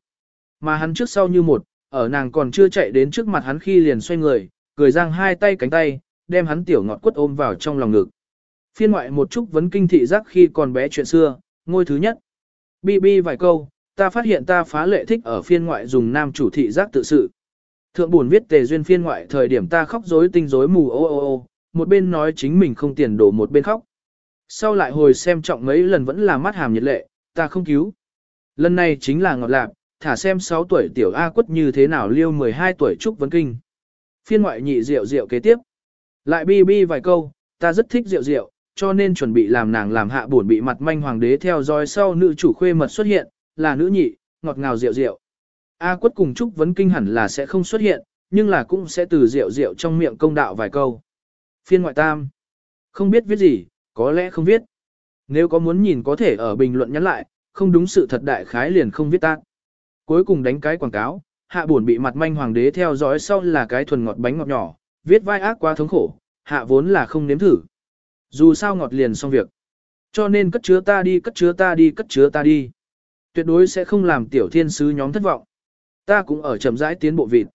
Mà hắn trước sau như một, ở nàng còn chưa chạy đến trước mặt hắn khi liền xoay người, cười giang hai tay cánh tay, đem hắn tiểu ngọt quất ôm vào trong lòng ngực. Phiên ngoại một chút vấn kinh thị giác khi còn bé chuyện xưa, ngôi thứ nhất. Bi bi vài câu, ta phát hiện ta phá lệ thích ở phiên ngoại dùng nam chủ thị giác tự sự. Thượng buồn viết tề duyên phiên ngoại thời điểm ta khóc rối tinh rối mù ô ô ô, một bên nói chính mình không tiền đổ một bên khóc. Sau lại hồi xem trọng mấy lần vẫn là mắt hàm nhiệt lệ, ta không cứu. Lần này chính là ngọt lạc, thả xem 6 tuổi tiểu A quất như thế nào liêu 12 tuổi trúc vấn kinh. Phiên ngoại nhị rượu rượu kế tiếp. Lại bi bi vài câu, ta rất thích rượu rượu, cho nên chuẩn bị làm nàng làm hạ buồn bị mặt manh hoàng đế theo dõi sau nữ chủ khuê mật xuất hiện, là nữ nhị, ngọt ngào rượu rượu. A quất cùng Trúc Vấn Kinh hẳn là sẽ không xuất hiện, nhưng là cũng sẽ từ rượu rượu trong miệng công đạo vài câu. Phiên ngoại tam. Không biết viết gì, có lẽ không viết. Nếu có muốn nhìn có thể ở bình luận nhắn lại, không đúng sự thật đại khái liền không viết tác. Cuối cùng đánh cái quảng cáo, hạ buồn bị mặt manh hoàng đế theo dõi sau là cái thuần ngọt bánh ngọt nhỏ, viết vai ác quá thống khổ, hạ vốn là không nếm thử. Dù sao ngọt liền xong việc. Cho nên cất chứa ta đi cất chứa ta đi cất chứa ta đi. Tuyệt đối sẽ không làm tiểu thiên sứ nhóm thất vọng. Ta cũng ở chậm rãi tiến bộ vịt.